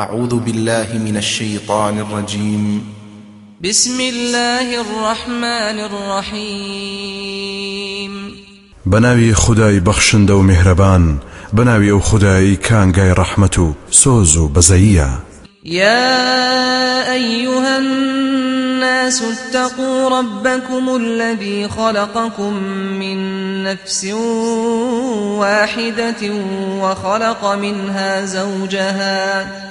أعوذ بالله من الشيطان الرجيم. بسم الله الرحمن الرحيم. بناوي خداي بخشند و مهربان بناوي أو خداي كانغاي رحمتو سوزو بزيا يا أيها الناس اتقوا ربكم الذي خلقكم من نفس واحدة وخلق منها زوجها.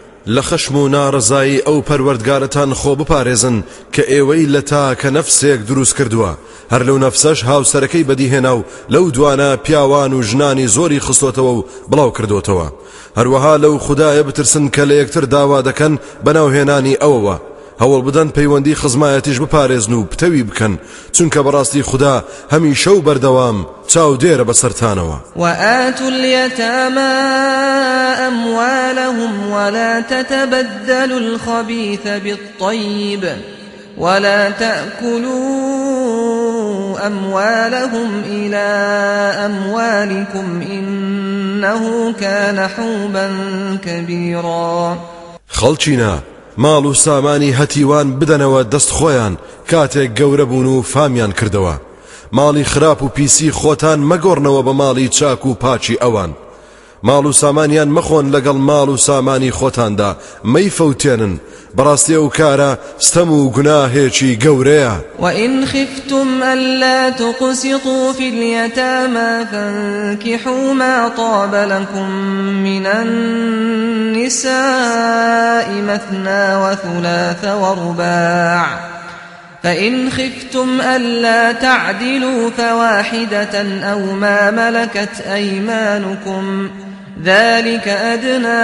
لخشم و نارزایی ئەو پەروەردگارەتان خۆ بپارێزن کە ئێوەی لە تا کە نەفسێک دروست کردووە. هەر لەو نەفسەش هاوسەرەکەی بەدیهێنا و لەو دوانە پیاوان و ژنانی زۆری خستۆتەوە و بڵاو کردوتەوە. هەروەها لەو خدایە بترسن کە لە یەکتر داوا دەکەن بەناوهێنانی ئەوەوە. هەوڵ بدەن پەیوەندی خزمایەتیش بپارێزن و پتەوی بکەن. چونکە بەڕاستی خوددا هەمی شەو بەردەوام چاو دێرە بەسەرتانەوە وآتوا اليتامى أموالهم ولا تتبدلوا الخبيث بالطيب ولا تأكلوا أموالهم إلى أموالكم إنه كان حوبا كبيرا. خەڵچینە ماڵ و سامانی هەتیوان بدەنەوە دەست خۆیان کاتێک گەورە بوون و فامیان کردەوە. ماڵی خراپ و پیسی خۆتان مەگۆڕنەوە بە ماڵی چاک و پاچی ئەوان. ماڵ و سامانیان مەخۆن لەگەڵ ماڵ و سامانی خۆتاندا. مەی فەوتێنن. بەڕاستی ئەو کارە ستەم و وإن خفتم ألا تقسطوا في اليتامى فانكحوا ما طاب لكم من النساء مثنى وثلاث ورباع فإن خفتم ألا تعدلوا فواحدة أو ما ملكت أيمانكم ۖ ذلك أدنى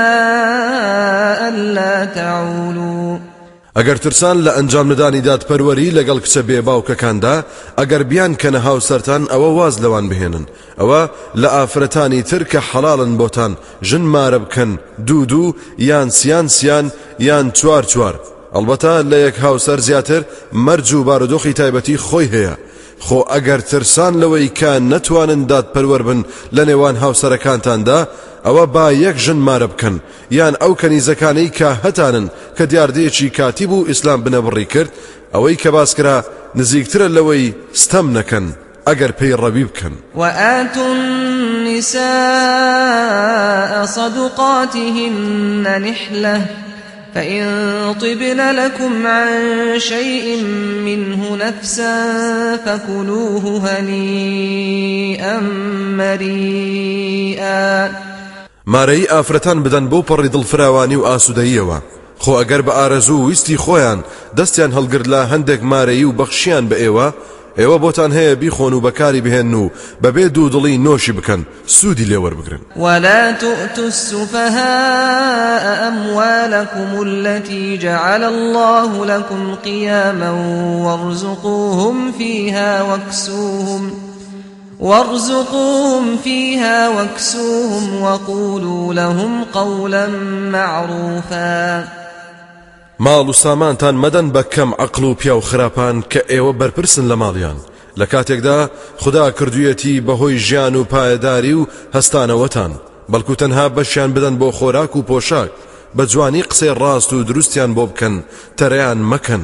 ألا تعولوا. ئەگەر ترسان لە ئەنجام ندانی دادپەروەری لەگەڵ کچە بێ باوکەکاندا ئەگەر بیان کەنە هاوسەران ئەوە واز لەوان بهێنن. ئەوە لە ئافرەتانی تر کە حەڵاڵن بۆتان ژن مارە بکەن دوو دوو یان سیان سیان یان چوار چوار. ئەلبەتە لە یەک هاوسەر زیاتر مەرج و بارودۆخی تایبەتی خۆی هەیە. خۆ ئەگەر ترسان لەوەی کە نەتوانن دادپەروەر بن لە نێوان هاوسەرەکانتاندا ئەوە با یەک ژن مارە بکەن. یان ئەو کەنیزەکانەی کە هەتانن کە دیاردەیەکی کاتیب و ئیسلام بنەبڕی کرد ئەوەی کە باسکرا نزیکترە لەوەی ستەم نەکەن ئەگەر پێی ڕەبی بکەن. وآتوا النساء صدقاتهن نحلة. فإن طبن لكم عن شيء منه نفسا فكلوه هنيئا مريئا. مارەی ئافرەتان بدەن بۆ پەڕی دڵفراوانی و ئاسوودەیەوە خۆ ئەگەر بە ئارەزوو ویستی خۆیان دەستیان هەڵگرت لە هەندێک مارەی و بەخشیان بە ئێوە بۆتان هەیە بیخۆن و بەکاری بهێن و بەبێ دوو دڵی نۆشی بکەن سوودی لێوەربگرن ولا تؤتوا السفهاء أموالكم التي جعل الله لكم قياما وارزقوهم فيها واكسوهم وارزقوهم فيها واكسوهم وقولوا لهم قولا معروفا. ماڵ و سامانتان مەدەن بە کەم عقل و پیا و خراپان کە ئێوە بەرپرسن لە ماڵیان. لە کاتێکدا خدا کردویەتی بەهۆی ژیان و پایەداری و هەستانەوەتان. بەڵکو تەنها بەشیان بدەن بۆ خۆراک و پۆشاک بە جوانی قسەی ڕاست و دروستیان بۆ بکەن تەرەیان مەکەن.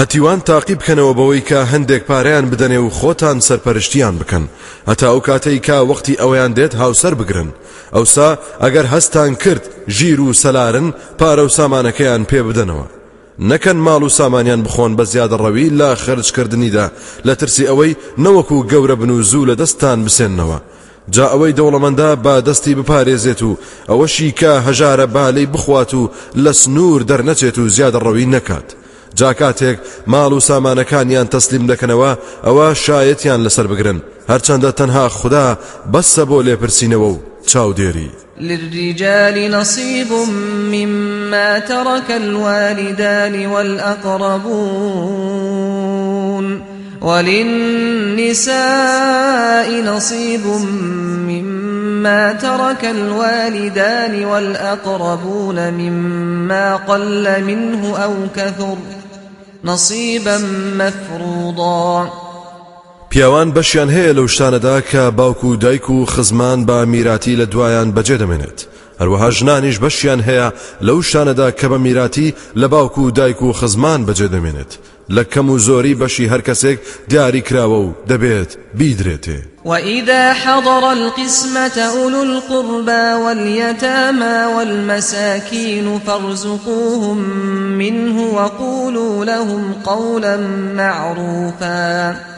هەتیوان تاقی بکەنەوە بەوەی کە هەندێک پارەیان بدەنێ و خۆتان سەرپەرشتیان بکەن. هەتا ئەو کاتەی کە وەختی ئەویان دێت هاوسەر بگرن. ئەوسا ئەگەر هەستان کرد ژیر و سەلارن پارە و سامانەکەیان پێ بدەنەوە. نەکەن ماڵ و سامانیان بخۆن بە زیادە ڕەوی لە خەرجکردنیدا لە ترسی ئەوەی نەوەکو گەورە بن و زوو لە دەستان بسێننەوە. جا ئەوەی دەوڵەمەندە با دەستی بپارێزێت و ئەوەشی کە هەژارە بالەی بخوات و لە سنوور دەرنەچێت و زیادە ڕەوی نەکات. جا کاتێک ماڵ و سامانەکانیان تەسلیم دەکەنەوە ئەوە شایەتیان لەسەر بگرن. هەرچەندە تەنها خوددا بەسە بۆ لێپرسینەوە و چاودێری للرجال نصيب مما ترك الوالدان والأقربون وللنساء نصيب مما ترك الوالدان والأقربون مما قل منه أو كثر نصيبا مفروضا. پیاوان بەشیان هەیە لەو شتانەدا کە باوکو و دایک و خزمان بە میراتی لە دوایان بەجێ دەمێنێت. هەروەها ژنانیش بەشیان هەیە لەو شانەدا کە بە میراتی لە باوکو و دایک و خزمان بەجێ دەمێنێت. لە کەم و زۆری بەشی هەر کەسێک دیاری کراوە وإذا حضر القسمة أولو القربى واليتامى والمساكين فارزقوهم منه وقولوا لهم قولا معروفا.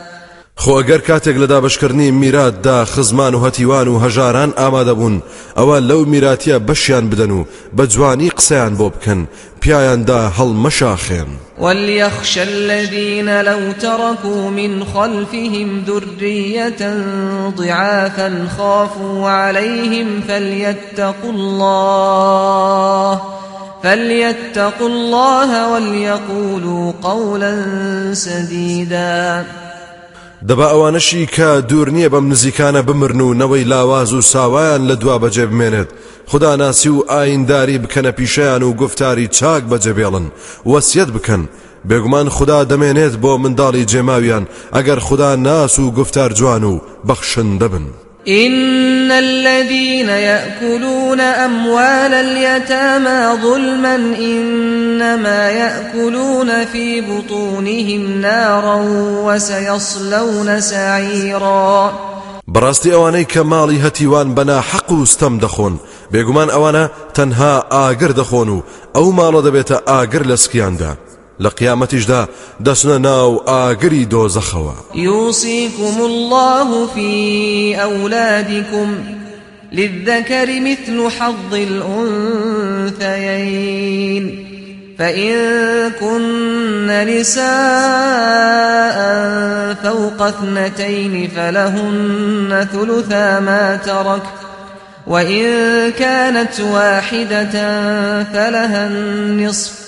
خۆ ئەگەر کاتێک لە دابشکردنی میراتدا خزمان و هەتیوان و هەژاران ئامادە بوون ئەوە لەو میراتە بەشیان بدەن و بە جوانی قسەیان بۆ بکەن. پیایاندا هەڵمەشاخێن. وليخشى الذين لو تركوا من خلفهم ذرية ضعافا خافوا عليهم فليتقوا الله فليتقوا الله وليقولوا قولا سديدا دەبا ئەوانەشی کە دوور نییە بەم نزیکانە بمرن و نەوەی لاواز و ساوایان لە دوا بەجێ بمێنێت. خدا ناسی و ئاینداری بکەنە پیشیان و گفتاری چاک بەجێبێڵن وەسیەت بکەن. بێگومان خدا دەمێنێت بۆ منداڵی جێماویان ئەگەر خدا ناس و گفتار جوان و بەخشن دەبن. إن الذين يأكلون أموال اليتامى ظلما إنما يأكلون في بطونهم نارا وسيصلون سعيرا. بەڕاستی ئەوانەی کە ماڵی هەتیوان بەنا حەق و ستەم دەخۆن. بێگومان ئەوانە تەنها ئاگر دەخۆن و ئەو ماڵە لە قیامەتیشدا دەچنە ناو ئاگری دۆزەخەوە يوصيكم الله في أولادكم للذكر مثل حظ الأنثيين. فإن كن نساء فوق اثنتين فلهن ثلثا ما ترك. وإن كانت واحدة فلها النصف.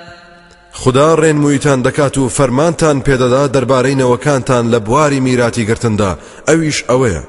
خدا ڕێنمویتان دەکات و فەرمانتان پێدەدا دەربارەی نەوەکانتان لە بواری میراتی گرتندا. ئەویش ئەوەیە.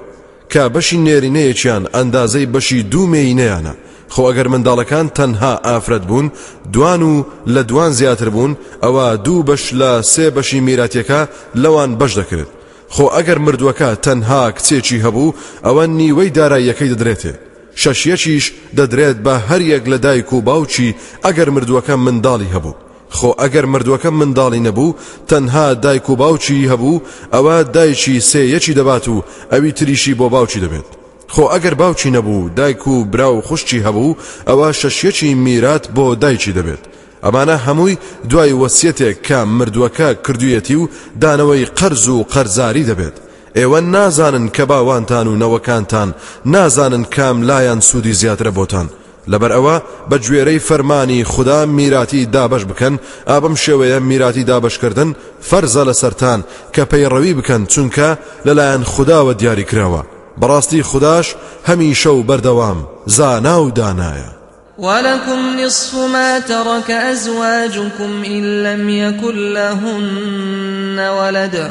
کە بەشی نێرینەیەکیان ئەندازەی بەشی دوومێینەیانە خۆ ئەگەر منداڵەکان تەنها ئافرەت بوون دوان و لە دوان زیاتر بوون ئەوە دوو بەش لە سێ بەشی میراتیەکە لەوان بەش دەکرێت. خۆ ئەگەر مردووەکە تەنها کچێکی هەبوو ئەوە نیوەی داراییەکەی دەدرێتێ. شەشیەکیش دەدرێت بە هەریەک لە دایک و باوکی ئەگەر مردووەکە منداڵی هەبوو. خۆ ئەگەر مردووەکە منداڵی نەبوو تەنها دایک و باوکی هەبوو ئەوە دایکی سێیەکی دەبات و ئەوی تریشی بۆ باوکی دەبێت. خۆ ئەگەر باوکی نەبوو دایک و برا و خوشکی هەبوو ئەوە شەشیەکی میرات بۆ دایکی دەبێت. ئەمانە هەمووی دوای وەسیەتێک کە مردووەکە کردویەتی و دانەوەی قەرز و قەرزاری دەبێت. ئێوە نازانن کە باوانتان و نەوەکانتان نازانن کام لایەن سوودی زیاترە بۆتان. لەبەر ئەوە بە گوێرەی فەرمانی خوددا میراتی دابش بکەن ئابم شێوەیە میراتی دابشکردن فەرزە لە سەران کە پەیڕەوی بکەن چونکە لەلایەن خودداوە دیاری کراوە. بەڕاستی خودداش هەمیشە و بەردەوام زانا و دانایە. ولكم نصف ما ترك أزواجكم إن لم يكن لهن ولد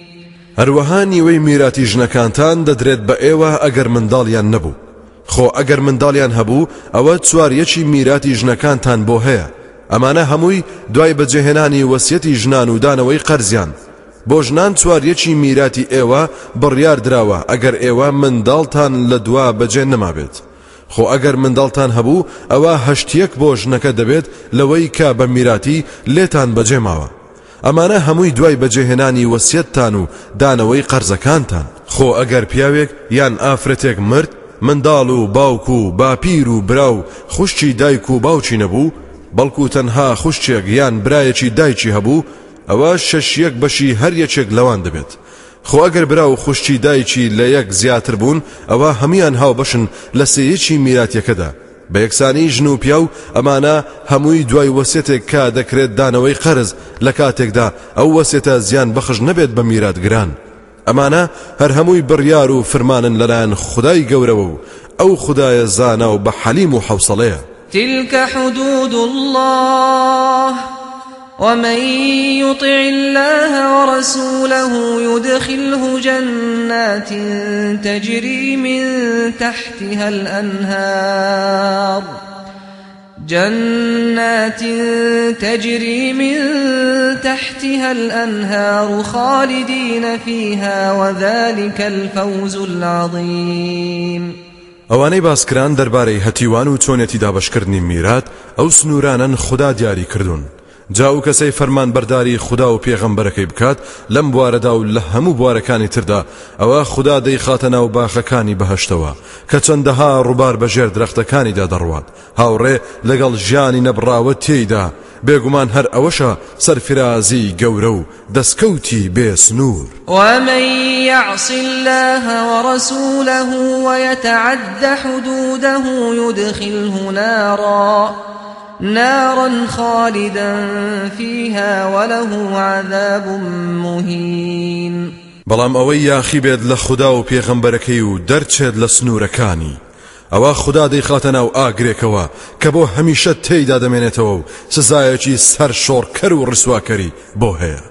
هەروەها نیوەی میراتی ژنەکانتان دەدرێت بە ئێوە ئەگەر منداڵیان نەبوو. خۆ ئەگەر منداڵیان هەبوو ئەوە چواریەکی میراتی ژنەکانتان بۆ هەیە. ئەمانە هەمووی دوای بەجێهێنانی وەسیەتی ژنان و دانەوەی قەرزیان. بۆ ژنان چواریەکی میراتی ئێوە بڕیار دراوە ئەگەر ئێوە منداڵتان لە دوا بەجێ نەمابێت. خۆ ئەگەر منداڵتان هەبوو ئەوە هەشتیەک بۆ ژنەکە دەبێت لەوەی کە بە میراتی لێتان بەجێ ماوە. ئەمانە هەمووی دوای بەجێهێنانی وەسیەتتان و دانەوەی قەرزەکانتان. خۆ ئەگەر پیاوێک یان ئافرەتێک مرد منداڵ و باوکو و باپیر و برا و خوشتی دایک و باوچی نەبوو بەڵکو تەنها خوشتێک یان برایەکی دایکی هەبوو ئەوە شەشیەک بەشی هەر یەکێک لەوان دەبێت. خۆ ئەگەر برا و خوشتی دایکی لە یەک زیاتر بوون ئەوە هەمویان هاو بەشن لە سەیەکی میراتیەکەدا بە یەکسانی ژن و پیا و ئەمانە هەمووی دوای وەسێتێک کا دەکرێت دانەوەی قەرز لە کاتێکدا ئەو وەسێتە زیان بەخش نەبێت بە میرات گران ئەمانە هەر هەمووی بڕیار و فرمانن لەلایەن خدای گەورەوە و ئەو خدایە زانا و بە حەلیم و حوسڵەیە. تلك حدود الله ومن يطع الله ورسوله يدخله جنات تجري من تحتها الأنهار. جنات تجري من تحتها الأنهار خالدين فيها وذلك الفوز العظيم. ئەوانەی باسکران دەربارەی هەتیوان و چۆنێتی دابشکردنی میرات ئەو سنوورانن خوددا دیاری جا و کەسەی فەرمان بەرداری خوددا و پێغەمبەرەکەی بکات لەم بوارەدا و لە هەموو بوارەکانی تردا. ئەوە خوددا دەیخاتە ناو باخەکانی بەهشتەوە. کە چەندەها ڕووبار بەژێر درەختەکانیدا دەڕوات. هاوڕێ لەگەڵ ژیانی نەبراوە تێیدا. بێگومان هەر ئەوەشە سەرفرازی گەورە و دەستکەوتی بێسنوور ومن يعص الله ورسوله ويتعد حدوده يدخله نارا نارا خالدا فيها وله عذاب مهين. بەڵام ئەوەی یاخی بێت لە خوددا و پێغەمبەرەکەی و دەرچێت لە سنوورەکانی. ئەوە خوددا دەیخاتە ناو ئاگرێکەوە کە بۆ هەمیشە تێیدا دەمێنێتەوە و سزایەکی سەر شۆڕکەر و ڕسواکەری بۆ هەیە.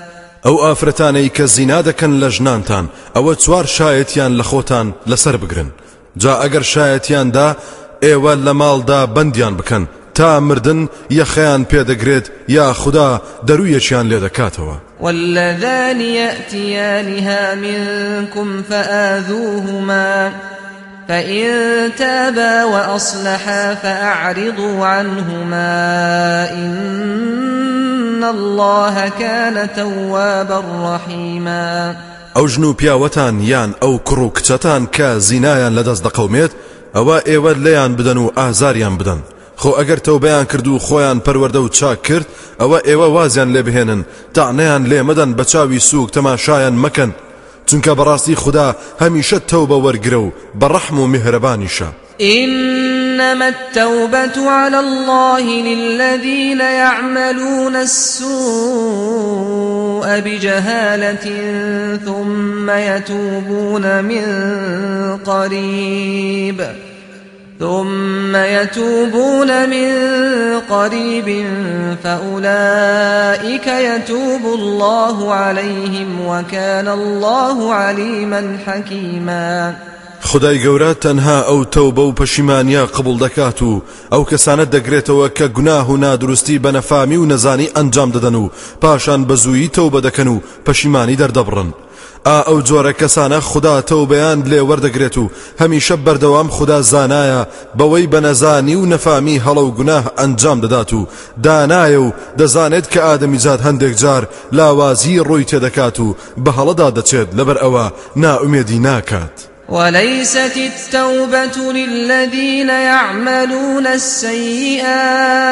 ئەو ئافرەتانەی کە زینا دەکەن لە ژنانتان ئەوە چوار شایەتیان لە خۆتان بگرن. جا ئەگەر شایەتیاندا ئێوە لە ماڵدا بەندیان بکەن تا مردن یەخەیان پێدەگرێت یا خوددا دەرویەکیان لێ دەکاتەوە. واللذان يأتيانها منكم فآذوهما فإن تابا وأصلحا فأعرضوا عنهما إن الله كان توابا رحيما. ئەو ژن و پیاوەتان یان ئەو کوڕ و کچەتان کە زینایان لەدەست دەقەومێت ئەوە ئێوە لێیان بدەن و ئازاریان بدەن خۆ ئەگەر تەوبیان کرد و خۆیان پەروەەردە و چاک کرد ئەوە ئێوە وازیان لێ بهێنن تاانەیان لێ مەدەن بە چاوی چونکە خوددا هەمیشە تەوبە وەرگرە و بەڕەحم و میهرەبانیشە إنما التوبة على الله للذين يعملون السوء بجهالة ثم يتوبون من قريب. ثم يتوبون من قريب فأولئك يتوب الله عليهم وكان الله عليما حكيما. خدای گەورە تەنها ئەو تەوبە و پەشیمانیا قبول دەکات و ئەو کەسانە دەگرێتەوە کە گوناه و نادروستی بە نەفامی و نەزانی ئەنجام دەدەن و پاشان بە زوویی تەوبە ئا ئەو جۆرە کەسانە خدا تەوبەیان لێ وەردەگرێت و هەمیشە بەردەوام خدا زانایە بەوەی بە نەزانی و نەفامی هەڵە و گوناه ئەنجام دەدات و دانایە و دەزانێت کە ئادەمیزاد هەندێک جار لاوازی ڕووی تێدەکات و بە هەڵەدا دەچێت لەبەر ئەوە ناومێدی ناکات. وليست التوبة للذين يعملون السيئات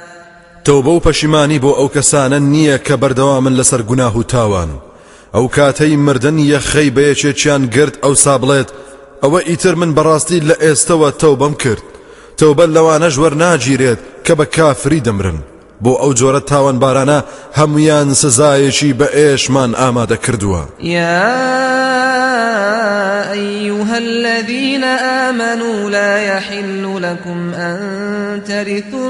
تەوبە و پەشیمانی بۆ ئەو کەسانە نییە کە بەردەوامن لەسەر گوناه و تاوان. ئەو کاتەی مردن یەخەی بەیەکێکیان گرت ئەو سابڵێت ئەوە ئیتر من بەڕاستی لە ئێستەوە تەوبەم کرد. تەوبە لەوانەش وەرناگیرێت کە بە کافری دەمرن. بۆ ئەو جۆرە تاوان بارانە هەمویان سزایەکی بە ئێشمان ئامادە کردووە. یا أيها الذين آمنوا لا يحل لكم أن ترثوا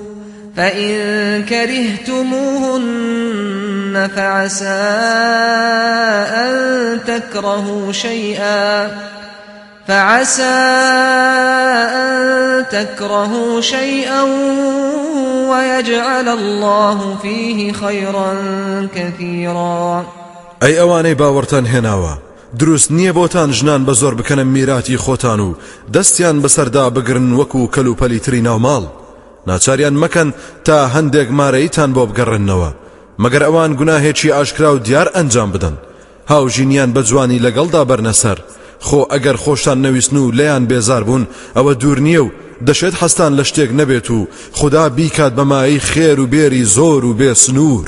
فإن كرهتموهن فعسى أن تكرهوا شيئا فعسى أن تكرهوا شيئا ويجعل الله فيه خيرا كثيرا. أي أواني باورتان هناوا. دروست نییە بۆتان ژنان بە زۆر بکەنە میراتی خۆتان و دەستیان بەسەردا بگرن وەکو کەلوپەلی تری ناوماڵ ناچاریان مەکەن تا هەندێک مارەیتان بۆ بگەڕێنەوە مەگەر ئەوان گوناهێکی ئاشکرا و دیار ئەنجام بدەن. هاوژینیان بە جوانی لەگەڵدا بەرنەسەر. خۆ ئەگەر خۆشتان نەویستن و لەیان بێزار بوون ئەوە دوور نییە و دەشێت هەستان لە شتێک نەبێت و خدا بیکات بەمایی خێر و بێری زۆر و بێ سنوور.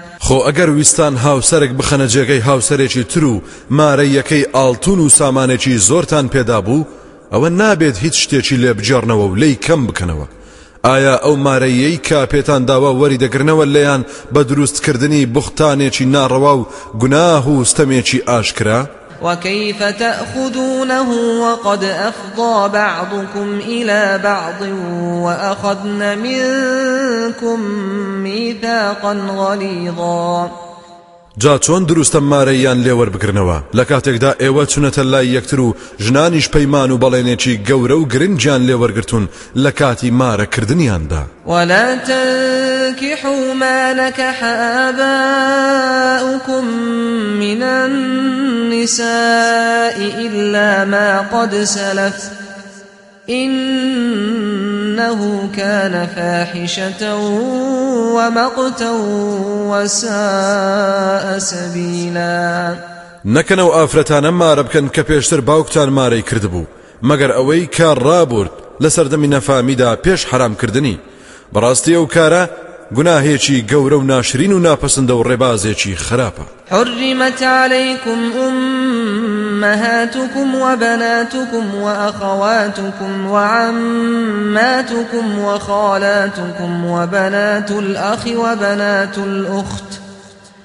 خۆ ئەگەر ویستان هاوسەرێک بخەنە جێگەی هاوسەرێکی تر و مارە یەکەی ئاڵتون و سامانێکی زۆرتان پێدا بوو ئەوە نابێت هیچ شتێکی لێ بجێڕنەوە و لی کەم بکەنەوە ئایا ئەو مارەیەی کا پێتان داوا وەری دەگرنەوە لەیان بە دروستکردنی بختانێکی ناڕەوا و گوناه و ستەمێکی ئاشکرا؟ وكيف تأخذونه وقد أفضى بعضكم إلى بعض وأخذن منكم ميثاقا غليظا. جا چۆن دروستە مارەیان لێوەربگرنەوە لە کاتێکدا ئێوە چونەتە لای یەکتر و ژنانیش پەیمان و بەڵێنێکی گەورە و گرنجیان لێوەرگتون لە کاتی مارەکردنیاندا. ولا تنكحوا ما نكح آباؤكم من النساء إلا ما قد سلف. إنه كان فاحشة ومقتا وساء سبيلا. نەکەنەوە ئافرەتانە مارە بکەن کە پێشتر باوکتان مارەی کردبوو. مەگەر ئەوەی کار ڕابرد لە سەردەمی نەفامیدا پێش حرامکردنی بەڕاستی ئەو کارە گوناهێکی گەورە و ناشرین و ناپەسەندە و ڕێبازێکی خراپە. حرمت عليكم أمهاتكم وبناتكم وأخواتكم وعماتكم وخالاتكم وبنات الأخ وبنات الأخت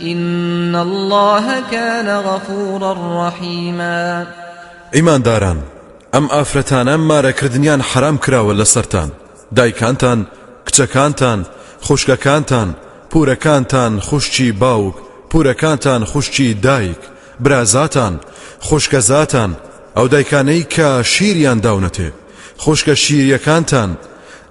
إن الله كان غفورا رحيما. ئیمان داران ئەم ئافرەتانە مارەکردنیان حرام کراوە لە سەران دایکانتان کچەکانتان خوشکەکانتان پورەکانتان خوشتی باوک پورەکانتان خوشتی دایک برازاتان خوشکەزاتان. ئەو دایکانەی کە شیریان داونەتێ خوشکە شیریەکانتان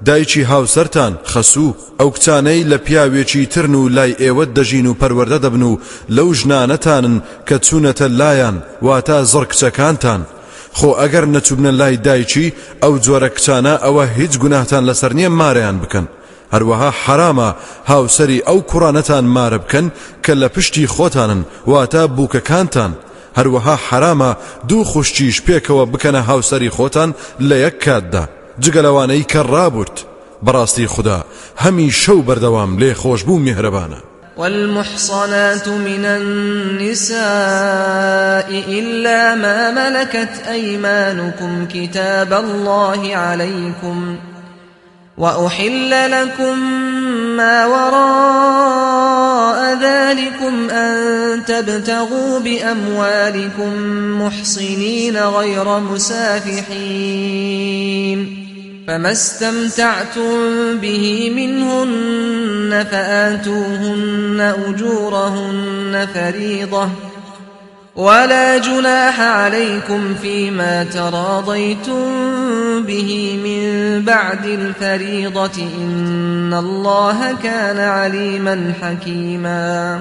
دایکی هاوسەرتان خەسوو. ئەو کچانەی لە پیاوێکی ترن و لای ئێوە دەژین و پەروەەردە دەبن و لەو ژنانەتانن کە چوونەتە لایەن واتە زڕ کچەکانتان. خۆ ئەگەر نەچوبنە لای دایکی ئەو جۆرە کچانە ئەوە هیچ گوناهتان لەسەر نییە مارەیان بکەن. هەروەها حرامە هاوسری ئەو کوڕانەتان مارە بکەن کە لە پشتی خۆتانن واتە بووکەکانتان. هەروەها حرامە دوو خوشتیش پێکەوە بکەنە هاوسری خۆتان لە یەک کاتدا. جگەلەوانەی کە ڕابرد بەڕاستی خوددا هەمی شەو بەردەوام لێ خۆشببوو میهرەبانە والمحصنات من النساء إلا ما ملكت أيمانكم كتاب الله عليكم وأحل لكم ما وراء ذلكم أن تبتغوا بأموالكم محصنين غير مسافحين فما استمتعتم به منهن فآتوهن أجورهن فريضةً ولا جناح عليكم فيما تراضيتم به من بعد الفريضة إن الله كان عليما حكيما.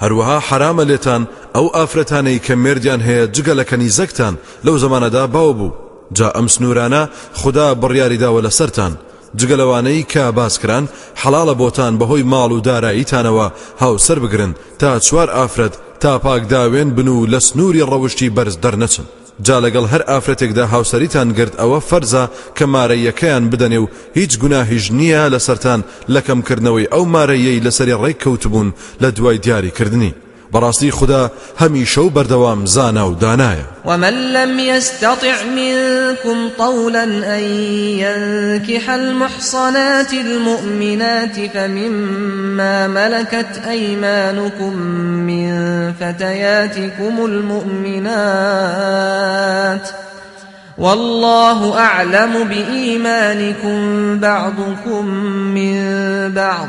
هەروەها حرامە لێتان ئەو ئافرەتانەی کە مردیان هەیە جگە لە کەنیزەکتان لەو زمانەدا باو بوو جا ئەم سنوورانە خدا بڕیاریداوە لە سەران جگەلەوانەی کە باسکران حەڵاڵە بۆتان بەهۆی ماڵ و داراییتانەوە هاوسەر بگرن تا چوار ئافرەت تا پاکداوێن بن و لە سنووری ڕەوشی بەرز دەرنەچن. جا لەگەڵ هەر ئافرەتێکدا هاوسەریتان گرت ئەوە فەرزە کە مارەیەکەیان بدەنێ و هیچ گوناهیش نییە لەسەران لەکەمکردنەوەی ئەو مارەیەی لەسەری ڕێک کەوتبوون لە دوای دیاریکردنی. براستي خدا شو بردوام زانا و ومن لم يستطع منكم طولا أن ينكح المحصنات المؤمنات فمما ملكت أيمانكم من فتياتكم المؤمنات والله أعلم بإيمانكم بعضكم من بعض.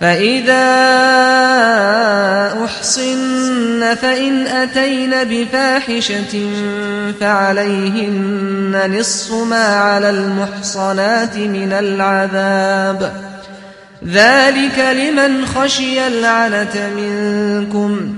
فإذا أحصن فإن أتين بفاحشة فعليهن نصف ما على المحصنات من العذاب ذلك لمن خشي العنة منكم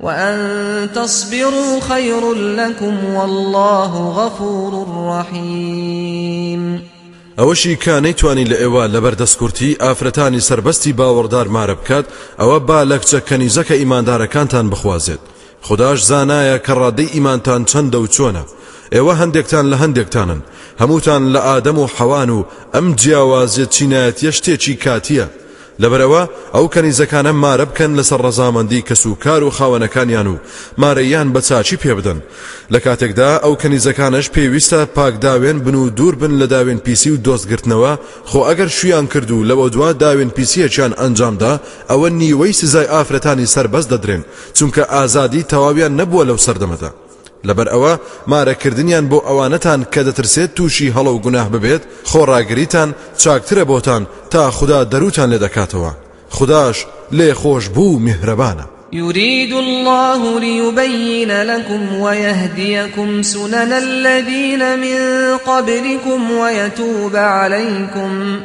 وأن تصبروا خير لكم والله غفور رحيم ئەوەشی کە نەیتوانی لە ئێوە لەبەر دەستکورتی ئافرەتانی سربەستی باوەڕدار مارە بکات ئەوە با لە کچە کەنیزەکە ئیماندارەکانتان بخوازێت. خداش زانایە کە ڕادەی ئیمانتان چەندە و چۆنە. ئێوە هەندێکتان لە هەندێکتانن. هەمووتان لە ئادەم و حەوان و ئەم جیاوازیە چینایەتیە شتێکی کاتیە. لەبەرەوە ئەو کەنیزەکانە مارە بکەن لەسەر ڕەزامەندی کەس و خاوەنەکانیان و مارەیان بە چاکی پێ بدەن. لە کاتێکدا ئەو کەنیزەکانش پێویستە پاکداوێن بن و دوور بن لە داوێن پیسی و دۆستگرتنەوە خۆ ئەگەر شویان کرد و لەوە دوا داوێن پیسیەکیان ئەنجامدا ئەوە نیوەی سزای ئافرەتانی سربەست دەدرێن چونکە ئازادی تەواویان نەبووە لەو سەردەمەدا. لەبەر ئەوە مارەکردنیان بۆ ئەوانەتان کە دەترسێت تووشی هەڵە و گوناه ببێت خۆڕاگریتان چاکترە بۆتان تا خدا دەروتان لێ دەکاتەوە. خداش لێ خۆش بوو میهرەبانە. يريد الله ليبين لكم ويهديكم سنن الذين من قبلكم ويتوب عليكم.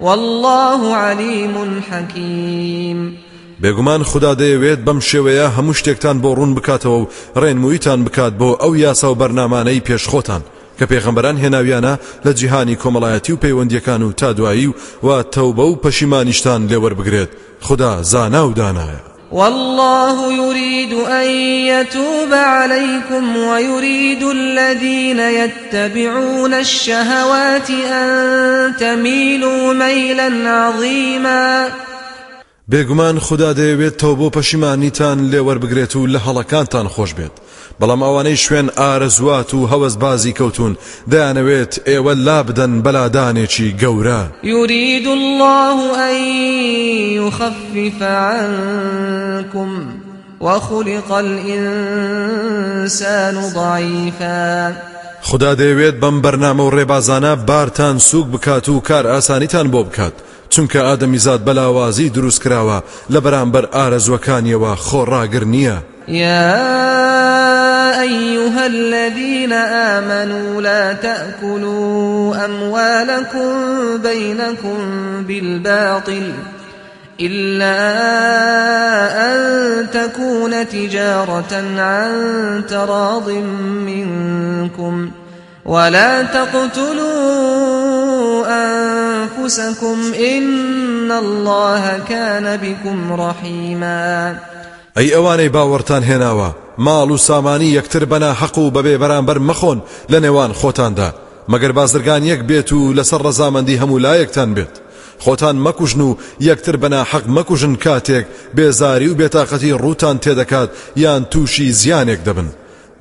والله عليم حكيم. بێگومان خدا دەیەوێت بەم شێوەیە هەموو شتێکتان بۆ ڕوون بکاتەوە و ڕێنمویتان بکات بۆ ئەو یاسا و بەرنمانەی پێشخۆتان. کە پێغەمبەران هێناویانە لە جیهانی کۆمەڵایەتی و پەیوەندیەکان و تا دوایی و و تەوبە و پەشیمانیشتان لێوەربگرێت خدا زانا و دانایە. والله يريد أن يتوب عليكم ويريد الذين يتبعون الشهوات أن تميلوا ميلا عظيما. بێگومان خدا دەیەوێت تەو بۆ پەشیمانیتان لێوەربگرێت و لە هەڵەکانتان خۆش بێت. بەڵام ئەوانەی شوێن ئارەزوات و هەوەز بازی کەوتون دەیانەوێت ئێوە لا بدەن بەلادانێکی گەورە. يريد الله يخفف عنكم وخلق الإنسان ضعيفا. خدا دەیەوێت بەم بەرنامە و ڕێبازانە بارتان سوک بکات و کار ئاسانیتان بۆ بکات. چونکە ئادەمیزاد بەلاوازی دروست کراوە لە بەرامبەر ئارەزوەکانیەوە خۆڕاگر نییە. يا أيها الذين آمنوا لا تأكلوا أموالكم بينكم بالباطل إلا أن تكون تجارة عن تراض منكم. ولا تقتلوا أنفسكم إن الله كان بكم رحيما. ئەی ئەوانەی باوەڕتان هێناوە ماڵ و سامانی یەکتر بەنا حەق و بەبێ بەرامبەر مەخۆن لە نێوان خۆتاندا. مەگەر بازرگان یەک بێت و لەسەر ڕەزامەندی هەموو لایەکتان بێت. خۆتان مەکوژن و یەکتر بەنا حەق مەکوژن کاتێک بێزاری و بێتاقەتی ڕووتان تێدەکات یان تووشی زیانێک دەبن.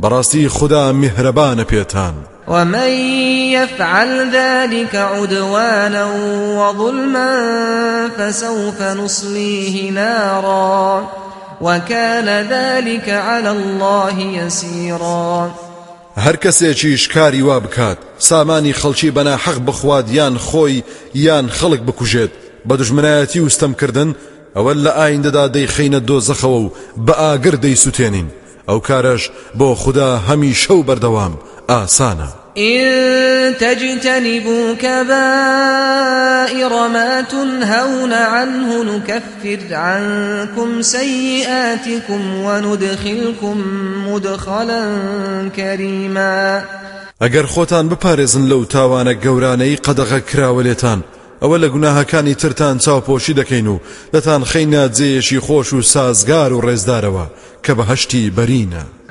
بەڕاستی خدا میهرەبانە پێتان. ومن يفعل ذلك عدوانا وظلما فسوف نصليه نارا وكان ذلك على الله يسيرا هەر کەسێکی شکاری وا بکات سامانی خەڵکی بەنا حەق بخواد یان خۆی یان خەڵک بکوژێت. بە دژمنایەتی وستەمکردن ئەوە لە ئایندەدا دەیخینە دۆزەخەوە و بە ئاگر دەیسوتێنین ئەو کارەش بۆ خوددا هەمی شەو بەردەوام. ئاسانە إن تجتنبوا كبائر ما تنهون عنه نكفر عنكم سيئاتكم وندخلكم مدخلا كريما. ئەگەر خۆتان بپارێزن لەو تاوانە گەورانەی قەدەغە کراوە لێتان ئەوە لە گوناهەکانی ترتان چاوپۆشی دەکەین و دەتان خەینە جێیەشی خۆش و سازگار و ڕێزدارەوە کە بەهشتی بەرینە.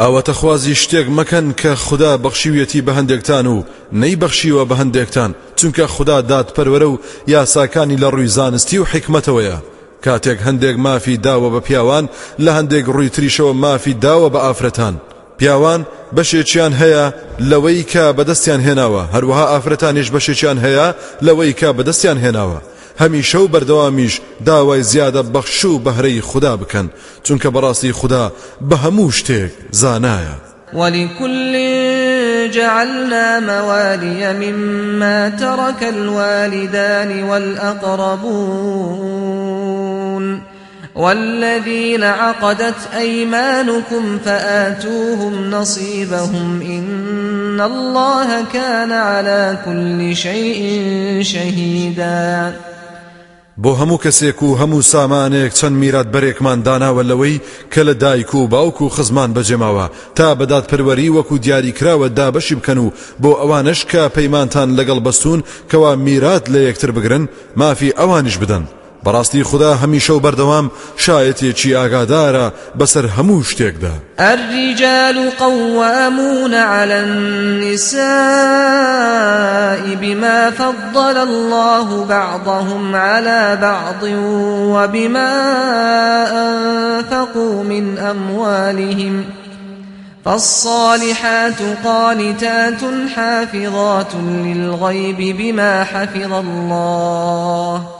ئەوەتە خوازی شتێک مەکەن کە خدا بەخشیویەتی بە هەندێکتان و نەی بەخشیوە بە هەندێکتان چونکە خدا دادپەروەرە و یاساکانی لە ڕووی زانستی و حکمتەوەیە کاتێک هەندێک مافی داوە بە پیاوان لە هەندێک ڕووی تریشەوە مافی داوە بە ئافرەتان. پیاوان بەشێکیان هەیە لەوەی کە بەدەستیان هێناوە هەروەها ئافرەتانیش بەشێکیان هەیە لەوەی کە بەدەستیان هێناوە. هەمیشە و بەردەوامیش داوای زیادە بەخش و بەهرەی خوددا بکەن چونکە بەڕاستی خوددا بە هەموو شتێک جعلنا موالي مما ترك الوالدان والأقربون. والذين عقدت أيمانكم فآتوهم نصيبهم إن الله كان على كل شيء شهيدا. بۆ هەموو کەسێک و هەموو سامانێک چەند میرات بەرێکمان داناوە لەوەی کە لە دایک و باوک و خزمان بەجێماوە. تا بەدات پەروەری وەکو دیاری کراوە دابەشی بکەن و بۆ ئەوانش کە پەیمانتان لەگەڵ بەستون کەوا میرات لە یەکتر بگرن مافی ئەوانش بدەن. بەڕاستی خدا هەمیشە و بەردەوام شایەتێکی ئاگادارە بەسەر هەموو شتێکدا. الرجال قوامون على النساء بما فضل الله بعضهم على بعض وبما أنفقوا من أموالهم. فالصالحات قانتات حافظات للغيب بما حفظ الله.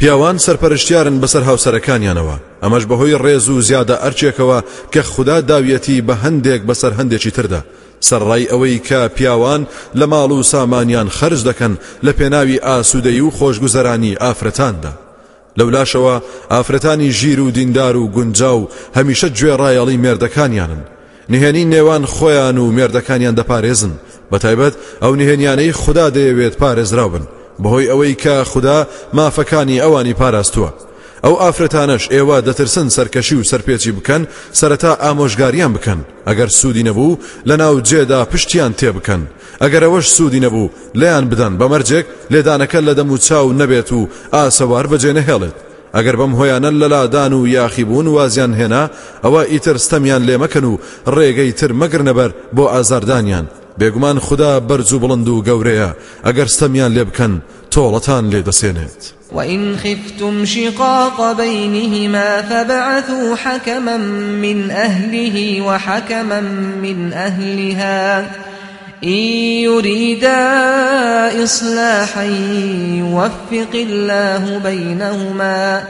پیاوان سەرپەرشتیارن بەسەر هاوسەرەکانیانەوە. ئەمەش بەهۆی ڕێز و زیادە ئەرچێکەوە کە خوددا داویەتی بە هەندێک بەسەر هەندێکی تردا. سەرڕای ئەوەی کە پیاوان لە ماڵ و سامانیان خرج دەکەن لە پێناوی ئاسوودەی و خۆشگوزەرانی ئافرەتاندا. لەولاشەوە ئافرەتانی ژیر و دیندار و گونجا و هەمیشە گوێڕایەڵی مێردەکانیانن. نهێنی نێوان خۆیان و مێردەکانیان دەپارێزن. بەتایبەت ئەو نهێنیانەی خوددا دەیەوێت پارێزراو بن بەهۆی ئەوەی کە خوددا مافەکانی ئەوانی پاراستووە. ئەو ئافرەتانش ئێوە دەترسن سەرکەشی و سەرپێکی بکەن سەرەتا ئامۆژگاریان بکەن. ئەگەر سوودی نەبوو لە ناو جێدا پشتیان تێ بکەن. ئەگەر ئەوەش سوودی نەبوو لیان بدەن. بەمەرجێک لێدانەکە لە دەم و چاو نەبێت و ئاسەوار بەجێ نەهێڵێت ئەگەر بەم هۆیانە لەلادان و یاخیبوون وازیان هێنا ئەوە ئیتر ستەمیان لێ مەکەن و ڕێگەی تر مەگرنەبەر بۆ ئازاردانیان. بێگومان خدا بەرز و بڵند و گەورەیە ئەگەر ستەمیان لێ بکەن تۆڵەتان لێ دەسێنێت. وإن خفتم شقاق بينهما فبعثوا حكما من أهله وحكما من أهلها إن يريدا إصلاحا يوفق الله بينهما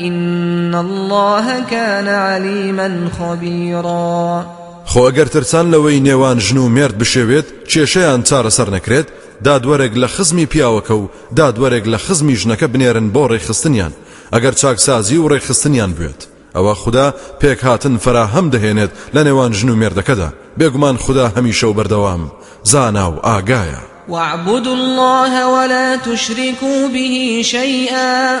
إن الله كان عليما خبيرا خۆ ئەگەر ترسان لەوەی نێوان ژن و مێرد بشێوێت کێشەیان چارەسەر نەکرێت دادوەرێک لە خزمی پیاوەکە و دادوەرێک لە خزمی ژنەکە بنێرن بۆ ڕێخستنیان ئەگەر چاکسازی و ڕێخستنیان بێت. ئەوە خوددا پێک هاتن فراهەم دەهێنێت لە نێوان ژن و مێردەکەدا. بێگومان خوددا هەمیشە و بەردەوام. زانا و ئاگایە. واعبدوا الله ولا تشركوا به شيئا.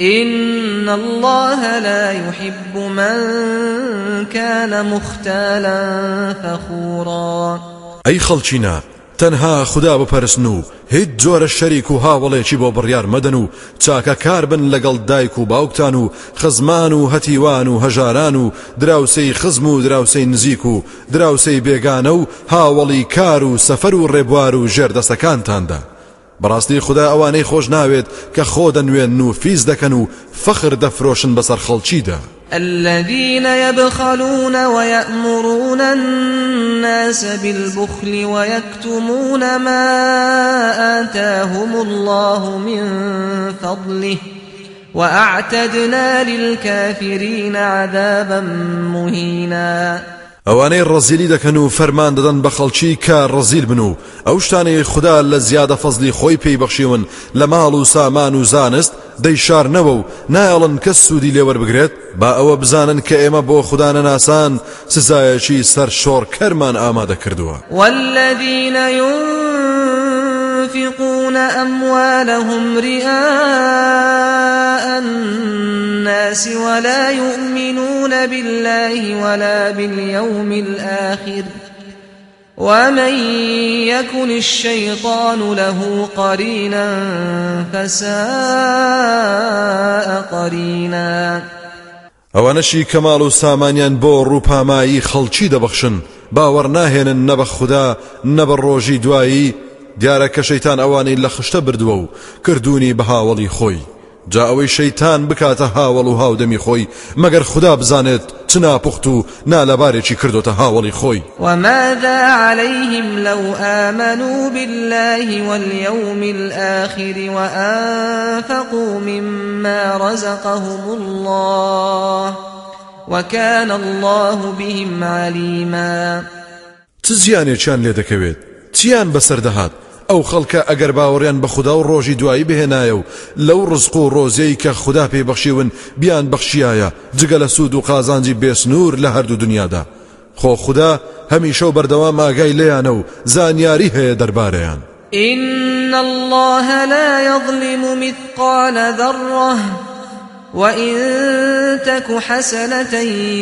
إن الله لا يحب من كان مختالا فخورا. أي خلچنا تەنها خدا بپەرسن و هیچ جۆرە شەریک و هاوڵێکی بۆ بڕیار مەدەن و چاکە کار بن لەگەڵ دایک و باوکتان و خزمان و هەتیوان و هەژاران و دراوسەی خزم و دراوسەی نزیک و دراوسەی بێگانە و هاوڵی کار و سەفەر و ڕێبوار و ژێردەسەکانتاندا. بەڕاستی خدا ئەوانەی خۆش ناوێت کە خۆ دەنوێن و فیز دەکەن و فخر دەفرۆشن بەسەر خەڵکیدا الذين يبخلون ويأمرون الناس بالبخل ويكتمون ما آتاهم الله من فضله وأعتدنا للكافرين عذابا مهينا. ئەوانەی ڕەزیلی دەکەن و فەرمان دەدەن بە خەڵکی کە ڕەزیل بن و. ئەو شتانەی خودا لە زیادە فەزلی خۆی پێی بەخشیون لە ماڵ و سامان و زانست دەیشارنەوە و نایڵن کەس سوودی لێوە بگرێت با ئەوە بزانن کە ئێمە بۆ خودا نەناسان سزایەکی سەر شۆڕ کەرمان ئامادە کردووە. والذين ينفقون أموالهم رئاء الناس ولا يؤمنون بالله ولا باليوم الآخر. ومن يكن الشيطان له قرينا فساء قرينا. ئەوانەشی کەماڵ و سامانیان بۆ ڕووپامایی خەڵکی دەبەخشن باوەڕ ناهێنن نەبە خوددا نەبە ڕۆژی دوایی دیارە کە شەیتان ئەوانەی لە خشتە بردووە و کردوونی بە هاوڵی خۆی جا ئەوەی شەیتان بکاتە هاوڵ و هاودەمی خۆی مەگەر خدا بزانێت چ ناپخت و نالەبارێکی کردوتە هاوڵی خۆی وماذا عليهم لو آمنوا بالله واليوم الآخر وأنفقوا مما رزقهم الله وكان الله بهم عليما. تزیانێکیان لێ دەکەوێت. چیان بەسەر دەهات؟ ئەو خەڵکە ئەگەر باوەڕیان بە خوددا و ڕۆژی دوایی بهێنایە و لەو ڕزق و ڕۆزەی کە خوددا پێی بەخشیون بیان بەخشیایە جگە لە سوود و قازانجی بێسنوور لە هەردوو دنیادا. خۆ خوددا هەمیشە و بەردەوام ئاگای لێیانە و زانیاری هەیە دەربارەیان. إن الله لا يظلم مثقال ذرة وإن تك حسنة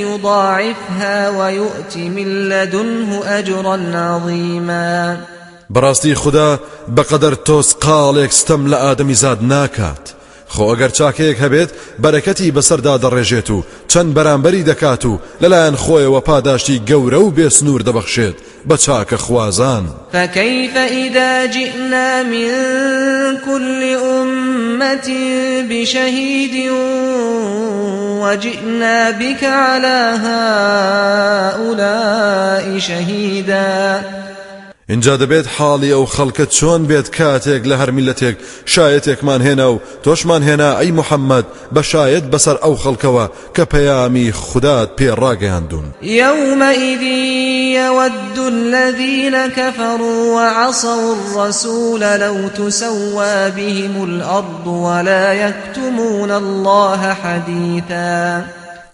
يضاعفها ويؤت من لدنه أجرا عظيما. بەڕاستی خوددا بەقەدەر تۆس قاڵێک ستەم لە ئادەمی زاد ناکات. خۆ ئەگەر چاکەیەک هەبێت بەرەکەتی بەسەردا دەڕێژێت و چەند بەرامبەری دەکات و لەلایەن خۆیەوە پاداشتی گەورە و بێسنوور دەبەخشێت. بە چاکە خوازان. فكيف إذا جئنا من كل أمة بشهيد وجئنا بك على هؤلاء شهيدا اینجا دەبێت حاڵی ئەو خەڵکە چۆن بێت کاتێک لە هەر میلەتێک شایەتێکمان هێنا و تۆشمان هێنا ئەی محەممەد بە شایەت بەسەر ئەو خەڵکەوە کە پەیامی خودات پێڕاگەیاندون يومئذ يود الذين كفروا وعصوا الرسول لو تسوى بهم الأرض ولا يكتمون الله حديثا.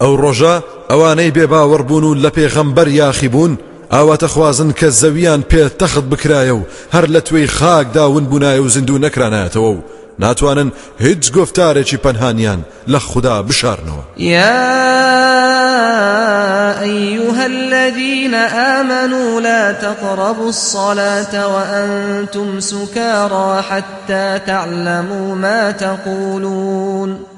ئەو ڕۆژە ئەوانەی بێباوەڕبوون و لە پێغەمبەر یاخیبوون ئاواتە خوازن کە زەویان پێ تەخت بکرایە و هەر لە توێی خاک داون بوونایە و زیندوو نەکرانایەتەوە و ناتوانن هیچ گفتارێکی پەنهانیان لە خوددا بشارنەوە. يا أيها الذين آمنوا لا تقربوا الصلاة وأنتم سكارى حتى تعلموا ما تقولون.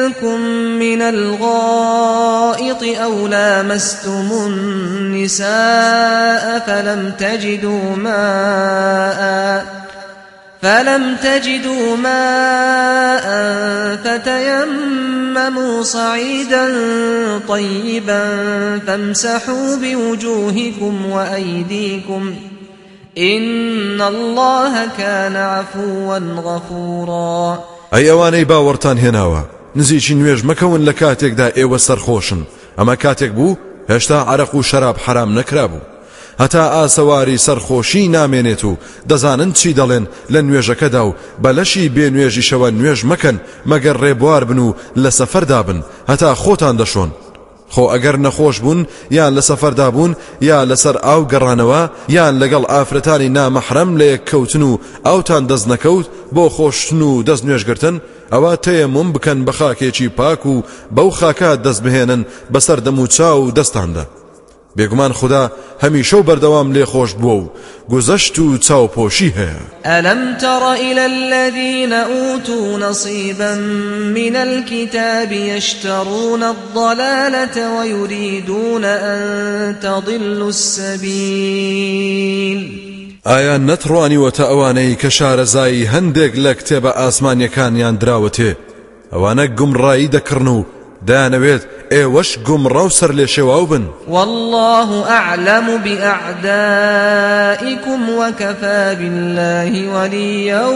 من الغائط أو لامستم النساء فلم تجدوا ماء فلم تجدوا ماء فتيمموا صعيدا طيبا فامسحوا بوجوهكم وأيديكم إن الله كان عفوا غفورا ئەی ئەوانەی باوەڕتان هێناوە نزیکی نوێژ مەکەون لە کاتێکدا ئێوە سەرخۆشن. ئەمە کاتێک بوو هێشتا عرق و شەراب حرام نەکرابوو. هەتا ئاسەواری سەرخۆشی نامێنێت و دەزانن چی دەڵێن لە نوێژەکەدا و بەلەشی بێ نوێژیشەوە نوێژ مەکەن مەگەر ڕێبوار بن و لە سەفەردا بن. هەتا خۆتان دەشۆن. خۆ ئەگەر نەخۆش بوون یان لە سەفەردا بوون یا لەسەر ئاو گەڕانەوە یان لەگەڵ ئافرەتانی نامەحرەم لە یەک کەوتن و ئاوتان دەست نەکەوت بۆ خۆشتن و دەست نوێژگرتن ئەوە تەیەمم بکەن بە خاکێکی پاک و بەو خاکات دەست بهێنن بەسەر دەم و چاو و دەستاندا. بێگومان خدا هەمیشە و بەردەوام لێ خۆش بووە و گوزەشت و چاوپۆشی هەیە. ألم تر إلى الذين أوتوا نصيبا من الكتاب يشترون الضلالة ويريدون أن تضلوا السبيل؟ ئایا نەتڕوانیوەتە ئەوانەی کە شارەزایی هەندێک لە کتێبە ئاسمانیەکانیان دراوەتێ؟ ئەوانە گومڕایی دەکردن و دایانەوێت ئێوەش گومڕە و سەر لێ شێواو بن. والله أعلم بأعدائكم وكفى بالله وليا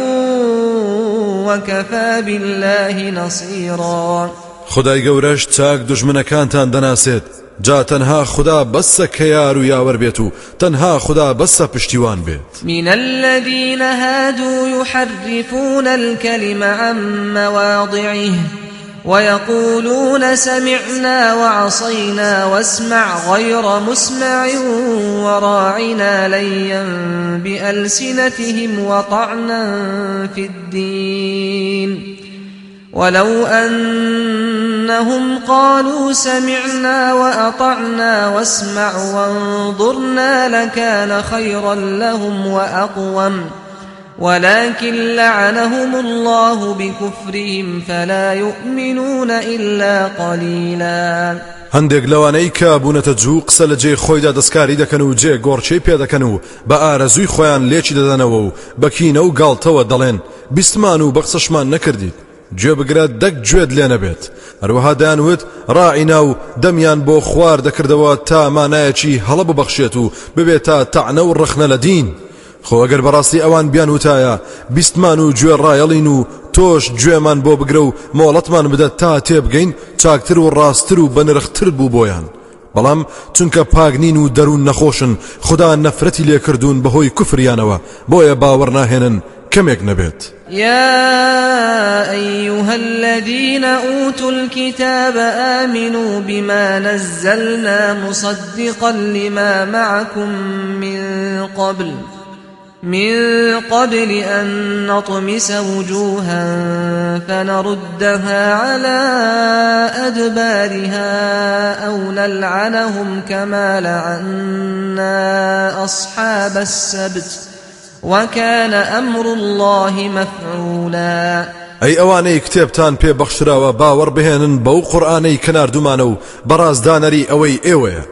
وكفى بالله نصيرا. خدای گەورەش چاک دژمنەکانتان دەناسێت. جا تەنها خدا بەسە کە یار و یاوەەر بێت و تەنها خدا بەسە پشتیوان بێت من الذين هادوا يحرفون الكلم عن مواضعه ويقولون سمعنا وعصينا واسمع غير مسمع وراعنا ليا بألسنتهم وطعنا في الدين. ولو أنهم قالوا سمعنا وأطعنا واسمع وانظرنا لكان خيرا لهم وأقوم. ولكن لعنهم الله بكفرهم فلا يؤمنون إلا قليلا. هەندێک لەوانەی کە بوونەتە جوو قسە لە جێ خۆیدا دەستکاری دەکەن و جێ گۆڕچەی پێ دەکەن و بە ئارەزووی خۆیان لێکی دەدەنەوە و بەکینە و گاڵتەوە دەڵێن بیستمان و گوێ بگرە دەک گوێت لێ نەبێت. هەروەها دایانوت ڕائینا و دەمیان بۆ خوار دەکردەوە تا مانایەکی هەڵە ببەخشێت و ببێت تا تەعنە و ڕخنە لە دین. خۆ ئەگەر بەڕاستی ئەوان بیان وتایە بیستمان و گوێ ڕایەڵین و تۆش گوێمان بۆ بگرە و مۆڵەتمان بدە تا تێبگەین چاکتر و ڕاستتر و بەنرختر بوو بۆیان. بەڵام چونکە پاگنین و دەروون نەخۆشن خدا نەفرەتی لێکردوون بەهۆی کوفریانەوە بۆیە باوەڕ ناهێنن كميك نبيت يا أيها الذين أوتوا الكتاب آمنوا بما نزلنا مصدقا لما معكم من قبل من قبل أن نطمس وجوها فنردها على أدبارها أو نلعنهم كما لعنا أصحاب السبت. وكان أمر الله مفعولا. ئەی ئەوانەی کتێبتان پێ بەخشراوە باوەڕ بهێنن بەو قورآانەی کەناردومانە و بەڕازدانەری ئەوەی ئێوەیە.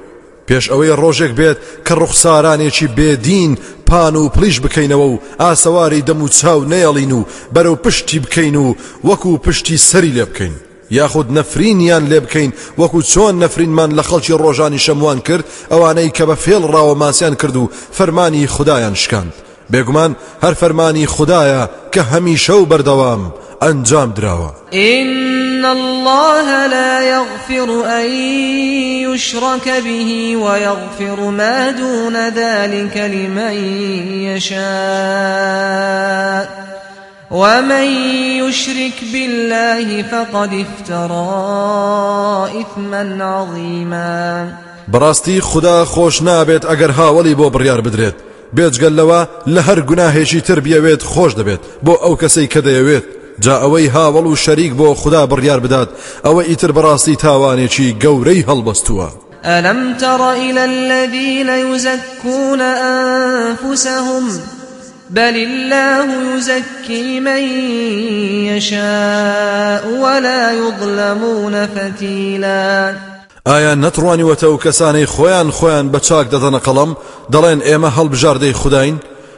پێش ئەوەی ڕۆژێک بێت کە ڕوخسارانێکی بێدین پان و پلیش بکەینەوە و ئاسەواری دەم و چاو نەیەڵین و بەرەو پشتی بکەین و وەکو پشتی سەری لێ بکەین. یاخود نەفرینیان لێ بکەین وەکو چۆن نەفرینمان لە خەڵکی ڕۆژانی شەموان کرد ئەوانەی کە بە فێڵ ڕاوە ماسیان کرد و فەرمانی خدایان شکاند. بێگومان هەر فەرمانی خدایە کە هەمیشە و بەردەوام ئەنجام دراوە إن الله لا يغفر أن يشرك به ويغفر ما دون ذلك لمن يشاء. ومن يشرك بالله فقد افترى إثما عظيما. براستي خدا خوش نابێت ئەگەر هاوڵی بۆ بڕیار بدرێت. بێجگەل لەوە لە هەر گوناهێکی تر بیاوێت خۆش دەبێت بۆ ئەو کەسەی کە دەیەوێت. جا ئەوەی هاوڵ و شەریک بۆ خوددا بڕیار بدات ئەوە ئیتر بەڕاستی تاوانێکی گەورەی هەڵبەستووە. ألم تر إلى الذين يزكون أنفسهم؟ بل الله يزكي من يشاء ولا يظلمون فتيلاً. ئایا نەتڕوانیوەتە و کەسانەی خۆیان خۆیان بە چاک دەدەنە قەڵم دەڵێن ئێمە هەڵبژاردەی خودین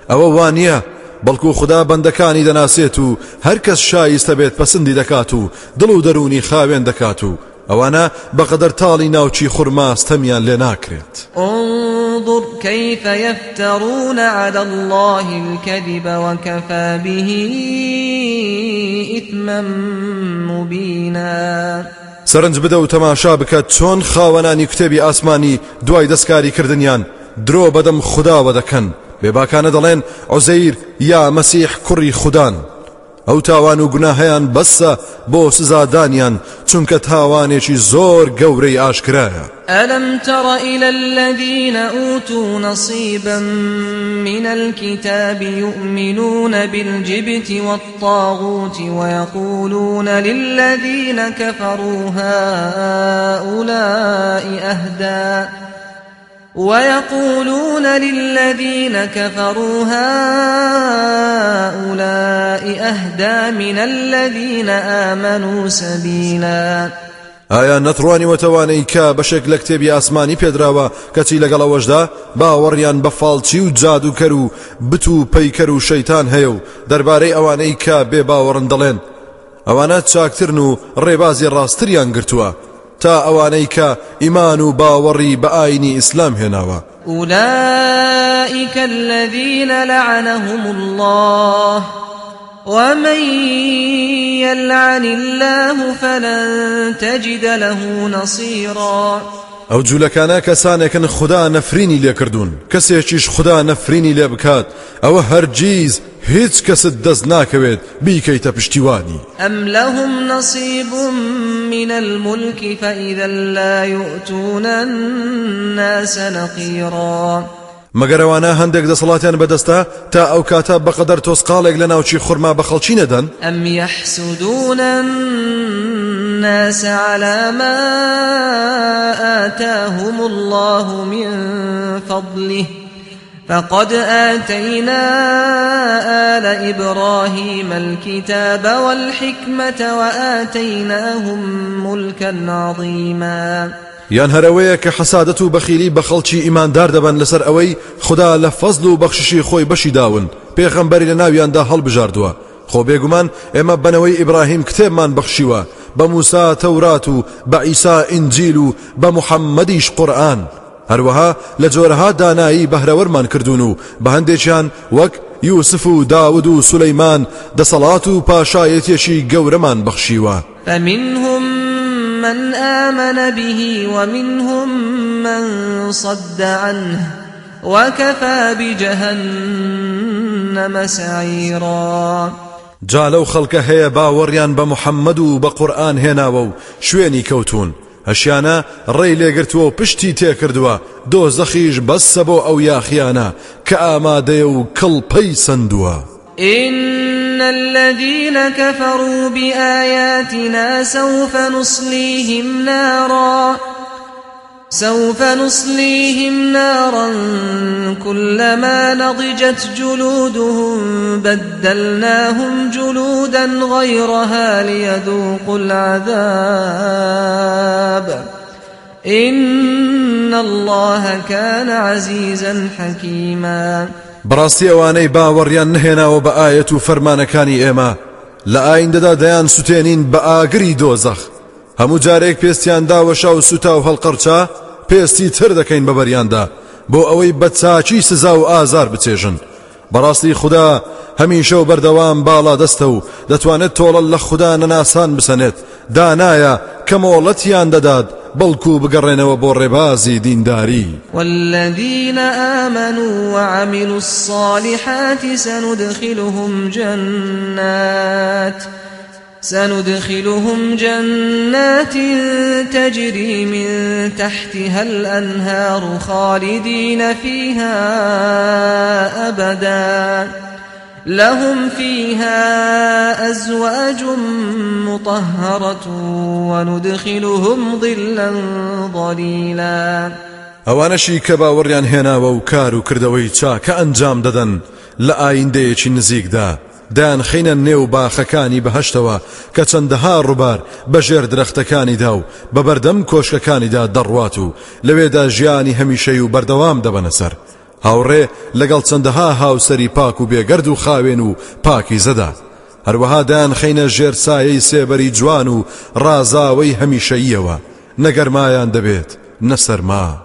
ئەوە وانە بەڵکو خدا بەندەکانی دەناسێت و هەر کەس شایستە بێت پسندی دەکات و دڵ و دەرونی خاوێن دەکات و ئەوانە بەقدر تاڵی ناوچی خورماستەمیان لێ ناکرێت. انظر كيف يفترون على الله الكذب وكفى به إثما مبينا. سەرنج بدە و تەماشا بکات چۆن خاوەنانی کتێبی ئاسمانی دوای دەستکاری کردنیان درۆ بەدەم خودداوە دەکەن. بێباکانە دەڵێن عزەیر یا مەسیح کوڕی خوددان ئەو تاوان و گوناهیان بەسە بۆ سزادانیان چونکە تاوانێکی زۆر گەورەی ئاشکرایە. ألم تر إلى الذين أوتوا نصيبا من الكتاب يؤمنون بالجبت والطاغوت ويقولون للذين كفروا هؤلاء أهدى؟ ويقولون للذين كفروا هؤلاء أهدى من الذين آمنوا سبيلا ئایا نەتڕوانی وتوانەی کە بەشێک لە کتێبی ئاسمانی پێدراوە کەچی لەگەڵەوەشدا باوەڕیان بە فاڵچی و جادوکەر و بت و پەیکەر و شەیتان هەیە و دەربارەی ئەوانەی کە بێ باوەڕن دەڵێن؟ ئەوانە چاکترن و ڕێبازی ڕاستریان گرتووە. تا ئەوانەی کە ئیمان و باوەڕی بە ئاینی ئیسلام هێناوە. أولئك الذين لعنهم الله. ومن يلعن الله فلن تجد له نصيرا. ئەو جوولەکانە کەسانێکن خدا نەفرینی لێکردوون کەسێکیش خدا نەفرینی لێ بکات. ئەوە هەرگیز هیچ کەست دەست ناکەوێت بیکەیتە پشتیوانی. أم لهم نصيب من الملك فإذا لا يؤتون الناس نقيرا مەگەرەوانە هەندێک دەسەڵاتیان بەدەستە تا ئەو کاتە بەقەدەر تۆسقالێک لە ناوچی خورما بە خەڵکی نەدەن؟ أم يحسدون الناس على ما آتاهم الله من فضله؟ فقد آتينا آل إبراهيم الكتاب والحكمة وآتيناهم ملكا عظيما. یان هەرەوەیە کە حەسادەت و بەخیلی بە خەڵکی ئیماندار دەبن خدا لە بەخششی خۆی بەشی داون پێغەمبەری لە ناویاندا هەڵبژاردووە. خۆ بێگومان ئێمە بنەوەی ئیبراهیم کتێبمان بەخشیوە بە موسا تەورات و بە ئیسا ئینجیل و بە قورآن. هەروەها لە جۆرەها دانایی بەهرەوەرمان کردوون و بە هەندێکیان وەک یوسف و داود و سولەیمان دەسەڵات و پاشایەتێکی گەورەمان بەخشیوە. فمنهم من آمن به ومنهم من صد عنه وكفى بجهنم سعيرا. جا لەو خەڵکە هەیە باوەڕیان بە محەممەد و بە قورآن هێناوە و شوێنی کەوتون هەشیانە ڕێی لێگرتووە و پشتی تێکردووە. دۆزەخیش بەسە بۆ ئەو یاخیانە کە ئامادەیە و کڵپەی سندووە. إن الذين كفروا بآياتنا سوف نصليهم نارا سوف نصليهم نارا كلما نضجت جلودهم بدلناهم جلودا غيرها ليذوقوا العذاب. إن الله كان عزيزا حكيما. بەڕاستی ئەوانەی باوەڕیان نهێناوە بە ئاەت و فەرمانەکانی ئێمە. لە ئایندەدا دەیان سوتێنین بە ئاگری دۆزەخ. هەموو جارێک پێستیان داوەشا و سوتا و هەڵقەرچا پێستی تر دەکەین بەبەریاندا بۆ ئەوەی بە چاچی سزا و ئازار بچێژن. بەڕاستی خوددا هەمیشە و بەردەوام باڵا دەستە و دەتوانێت تۆڵە لە خوددا نەناسان بسەنێت. دانایە کە مۆڵەتیان دەدات بەڵکو بگەڕێنەوە بۆ ڕێبازی دینداری. والذين آمنوا وعملوا الصالحات سندخلهم جنات. سندخلهم جنات تجري من تحتها الأنهار خالدين فيها أبدا. لهم فيها أزواج مطهرة وندخلهم ظلا ظليلا. ئەوانەشی کە باوەڕیان هێناوە و کار و کردەوەی چاکە ئەنجام دەدەن لە ئایندەیەکی دایان خینە نێو باخەکانی بەهشتەوە کە چەندەها ڕووبار بەژێر درەختەکانیدا و بە بەردەم کۆشکەکانیدا دەڕوات و لەوێدا ژیانی هەمیشەی و بەردەوام دەبەنە سەر. هاوڕێ لەگەڵ چەندەها هاوسەری پاک و بێگەرد و خاوێن و پاکی زەدا. هەروەها دایان خینە ژێر سایەی سێبەری جوان و ڕازاوەی هەمیشەییەوە. نەگەرمایان دەبێت نەسەرما.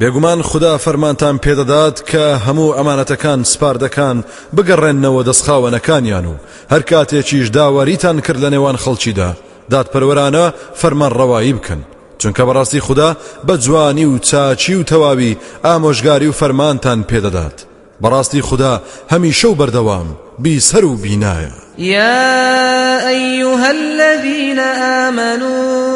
بێگومان خدا فەرمانتان پێدەدات کە هەموو ئەمانەتەکان سپار دەکان بگەڕێنەوە دەستخاوەنەکانیان و هەر کاتێکیش داواریتان کرد لە نێوان خەڵکیدا. دادپەروەرانە فەرمان ڕەوایی بکەن. چونکە بەڕاستی خوددا بە جوانی و چاچی و تەواوی ئامۆژگاری و فەرمانتان پێدەدات. بەڕاستی خوددا هەمیشە و بەردەوام بیسەر و بینایە. يا أيها الذين آمنوا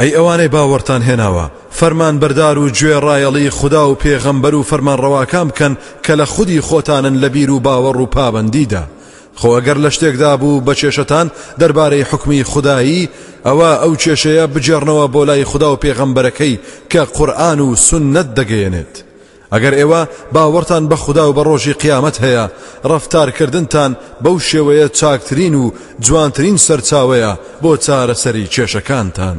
ئەی ئەوانەی باوەڕتان هێناوە. فەرمان بەردار و گوێ ڕایەڵی خوددا و پێغەمبەر و فەرمان ڕەواکام بکەن کە لە خودی خۆتانن لە بیر و باوەڕ و پابندیدا خۆ ئەگەر لە شتێکدا بوو بە کێشتان دەربارەی حکمی خودایی ئەوە ئەو کێشەیە بجێڕنەوە بۆ لای خوددا و پێغەمبەرەکەی کە قورآن و سنت دەگەیەنێت. ئەگەر ئێوە باوەڕتان بە خوددا و بە ڕۆژی قیامەت هەیە ڕفتارکردنتان بەو شێوەیە چاکترین و جوانترین سەرچاوەیە بۆ چارەسەری کێشەکانتان.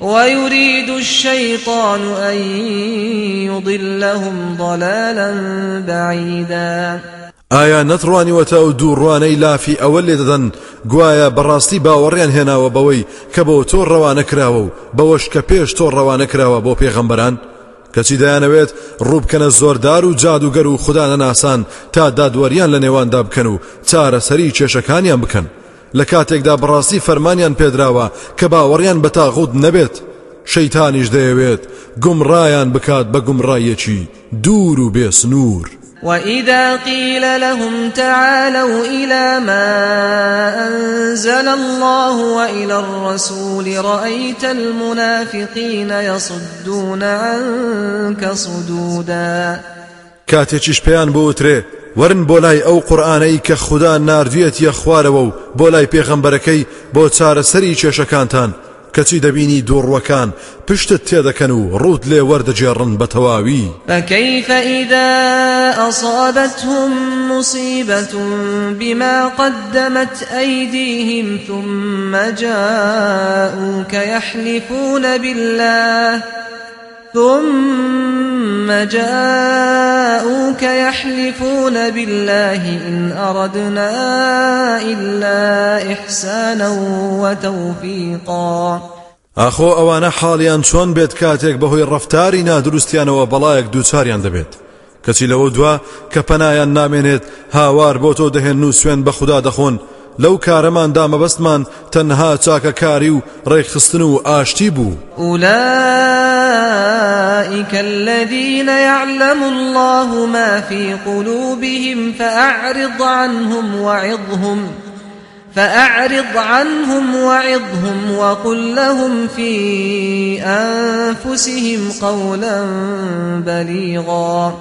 ويريد الشيطان أن يضلهم ضلالا بعيدا. ئایا نەتڕوانیوەتە و دووڕوانەی لافی ئەوە لێ دەدەن؟ گوایە بەڕاستی باوەڕیان هێناوە بەوەی کە بۆ تۆ ڕەوانە کراوە و بەوەش کە پێش تۆ ڕەوانە کراوە بۆ پێغەمبەران. کەچی دەیانەوێت ڕووبکەنە زۆردار و جادوگەر و خودا نەناسان تا دادوەریان لە نێواندا بکەن و چارەسەری کێشەکانیان بکەن. لە کاتێکدا بەڕاستی فەرمانیان پێدراوە کە باوەڕیان بە تاغوت نەبێت شەیتانیش دەیەوێت گومڕایان بکات بە گومڕایەکی دوور و بێسنوور. وإذا قيل لهم تعالوا إلى ما أنزل الله وإلى الرسول رأيت المنافقين يصدون عنك صدودا کاتێکیش پێیان بۆترێ ورن بۆ لای ئەو قورآانەی کە خوددا نردویەتە خوارەوە و بۆ لای پێغەمبەرەکەی بۆ چارەسەری کێشەکانتان کەچی دەبینی دووڕوەکان پشتت تێدەکەن و ڕوت لێ وەردەجێڕن بە فكيف إذا أصابتهم مصيبة بما قدمت أيديهم ثم جاءوك يحلفون بالله ثم جاءوك يحلفون بالله إن أردنا إلا إحسانا وتوفيقا. ئاخۆ ئەوانە حاڵیان چۆن بێت کاتێک بەهۆی ڕفتاری نادروستیانەوە بەڵایەک دووچاریان دەبێت کەچی لەوە دوا کە نامێنێت هاوار بۆ تۆ دەهێن و سوێن بە خوددا دەخۆن لەو کارەماندا مەبەستمان تەنها چاکەکاری و ڕێکخستن و ئاشتی بوو. أولئك الذين يعلم الله ما في قلوبهم فأعرض عنهم وعظهم فأعرض عنهم وعظهم وقل لهم في أنفسهم قولا بليغا.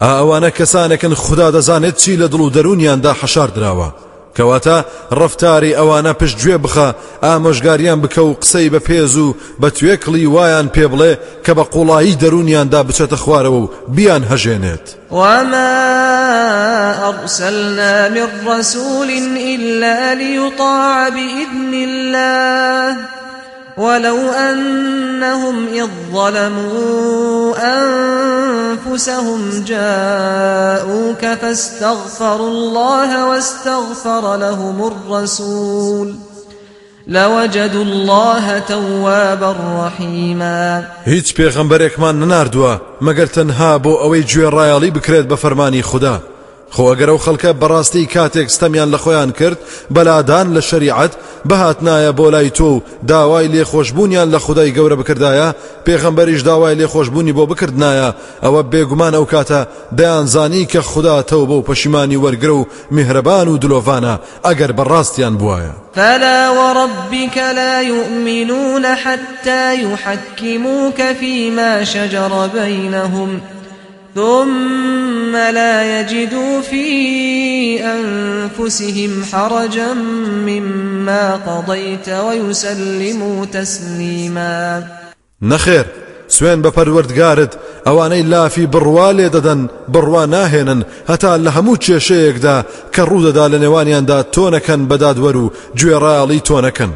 ئەوانە کەسانێکن خوددا دەزانێت چی لە دڵ و دەرونیاندا حەشار دراوە. کەواتە ڕفتاری ئەوانە پشتگوێ بخە. ئامۆژگاریان بکە و قسەی بە پێز و بە توێکڵی وایان پێ بڵێ کە بە قوڵایی دەرونیاندا بچێتە خوارەوە و بیان هەژێنێت. وما أرسلنا من رسول إلا ليطاع بإذن الله ولو أنهم إذ ظلموا أنفسهم جاءوك فاستغفروا الله واستغفر لهم الرسول لوجدوا الله توابا رحيما. هیچ پێغەمبەرێکمان نەناردووە مەگەر تەنها بۆ ئەوەی گوێ ڕایەڵی بکرێت بە فەرمانی خوددا. خۆ ئەگەر ئەو خەڵکە بەڕاستی کاتێک ستەمیان لە خۆیان کرد بەلادان لە شریعەت بەهات نایە بۆ لای تۆ و داوای لێخۆشببوونیان لە خدای گەورە بکردایە پێغەمبەریش داوای لێخۆشببوونی بۆ بکردایە ئەوە بێگومان ئەو کاتە دەیانزانی کە خوددا تەو بۆ پەشیمانی وەرگرە و میهرەبان و دلۆڤانە ئەگەر بەڕاستیان بواە فلا وربك لا يؤمنون حتى يحكموك فيما شجر بينهم. ثم لا يجدوا في أنفسهم حرجا مما قضيت ويسلموا تسليما. نەخێر سوێن بە پەروەردگارت ئەوانەی لافی بڕوا لێ دەدەن بڕوا ناهێنن هەتا لە هەموو کێشەیەکدا کە ڕوودەدا لە نێوانیاندا تۆنەکەن بەدادوەر و گوێڕاڵی تۆنەکەن.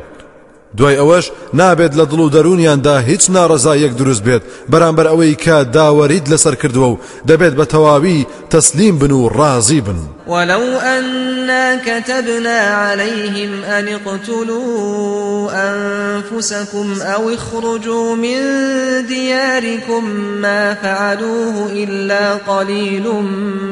دوای ئەوەش نابێت لە دڵ و دەرونیاندا هیچ ناڕزایەک دروست بێت. بەرامبەر ئەوەی کە داوەریت لەسەر کردووە و دەبێت بە تەواوی تەسلیم بن و ڕازی بن. ولو أنا كتبنا عليهم أن اقتلوا أنفسكم أو اخرجوا من دياركم ما فعلوه إلا قليل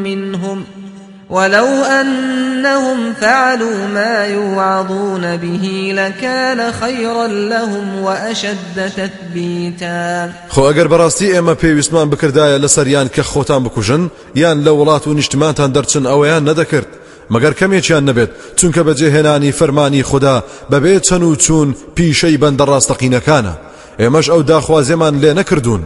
منهم ۖ. ولو أنهم فعلوا ما يوعظون به لكان خيرا لهم وأشد تثبيتا. خۆ ئەگەر بەڕاستی ئێمە پێویستمان بکردایە لەسەریان کە خۆتان بکوژن یان لە وڵات و نیشتمانتان دەرچن ئەوەیان نەدەکرد. مەگەر کەمێکیان نەبێت چونکە بەجێهێنانی فەرمانی خودا بەبێ چەند و چوون پیشەی بەندە ڕاستەقینەکانە ئێمەش ئەو داخوازێمان لێ نەکردوون.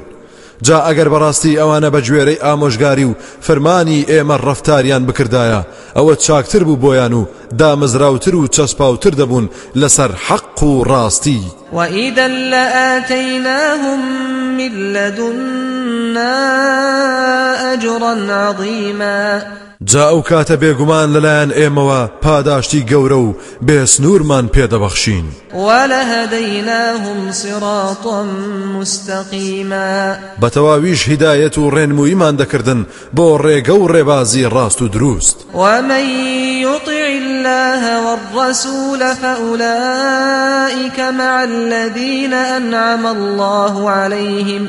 جا ئەگەر بەڕاستی ئەوانە بە گوێرەی ئامۆژگاری و فەرمانی ئێمە ڕفتاریان بکردایە ئەوە چاکتر بوو بۆیان و دامەزراوتر و چەسپاوتر دەبوون لەسەر حەق و ڕاستی. وئیدە لە من لدنا أجرا عظيما جا ئەو کاتە بێگومان لەلایەن ئێمەوە پاداشتی گەورە و بێسنوورمان پێدەبەخشین. وەلەهدەیناهم سڕاتۆم مستەقیما بەتەواویش هیدایەت و ڕێنمویمان دەکردن بۆ ڕێگە و ڕێبازی ڕاست و دروست. ومن يطع الله والرسول فأولئك مع الذين أنعم الله عليهم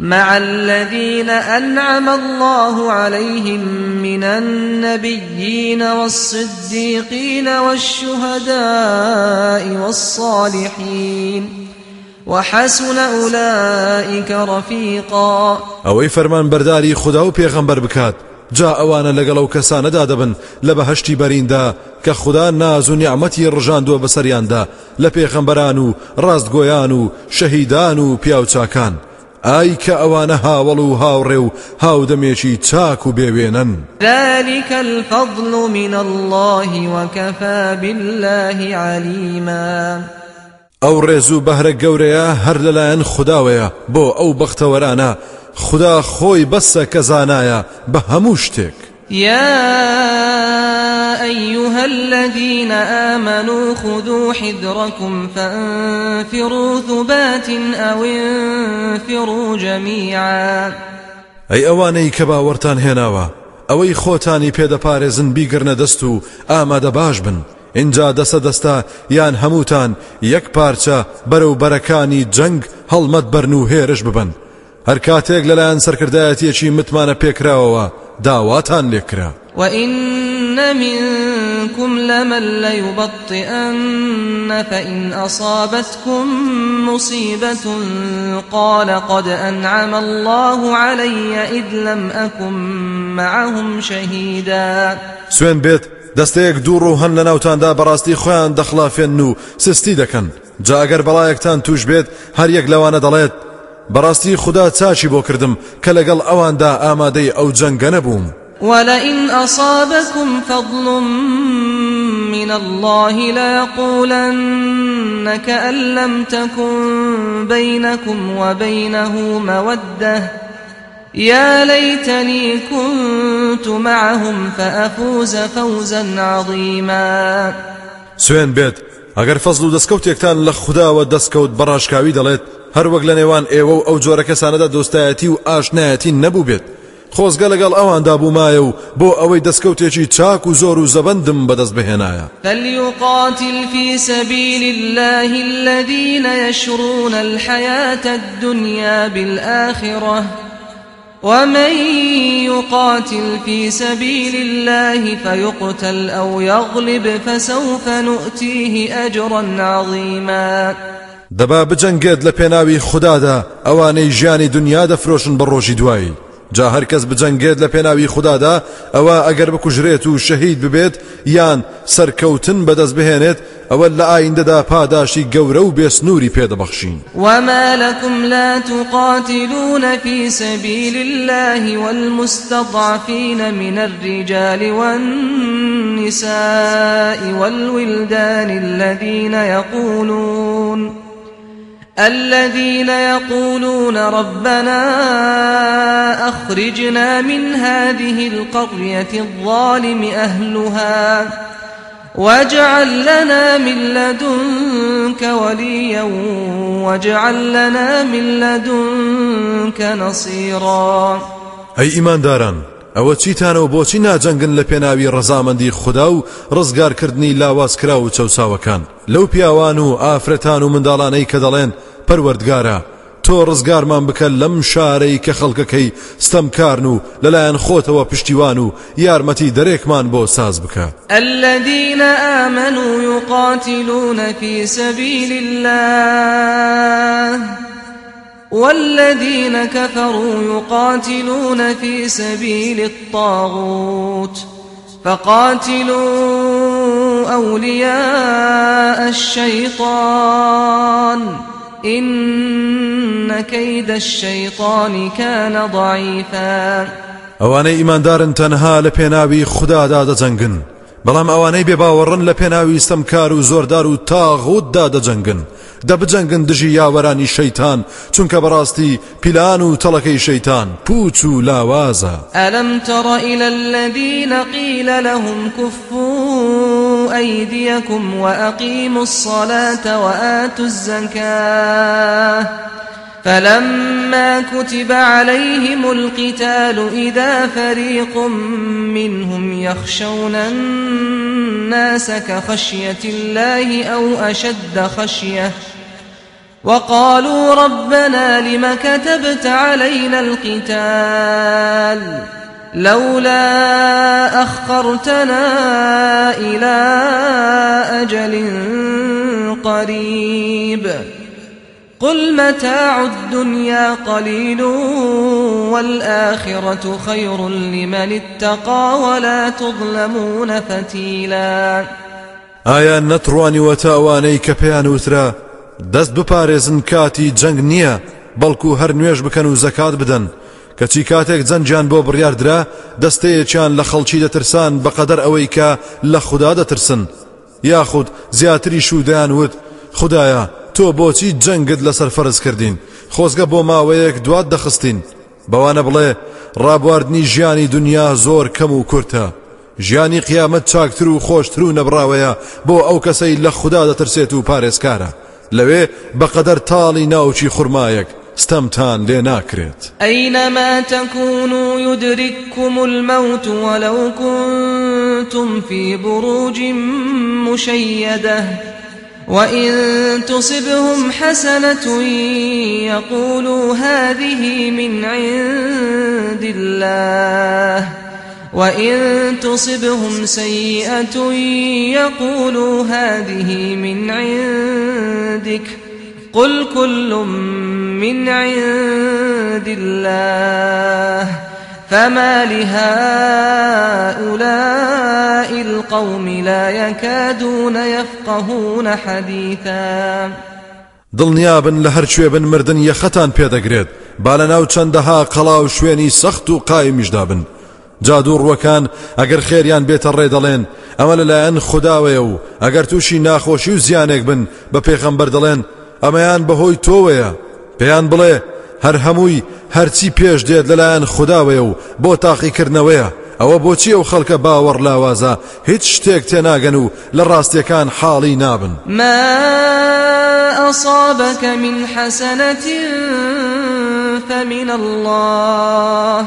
مع الذين أنعم الله عليهم من النبيين والصديقين والشهداء والصالحين. وحسن أولئك رفيقا. أو فرمان برداري خدا و پیغمبر بكات جا ئەوانە لەگەڵ ئەو کەسانەدا دەبن لە بەهشتی بەریندا کە ناز و نیعممەتی ڕژاندووە بەسەریاندا لە پێخەمبەران و ڕاستگۆیان و و پیاوچاکان. ئای کە ئەوانە هاوڵ و هاوڕێ و هاودەمێکی چاک و بێوێنن ذلك الفضل من الله وكفى بالله عليما. ئەو ڕێز و بەهرە گەورەیە هەر لەلایەن خداوەیە بۆ ئەو بەختەوەرانە خدا خۆی بەسە کە زانایە بە هەموو شتێک. يا أيها الذين آمنوا خذوا حذركم فانفروا ثبات أو انفروا جميعا. ئەی ئەوانەی کە باوەرتان هێناوە ئەوەی خۆتانی پێدەپارێزن بیگرنە دەست و ئامادە باش بن اینجا دەسە دەستا یان هەمووتان یەک پارچە بەرەو بەرەکانی جەنگ هەڵمەت بەرن و هێرش ببن هەر کاتێک لەلایەن سەرکردایەتیەکی متمانە داواتان لێکرا وإن منكم لمن ليبطئن فإن أصابتكم مصيبة قال قد أنعم الله علي إذ لم أكن معهم شهيدا. سوين بيت دەستەیەک دوور و هەن لە ناوتاندا بەڕاستی خۆیان دەخلافێن و سستی دەکەن جا ئەگەر بەڵایەکتان توش بێت هەر یەک لەوانە دەڵێت بەڕاستی خوددا چاچی بۆ کردم کە لەگەڵ ئەواندا ئامادەی ئەو جەنگە نەبووم. ولئن أصابكم فضل من الله ليقولن كأن لم تكن بينكم وبينه مودة. يا ليتني كنت معهم فأفوز فوزا عظيما. سوين بيت فەزل و دەستکەوتێکتان لە خودداوە دەستکەوت بەڕاشکاوی دەڵێت هەر وەک لە نێوان ئێوە و ئەو جۆرە کەسانەدا دۆستایەتی و ئاشنایەتی نەبوو بێت. خۆزگە لەگەڵ ئەواندا بوومایە و بۆ ئەوەی دەستکەوتێکی چاک و زۆر و زەبندم بەدەست بهێنایە. فليقاتل في سبيل الله الذين يشرون الحياة الدنيا بالآخرة ومن يقاتل في سبيل الله فيقتل أو يغلب فسوف نؤتيه أجرا عظيما دەبا بجەنگێت لە پێناوی خوددادا ئەوانەی ژیانی دنیا دەفرۆشن بە ڕۆژی دوایی جا هەرکەس بجەنگێت لە پێناوی خوددادا ئەوە ئەگەر بکوژرێت و شەهید ببێت یان سەرکەوتن بەدەست بهێنێت ئەوە لە ئایندەدا پاداشی گەورە و بێسنووری پێدەبەخشین. وما لكم لا تقاتلون في سبيل الله والمستضعفين من الرجال والنساء والولدان الذين يقولون الذين يقولون ربنا أخرجنا من هذه القرية الظالم أهلها واجعل لنا من لدنك وليا واجعل لنا من لدنك نصيرا. أي إيمان داران ئەوە چیتانەوە بۆچی ناجەنگن لە پێناوی ڕەزامەندی خوددا و ڕزگارکردنی لاوازکرا و چەساوەکان لەو پیاوان و ئافرەتان و منداڵانەی کە دەڵێن پەروەردگارە تۆ ڕزگارمان بکە لەم شارەی کە خەڵکەکەی ستەمکارن و لەلایەن خۆتەوە پشتیوان و یارمەتی دەرێکمان بۆ ساز بکە. الذين آمنوا يقاتلون في سبيل الله والذين كفروا يقاتلون في سبيل الطاغوت فقاتلوا أولياء الشيطان. إن كيد الشيطان كان ضعيفا. ئەوانەی ئیماندارن تەنها لە پێناوی خوددادا دەجەنگن بەڵام ئەوانەی بێباوەڕن لە پێناوی ستەمکار و زۆردار و تاغوتدا دەجەنگن دەبجەنگن دژی یاوەرانی شەیتان چونکە بەڕاستی پیلان و تەڵەکەی شەیتان پوچ و لاوازە ئەلم تڕ إلى الذين قيل لهم كفوا أيديكم وأقيموا الصلاة وآتوا الزكاة. فلما كتب عليهم القتال إذا فريق منهم يخشون الناس كخشية الله أو أشد خشية. وقالوا ربنا لم كتبت علينا القتال؟ لولا أخرتنا إلى أجل قريب. قل متاع الدنيا قليل والآخرة خير لمن اتقى ولا تظلمون فتيلا. ئایا نەتڕوانی وەتاوانەی کە پێیان وترا دەست بپارێزن کاتی جەنگ نییە بەڵکو هەر نوێژ بکەن و زەکات بدەن. کەچی کاتێک جەنجیان بۆ بڕیاردرا دەستەیەکیان لە خەڵکی دەترسان بەقەدەر ئەوەی کە لە خوددا دەترسن. یاخود زیاتری شودیان وت خدایە تۆ بۆچی جەنگت لەسەر فەرز کردین؟ خۆزگە بۆ ماوەیەک دوات دەخستین. بەوانە بڵێ ڕابواردنی ژیانی دنیا زۆر کەم و کورتە. ژیانی قیامەت چاکتر و خۆشتر و نەبراوەیە بۆ ئەو کەسەی لە خوددا دەترسێت و پارێزکارە. لەوێ بەقەدەر تاڵی ناوچی خورمایەک. ستەمتان لێ ناکرێت ئەینەما تەکون و ولو كنتم في بروج مشيدة وإن تصبهم حسنة يقولوا هذه من عند الله وإن تصبهم سيئة يقولوا هذه من عندك. قل كل من عند الله فما لهؤلاء القوم لا يكادون يفقهون حديثا. دڵنیابن لە هەر کوێ بن مردن یەخەتان پێدەگرێت. با لە ناو چەندەها قەڵا و شوێنی سەخت و قایمیشدا بن جادو ڕوەکان ئەگەر خێریان بێتە ڕێ دەڵێن ئەمە لەلایەن خودداوەیە و ئەگەر تووشی ناخۆشی و زیانێک بن بە پێخەمبەر دەڵێن ئەمەیان بەهۆی تۆوەیە. پێیان بڵێ هەر هەمووی هەرچی پێش دێت لەلایەن خودداوەیە و بۆ تاقیکردنەوەیە. ئەوە بۆچی ئەو خەڵکە باوەڕ لاوازە؟ هیچ شتێک تێناگەن و لە ڕاستیەکان حاڵی نابن. ما أصابك من حسنة فمن الله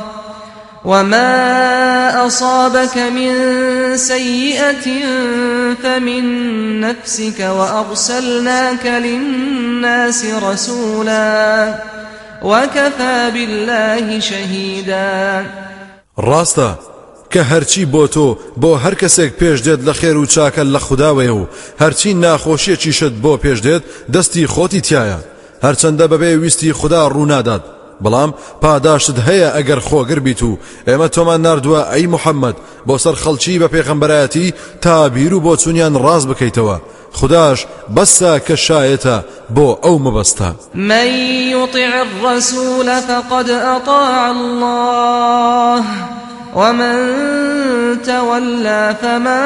وما أصابك من سيئة فمن نفسك وأرسلناك للناس رسولا وكفى بالله شهيدا. ڕاستە کە هەرچی بۆ تۆ بۆ هەر کەسێک پێش دێت لە خێر و چاکە لە خودداوەیە و هەرچی ناخۆشیەکی شت بۆ پێش دێت دەستی خۆتی تایە. هەرچەندە بەبێ ویستی بەڵام پاداشت هەیە ئەگەر خۆگر بیت و. ئێمە تۆمان نردووە ئەی محەممەد بۆ سەر خەڵکی بە پێخەمبەرایەتی تا بیر و بۆ چونیان ڕاز بکەیتەوە. خداش بەسە کە شایەتە بۆ ئەو من يطع الرسول فقد أطاع الله ومن تولى فما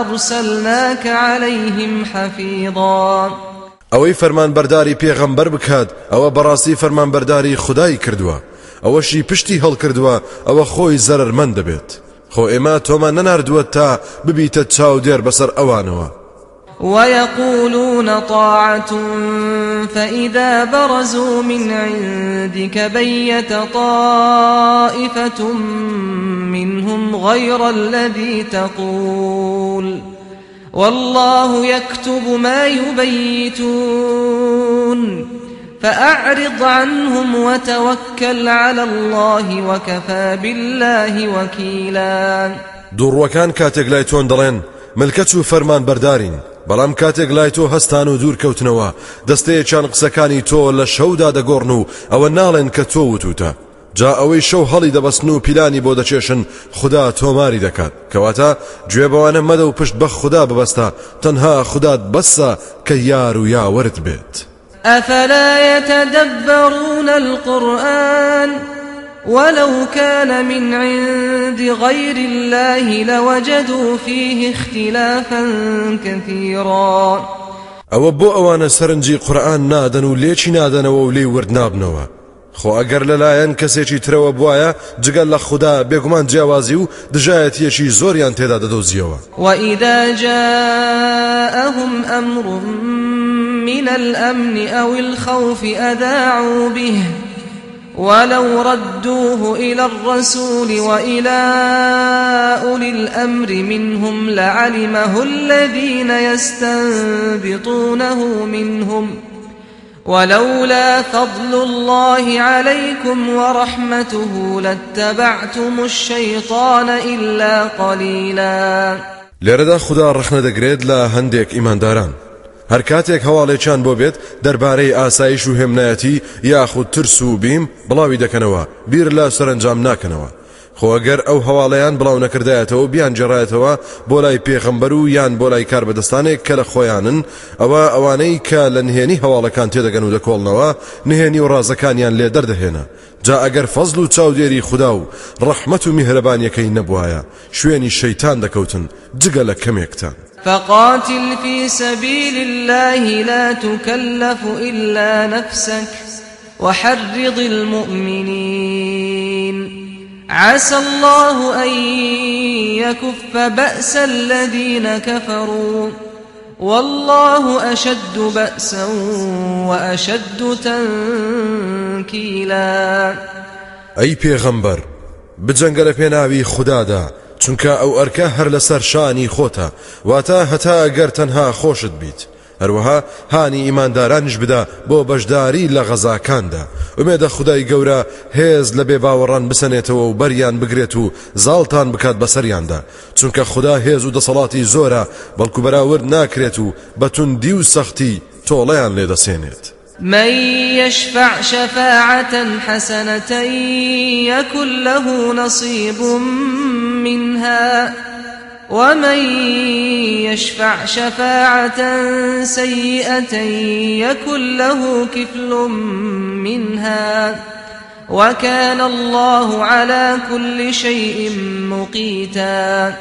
أرسلناك عليهم حفيظا. ئەوەی فەرمانبەرداری پێغەمبەر بکات ئەوە بەڕاستی فەرمانبەرداری خدای کردووە ئەوەشی پشتی هەڵکردووە ئەوە خۆی زەرمەند دەبێت خۆ ئێمە تۆمان نەناردووە تا ببیتە چاودێر بەسەر ئەوانەوە ويقولون طاعة فإذا برزوا من عندك بيت طائفة منهم غير الذي تقول. والله يكتب ما يبيتون. فأعرض عنهم وتوكل على الله وكفى بالله وكيلا. دوڕوەکان کاتێک لای تۆن دەڵێن ملکەت و فەرمان بەردارین بەڵام کاتێک لای تۆ هەستان و دوور کەوتنەوە دەستەیەکیان قسەکانی تۆ لە جا ئەوەی شەو هەڵی دەبەستن و پیلانی بۆ دەچێشن خدا تۆماری دەکات. کەواتە گوێ بەوانە مەدە و پشت بە خدا ببەستە تەنها خودات بەسە کە یار و یاوەرت بێت. أفلا يتدبرون القرآن ولو كان من عند غير الله لوجدوا فيه اختلافا كثيرا. ئەوە بۆ ئەوانە سەرنجی قورآن نادەن و لێکی نادەنەوە و لێی وردنابنەوە. خۆ ئەگەر لەلایەن کەسێکی ترەوە بواە جگەل لە خوددا بێگومان جیاوازی و دژایەتیەکی زۆریان تێدا دەدۆزیەوە. جاءهم أمر من الأمن أو الخوف أذاعوا به ولو ردوه إلى الرسول وإلى أولي الأمر منهم لعلمه الذين يستنبطونه منهم ولولا فضل الله عليكم ورحمته لاتبعتم الشيطان إلا قليلا. لێرەدا خدا ڕخنە دەگرێت لە هەندێک ئیمانداران هەر کاتێک هەواڵێکیان بۆ بێت دەربارەی ئاسایش و هێمنایەتی یاخود ترس و بیم بڵاوی دەکەنەوە بیر لە سەرنجام خۆگەر ئەو هەواڵەیان بڵاو نەکردایەتەوە بیان جێڕایەتەوە بۆ لای پێخەمبەر و یان بۆ لای کار بەدەستانێک کە لە خۆیانن. ئەوە ئەوانەی کە لە نهێنی هەواڵەکان تێدەگەن و دەکۆڵنەوە نهێنی و ڕازەکانیان لێ دەردەهێنا. جا ئەگەر فەزل و چاودێری خوددا و ڕەحمەت و میهرەبانیەکەی نەبوایە شوێنی شەیتان دەکەوتن جگە لە کەمێکتان. فقاتل في سبيل الله لا تكلف إلا نفسك وحرض المؤمنين. عسى الله أن يكف بأس الذين كفروا. والله أشد بأسا وأشد تنكيلا. ئەی پێغەمبەر بجەنگە لە پێناوی خوددادا چونکە ئەو ئەرکە هەر لەسەر شانی خۆتە واتە هەتا ئەگەر تەنها خۆشت بیت. هەروەها هانی ئیماندارانش بدا بۆ بەشداری لە غەزاکاندا. ومێدە خدای گەورە هێز لە بێ باوەڕان بسەنێتەوە و بەریان بگرێت و زاڵتان بکات بەسەریاندا چونکە خدا هێز و دەسەڵاتی زۆرە بەڵکو بەراورد ناکرێت و بەتوندی و سەختی تۆڵەیان لێدەسێنێت من يشفع شفاعة حسنة يكن له نصيب منها ومن يشفع شفاعة سيئة يكن له كفل منها وكان الله على كل شيء مقيتا.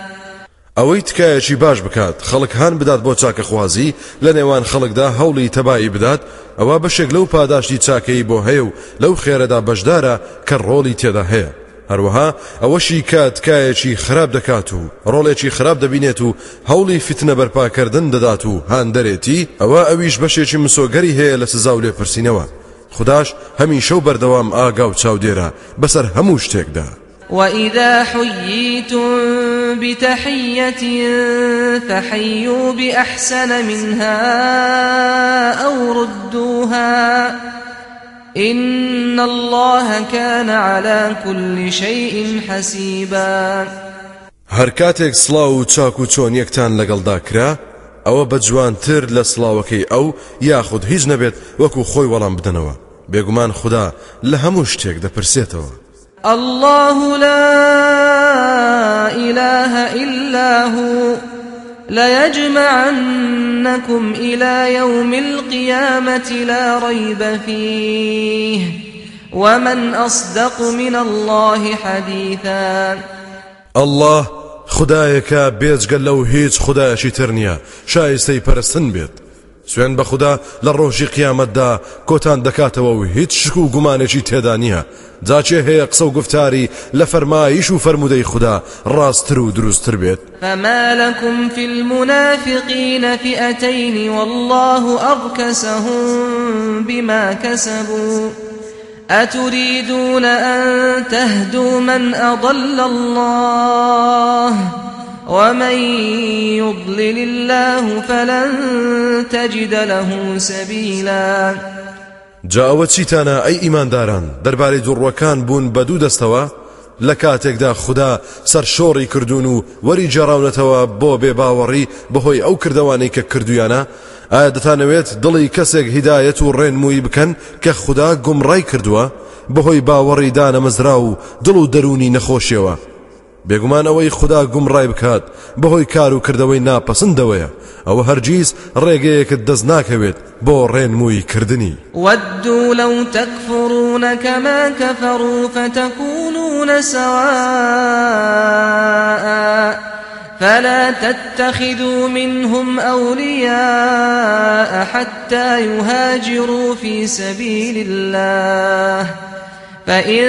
ئەوەی تکایەکی باش بکات؟ خەڵک هەان بدات بۆ چاکە خوازی لە نێوان خەڵکدا هەوڵی تەبایی بدات ئەوە بەشێک لەو پاداشتی چاکەی بۆ هەیە و لەو خێرەدا بەشدارە کە ڕۆڵی تێدا هەیە. هەروەها ئەوەشی کات تکایەکی خراپ دەکات و ڕۆڵێکی خراپ دەبینێت و هەوڵی فتنە بەرپاکردن دەدات و هاان دەرێتی ئەوە ئەویش بەشێکی مسۆگەری هەیە لە سزا و لێپرسینەوە. خداش هەمی شەو بەردەوام ئاگا و چاودێرە بەسەر هەموو شتێکدا. وإذا حييتم بتحية فحيوا بأحسن منها أو ردوها إن الله كان على كل شيء حسيبا. هەر کاتێک سلااو و چاک و چۆن یەکتان لەگەڵدا کرا ئەوە بە جوانتر لە سلااوەکەی ئەو یاخود هیچ نەبێت وەکو خۆی وەڵام بدەنەوە بێگومان خوددا لە هەموو شتێک دەپرسێتەوە. الله لا إله إلا هو. ليجمعنكم إلى يوم القيامة لا ريب فيه. ومن أصدق من الله حديثا. الله خدایەکە بێجگە لەو هیچ خدایەکی تر نییە شایستەی پەرستن بێت سوێن بە خوددا لە ڕۆژی قیامەتدا کۆتان دەکاتەوە و هیچ شک و گومانێکی تێدا نییە. جاچێ هەیە قسە و گفتاری لە فەرمایش و فرەرمودەی خوددا ڕاستتر و دروستتر بێت. فما لكم في المنافقين فئتين والله أركسهم بما كسبوا. أتريدون أن تهدوا من أضل الله؟ ومن يضلل الله فلن تجد له سبيلا. جاوە چیتانە ئەی ئیمانداران دەربارەی دوڕوەکان بوون بە دوو دەستەوە؟ لە کاتێکدا خوددا سەرشۆڕی کردوون و وەری جێراونەتەوە بۆ بێ باوەڕی بەهۆی ئەو کردوانەی کە کردویانە؟ ئایا دەتانەوێت دڵی کەسێک هیدایەت و ڕێنمووی بکەن کە خوددا گومڕای کردووە؟ بەهۆی باوەڕی دانەمەزرا و دڵ و دەرونی نەخۆشیەوە. بێگومان ئەوەی خوددا گومڕای بکات بەهۆی کار و کردەوەی ناپەسەندەوەیە. ئەوە هەرگیز ڕێگەیەکت دەست ناکەوێت بۆ ڕێنمووی کردنی. تكفرون كما كفروا فتكونون سواء فلا تتخذوا منهم أولياء حتى يهاجروا في سبيل الله فإن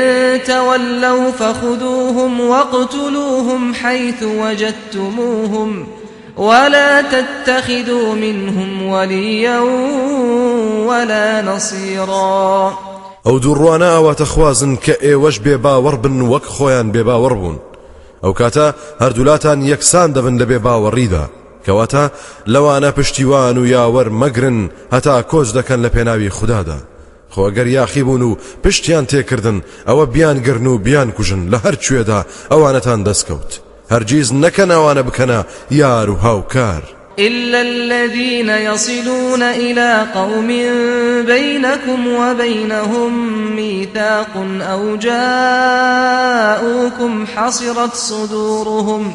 تولوا فخذوهم واقتلوهم حيث وجدتموهم ولا تتخذوا منهم وليا ولا نصيرا. ئەو دووڕوانە ئەواتە خوازن کە ئێوەش بێ باوەڕ بن وەک خۆیان بێ باوەڕ بوون ئەو کاتە هەردوولاتان یەکسان دەبن لە بێ باوەڕیدا کەواتە لەوانە پشتیوان و یاوەەر مەگرن هەتا کۆچ دەکەن خۆگەر یاخی بوون و پشتیان تێکردن ئەوە بیان گرن و بیان کوژن لە هەر کوێدا ئەوانەتان دەستکەوت. هەرگیز نەکەن ئەوانە بکەنە یار و هاوکار. إلا الذين يصلون إلى قوم بينكم وبينهم ميثاق أو جاءوكم حصرت صدورهم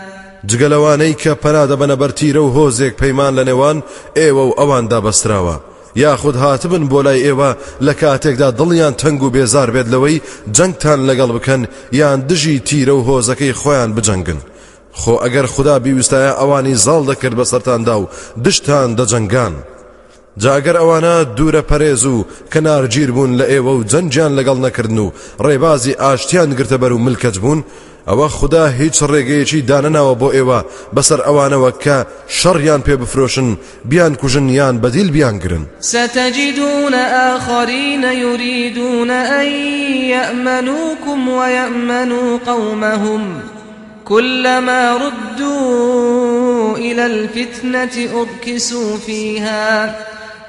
جگەلەوانەی کە پەنادە بەنە بەرتیرە و هۆزێک پەیمان لە نێوان ئێوە و ئەواندا بەستراوە یاخود هاتبن بۆ لای ئێوە لە کاتێکدا دڵیان تەنگ و بێزار بێت لەوەی جەنگتان لەگەڵ بکەن یان دژی تیرە و هۆزەکەی خۆیان بجەنگن. خۆ ئەگەر خدا بیویستایە ئەوانی زاڵ دەکرد بە سەراندا و دشتان دەجەنگان. جاگەر ئەوانە دوورە پەرێز و کەنارگیر بوون لە ئێوە و جەنجیان لەگەڵ نەکردن و ڕێبازی ئاشتیان گرتە بەر و ملکەت بوون ئەوە خدا هیچ ڕێگەیەکی دانەناوە بۆ ئێوە بەسەر ئەوانەوە کە شەڕیان پێ بفرۆشن بیان کوژن یان بەدیل بیان گرن. ستجدون آخرين يريدون أن يأمنوكم ويأمنوا قومهم. كلما ردوا إلى الفتنة أركسوا فيها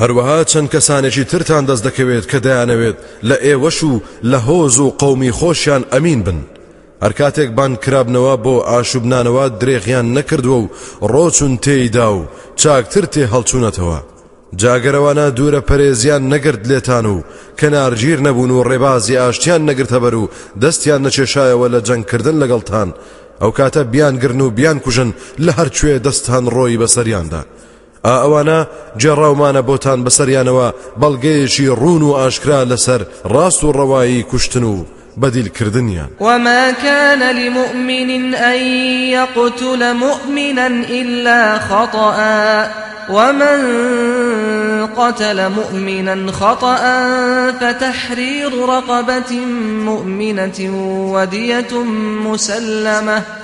هەروەها چەند کەسانێکی ترتان دەست دەکەوێت کە دەیانەوێت لە ئێوەش و لە هۆز و قومی خۆشیان ئەمین بن. هەر کاتێک بان کرابنەوە بۆ ئاشوبنانەوە درێغیان نەکردووە و ڕۆچون تێیدا و چاکتر تێ هەڵچوونەتەوە. جاگەرەوانە دوورە پەرێزیان نەگرت لێتان و کەنارگیر نەبوون و ڕێبازی ئاشتیان نەگرتە بەر و دەستیان نەچێشایەوە لە جەنگکردن لەگەڵتان. ئەو کاتە بیان گرن و بیان کوژن لە هەرکوێ دەستان ڕۆی بەسەریاندا. ئەوانە جێڕاومانە بۆتان بەسەریانەوە بەڵگەیەکی ڕون و ئاشکرا لەسەر ڕاست و ڕەوایی کوشتن و بديل كردنيا وما كان لمؤمن أن يقتل مؤمنا إلا خطأ ومن قتل مؤمنا خطأ فتحرير رقبة مؤمنة ودية مسلمة.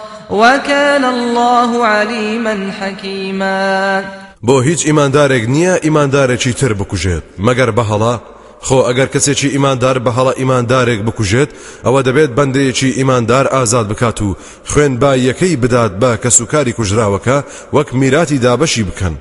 وكان الله عليما حكيما. بۆ هیچ ئیماندارێک نییە ئیماندارێکی تر بکوژێت. مەگەر بەهەڵە خۆ ئەگەر کەسێکی ئیماندار بە هەڵە ئیماندارێک بکوژێت ئەوە دەبێت بەندەیەکی ئیماندار ئازاد بکات و خوێنباییەکەی بدات بە کەسوکاری کوژراوەکە وەک میراتی دابەشی بکەن.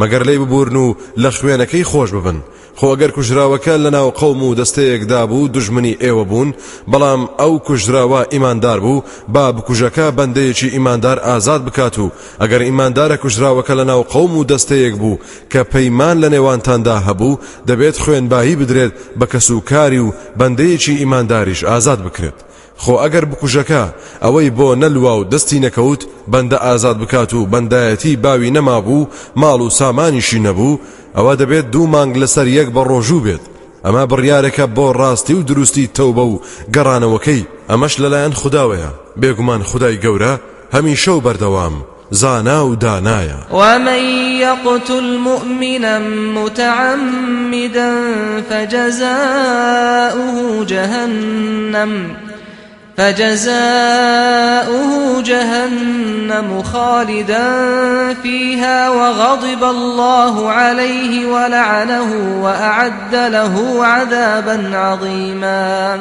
مەگەر لێی ببورن و لە خوێنەکەی خۆش ببن. خۆ ئەگەر کوژراوەکە لە ناو قەوم و دەستەیەکدا بوو دژمنی ئێوە بوون بەڵام ئەو کوژراوە ئیماندار بوو با بکوژەکە بەندەیەکی ئیماندار ئازاد بکات و ئەگەر ئیماندارە کوژراوەکە لە ناو قەوم و دەستەیەک بوو کە پەیمان لە نێوانتاندا هەبوو دەبێت خوێنبایی بدرێت بە کەسوکاری و بەندەیەکی ئیمانداریش ئازاد بکرێت. خۆ ئەگەر بکوژەکە ئەوەی بۆ نەلووا و دەستی نەکەوت بەندە ئازاد بکات و بەندایەتی باوی نەمابوو ماڵ و سامانیشی نەبوو ئەوە دەبێت دوو مانگ لەسەر یەک بە ڕۆژوو بێت. ئەمە بڕیارێکە بۆ ڕاستی و دروستی تەوبە و گەڕانەوەکەی ئەمەش لەلایەن خداوەیە بێگومان خدای گەورە هەمیشە و بەردەوام زانا و دانايا ومن يقتل مؤمنا متعمدا فجزاؤه جهنم فجزاؤه جهنم خالدا فيها وغضب الله عليه ولعنه وأعد له عذابا عظيما.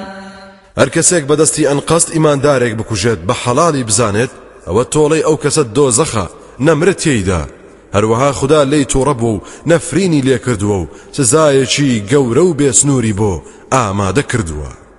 هەر کەسێک بەدەستی ئەنقەست ئیماندارێک بکوژێت بە حەڵالی بزانێت ئەوە تۆڵەی ئەو کەسە دۆزەخە نەمرێت تێیدا هەروەها خدا لی بوو و نەفرینی لێ کردووە و سزایەکی گەورە و بێسنووری بۆ ئامادە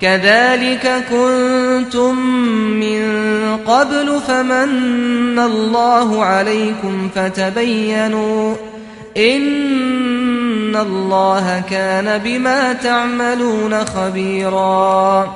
كذلك كنتم من قبل فمن الله عليكم فتبينوا إن الله كان بما تعملون خبيرا.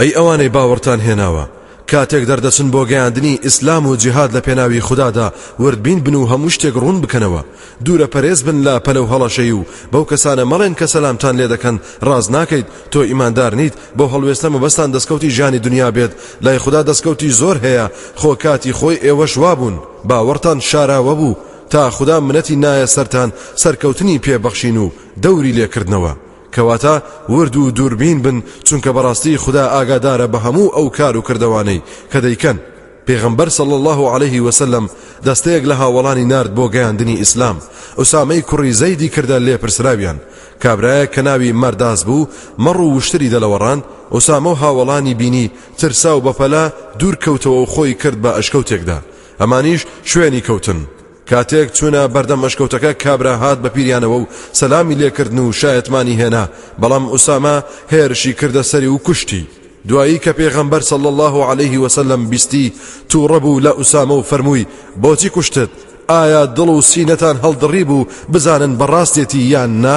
أي أواني باورتان هناوا؟ کاتێک دەردەچن بۆ گەیاندنی ئیسلام و جیهاد لە پێناوی خوددادا وردبین بن و هەموو شتێک ڕوون بکەنەوە. دوورە پەرێز بن لە پەلە و هەڵەشەی و بەو کەسانە مەڵێن کە سەلامتان لێ دەکەن ڕاز ناکەیت تۆ ئیماندار نیت. بۆ هەڵوێستە مەبەستان دەستکەوتی ژانی دنیا بێت لای خوددا دەستکەوتی زۆر هەیە خۆ کاتی خۆی ئێوە شوابوون باوەڕتان شاراوە بوو تا خوددا منەتی نایە سەران سەرکەوتنی پێبەخشین و دەوری لێکردنەوە. کەواتە ورد و دووربین بن چونکە بەڕاستی خدا ئاگادارە بە هەموو ئەو کار و کردوانەی. کە دەیکەن پێغمبەر صلى الله عليه وسلم دەستەیەک لە هاوڵانی نارد بۆ گەیاندنی ئیسلام. ئوسامەی کوڕی زەیدی کردە لێپرسراویان. کابرایە کە ناوی مەرداس بوو مەڕ و وشتری دەلەوەڕان ئوسامە و هاوڵانی بینی ترسا و بەپەلە دوور کەوتەوە و خۆی کرد بە ئەشکەوتێکدا. ئەمانیش شوێنی کەوتن. کاتێک چوونە بەردەم ئەشکەوتەکە کابرا هات بە پیریانەوە و سەلامی لێکردن و شایەتمانی هێنا. بەڵام ئوسامە هێرشی کردە سەری و کوشتی. دوایی کە پێغەمبەر صلی الله عليه وسلم بیستی تووڕەبوو لە ئوسامە و فەرمووی بۆچی کوشتت؟ ئایا دڵ و سینەتان هەڵدڕی بوو؟ بزانن بەڕاستێتی یان نا؟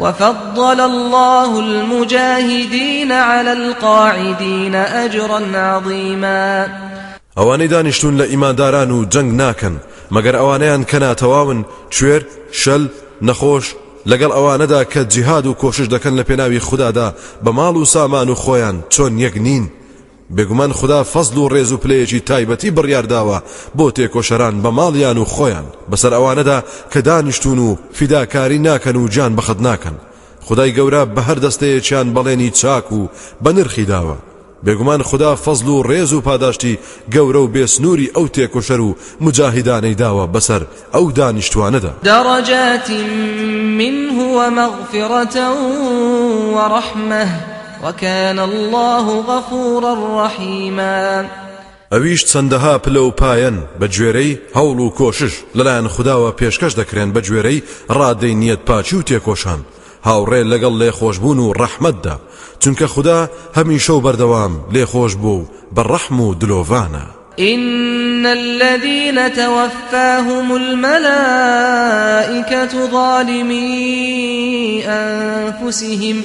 وفضل الله المجاهدين على القاعدين أجرا عظيما. ئەوانەی دانیشتون لە ئیمانداران و جەنگ ناکەن. مەگەر ئەوانەیان کەناتەواون کوێر شەل نەخۆش لەگەڵ ئەوانەدا کە جیهاد و کۆشش دەکەن لە پێناوی خوددادا بە ماڵ و سامان و خۆیان چۆن یەک بێگومان خدا فەزل و ڕێز و پلەیەکی تایبەتی بڕیارداوە بۆ تێکۆشەران بە ماڵیان و خۆیان. بەسەر ئەوانەدا کە دانیشتون و فیداکاری ناکەن و جان بەخت ناکەن. خدای گەورە بە هەر دەستەیەکیان بەڵێنی چاک و بە نرخی داوە. بێگومان خدا فەزل و ڕێز و پاداشتی گەورە و بێسنووری ئەو تێکۆشەر و مجاهیدانەی داوە بەسەر ئەو دانیشتوانەدا. دەڕەجات منه ومغفرة ورحمة وكان الله غفورا رحيما. ئەویش چەندەها پلە و پایەن بە گوێرەی هەوڵ و کۆشش لەلایەن خداوە پێشکەش دەکرێن بە گوێرەی ڕادەی نیەت پاچی و تێکۆشان هاوڕێ لەگەڵ لێخۆشببوون و ڕەحمەتدا چونکە خدا هەمیشە و بەردەوام لێخۆش بوو بە ڕەحم و دلۆڤانە إن الذين توفاهم الملائكة ظالمي أنفسهم.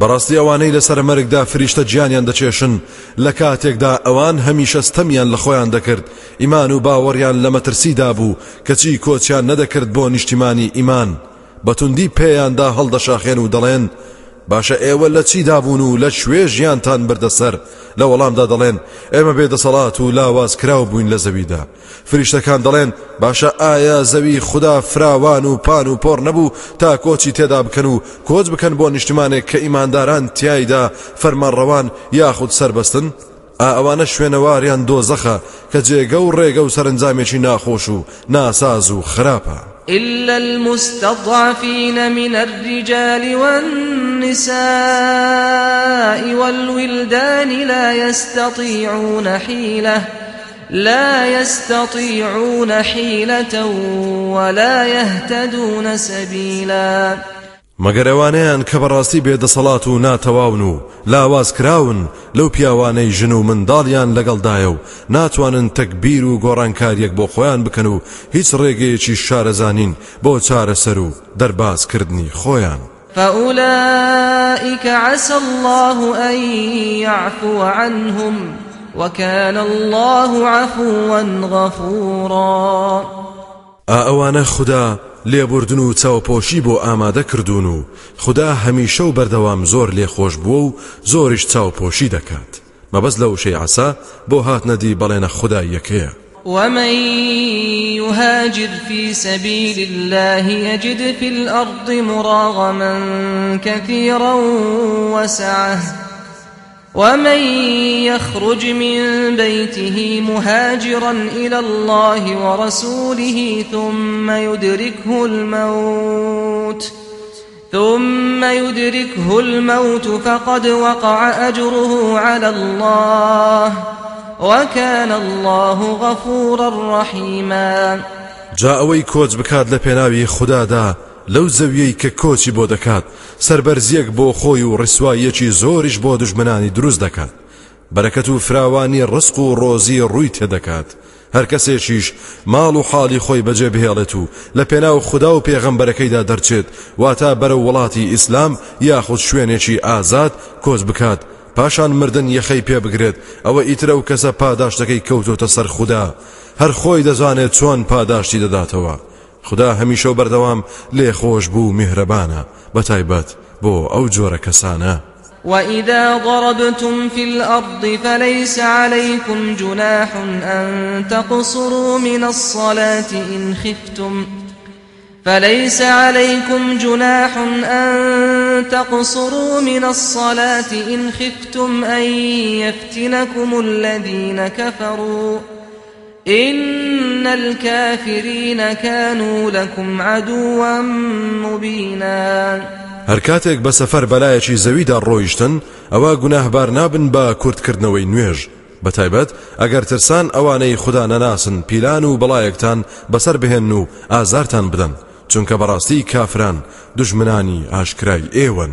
بەڕاستی ئەوانەی لەسەر مەرگدا فریشتە گیانیان دەچێشن لە کاتێکدا ئەوان هەمیشە ستەمیان لە خۆیان دەکرد. ئیمان و باوەڕیان لە مەترسیدا بوو کەچی کۆچیان نەدەکرد بۆ نیشتیمانی ئیمان. بەتوندی پێیاندا هەڵدەشاخێن و دەڵێن باشە ئێوە لە چی دابوون و لە شوێ ژیانتان بردەسەر لە وەڵامدا دەڵێن ئێمە بێدەسەڵات و لاواز کراو بووین لە زەویدا. فریشتەکان دەڵێن باشە ئایا زەوی خدا فراوان و پان و پۆڕ نەبوو تا کۆچی تێدا بکەن و کۆچ بکەن بۆ نیشتمانێک کە ئیمانداران تایدا فەرمانڕەوان یاخود سربەستن؟ ئەوانە شوێنەواریان دۆزەخە کە جێگە و ڕێگە و سەرنجامێکی ناخۆش و ناساز و خراپە. إلا المستضعفين من الرجال والنساء والولدان لا يستطيعون حيلة لا يستطيعون حيلة ولا يهتدون سبيلاً مەگەر ئەوانەیان کە بەڕاستی بێدەسەڵات و ناتەواون و لاواز کراون لەو پیاوانەی ژن و منداڵیان لەگەڵدایە و ناتوانن تەکبیر و گۆڕانکاریەک بۆ خۆیان بکەن و هیچ ڕێگەیەکی شارەزانین بۆ چارەسەر و دەربازکردنی خۆیان. فأولئك عسى الله أن يعفو عنهم وكان الله عفوا غفورا ئەوانە خدا لێبوردن و چاوپۆشی بۆ ئامادە کردوون و خدا هەمیشە و بەردەوام زۆر لێخۆش بووە و زۆریش چاوپۆشی دەکات. مەبەست لە وشەی عسا بۆ هات نەدی بەڵێنە خدا یەکەیە ومن يهاجر في سبيل الله يجد في الأرض مراغما كثيرا وسعه ومن يخرج من بيته مهاجرا إلى الله ورسوله ثم يدركه الموت ثم يدركه الموت فقد وقع أجره على الله وكان الله غفورا رحيما. جاء بکات لە پێناوی خوددادا لەو زەویەی کە کۆچی بۆ دەکات سربەرزیەک بۆ خۆی و ڕسوایەکی زۆریش بۆ دژمنانی دروست دەکات. بەرەکەت و فراوانی ڕسق و ڕۆزی ڕووی تێدەکات هەر کەسێکیش ماڵ و حاڵی خۆی بەجێ بهێڵێت و لە پێناو خوددا و پێغەمبەرەکەیدا دەرچێت واتە بەرە وڵاتی ئیسلام یاخود شوێنێکی ئازاد کۆچ بکات. پاشان مردن یەخەی پێ بگرێت ئەوە ئیترە و کەسە پاداشتەکەی کەوتۆتە سەر خوددا. هەر خۆی دەزانێت چۆن پاداشتی دەداتەوە. خدا هەمیشە و بەردەوام لێ خۆش بوو میهرەبانە بەتایبەت بۆ ئەو جۆرە کەسانە. وإذا ضربتم في الأرض فليس عليكم جناح أن تقصروا من الصلاة إن خفتم فليس عليكم جناح أن تقصروا من الصلاة إن خفتم أن يفتنكم الذين كفروا إن الكافرين كانوا لكم عدوا مبينا. هەر کاتێک بە سەفەر بەلایەکی زەویدا ڕۆیشتن ئەوە گوناهبار نابن بە کورتکردنەوەی نوێژ. بەتایبەت ئەگەر ترسان ئەوانەی خوددا نەناسن پیلان و بەڵایەکتان بەسەر بهێن و ئازارتان بدەن. چونکە بەڕاستی کافران دژمنانی ئاشکرای ئێوەن.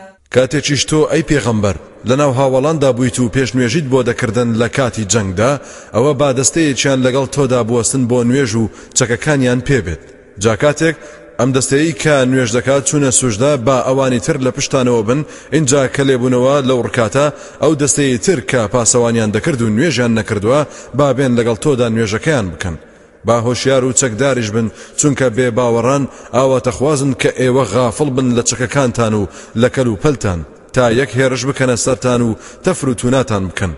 کاتێکیش تۆ ئەی پێغەمبەر لەناو هاوڵاندا بوویت و پێشنوێژیت بۆ دەکردن لە کاتی جەنگدا ئەوە با دەستەیەکیان لەگەڵ تۆدا بوەستن بۆ نوێژ و چەکەکانیان پێبێت. جا کاتێک ئەم دەستەیە کە نوێژ دەکات چوونە سوژدا با ئەوانی تر لە پشتانەوە بن ئینجا کە لێبوونەوە لەو ڕکاتە ئەو دەستەیە تر کە پاسەوانیان دەکرد و نوێژیان نەکردووە با بێن لەگەڵ تۆدا نوێژەکەیان بکەن. با هۆشیار و چەکداریش بن چونکە بێ باوەڕان ئاواتەخوازن کە ئێوە غافڵ بن لە چەکەکانتان و لە کەل و پەلتان. تا یەک هێرش بکەنە سەرتان و تەفر و توناتان بکەن.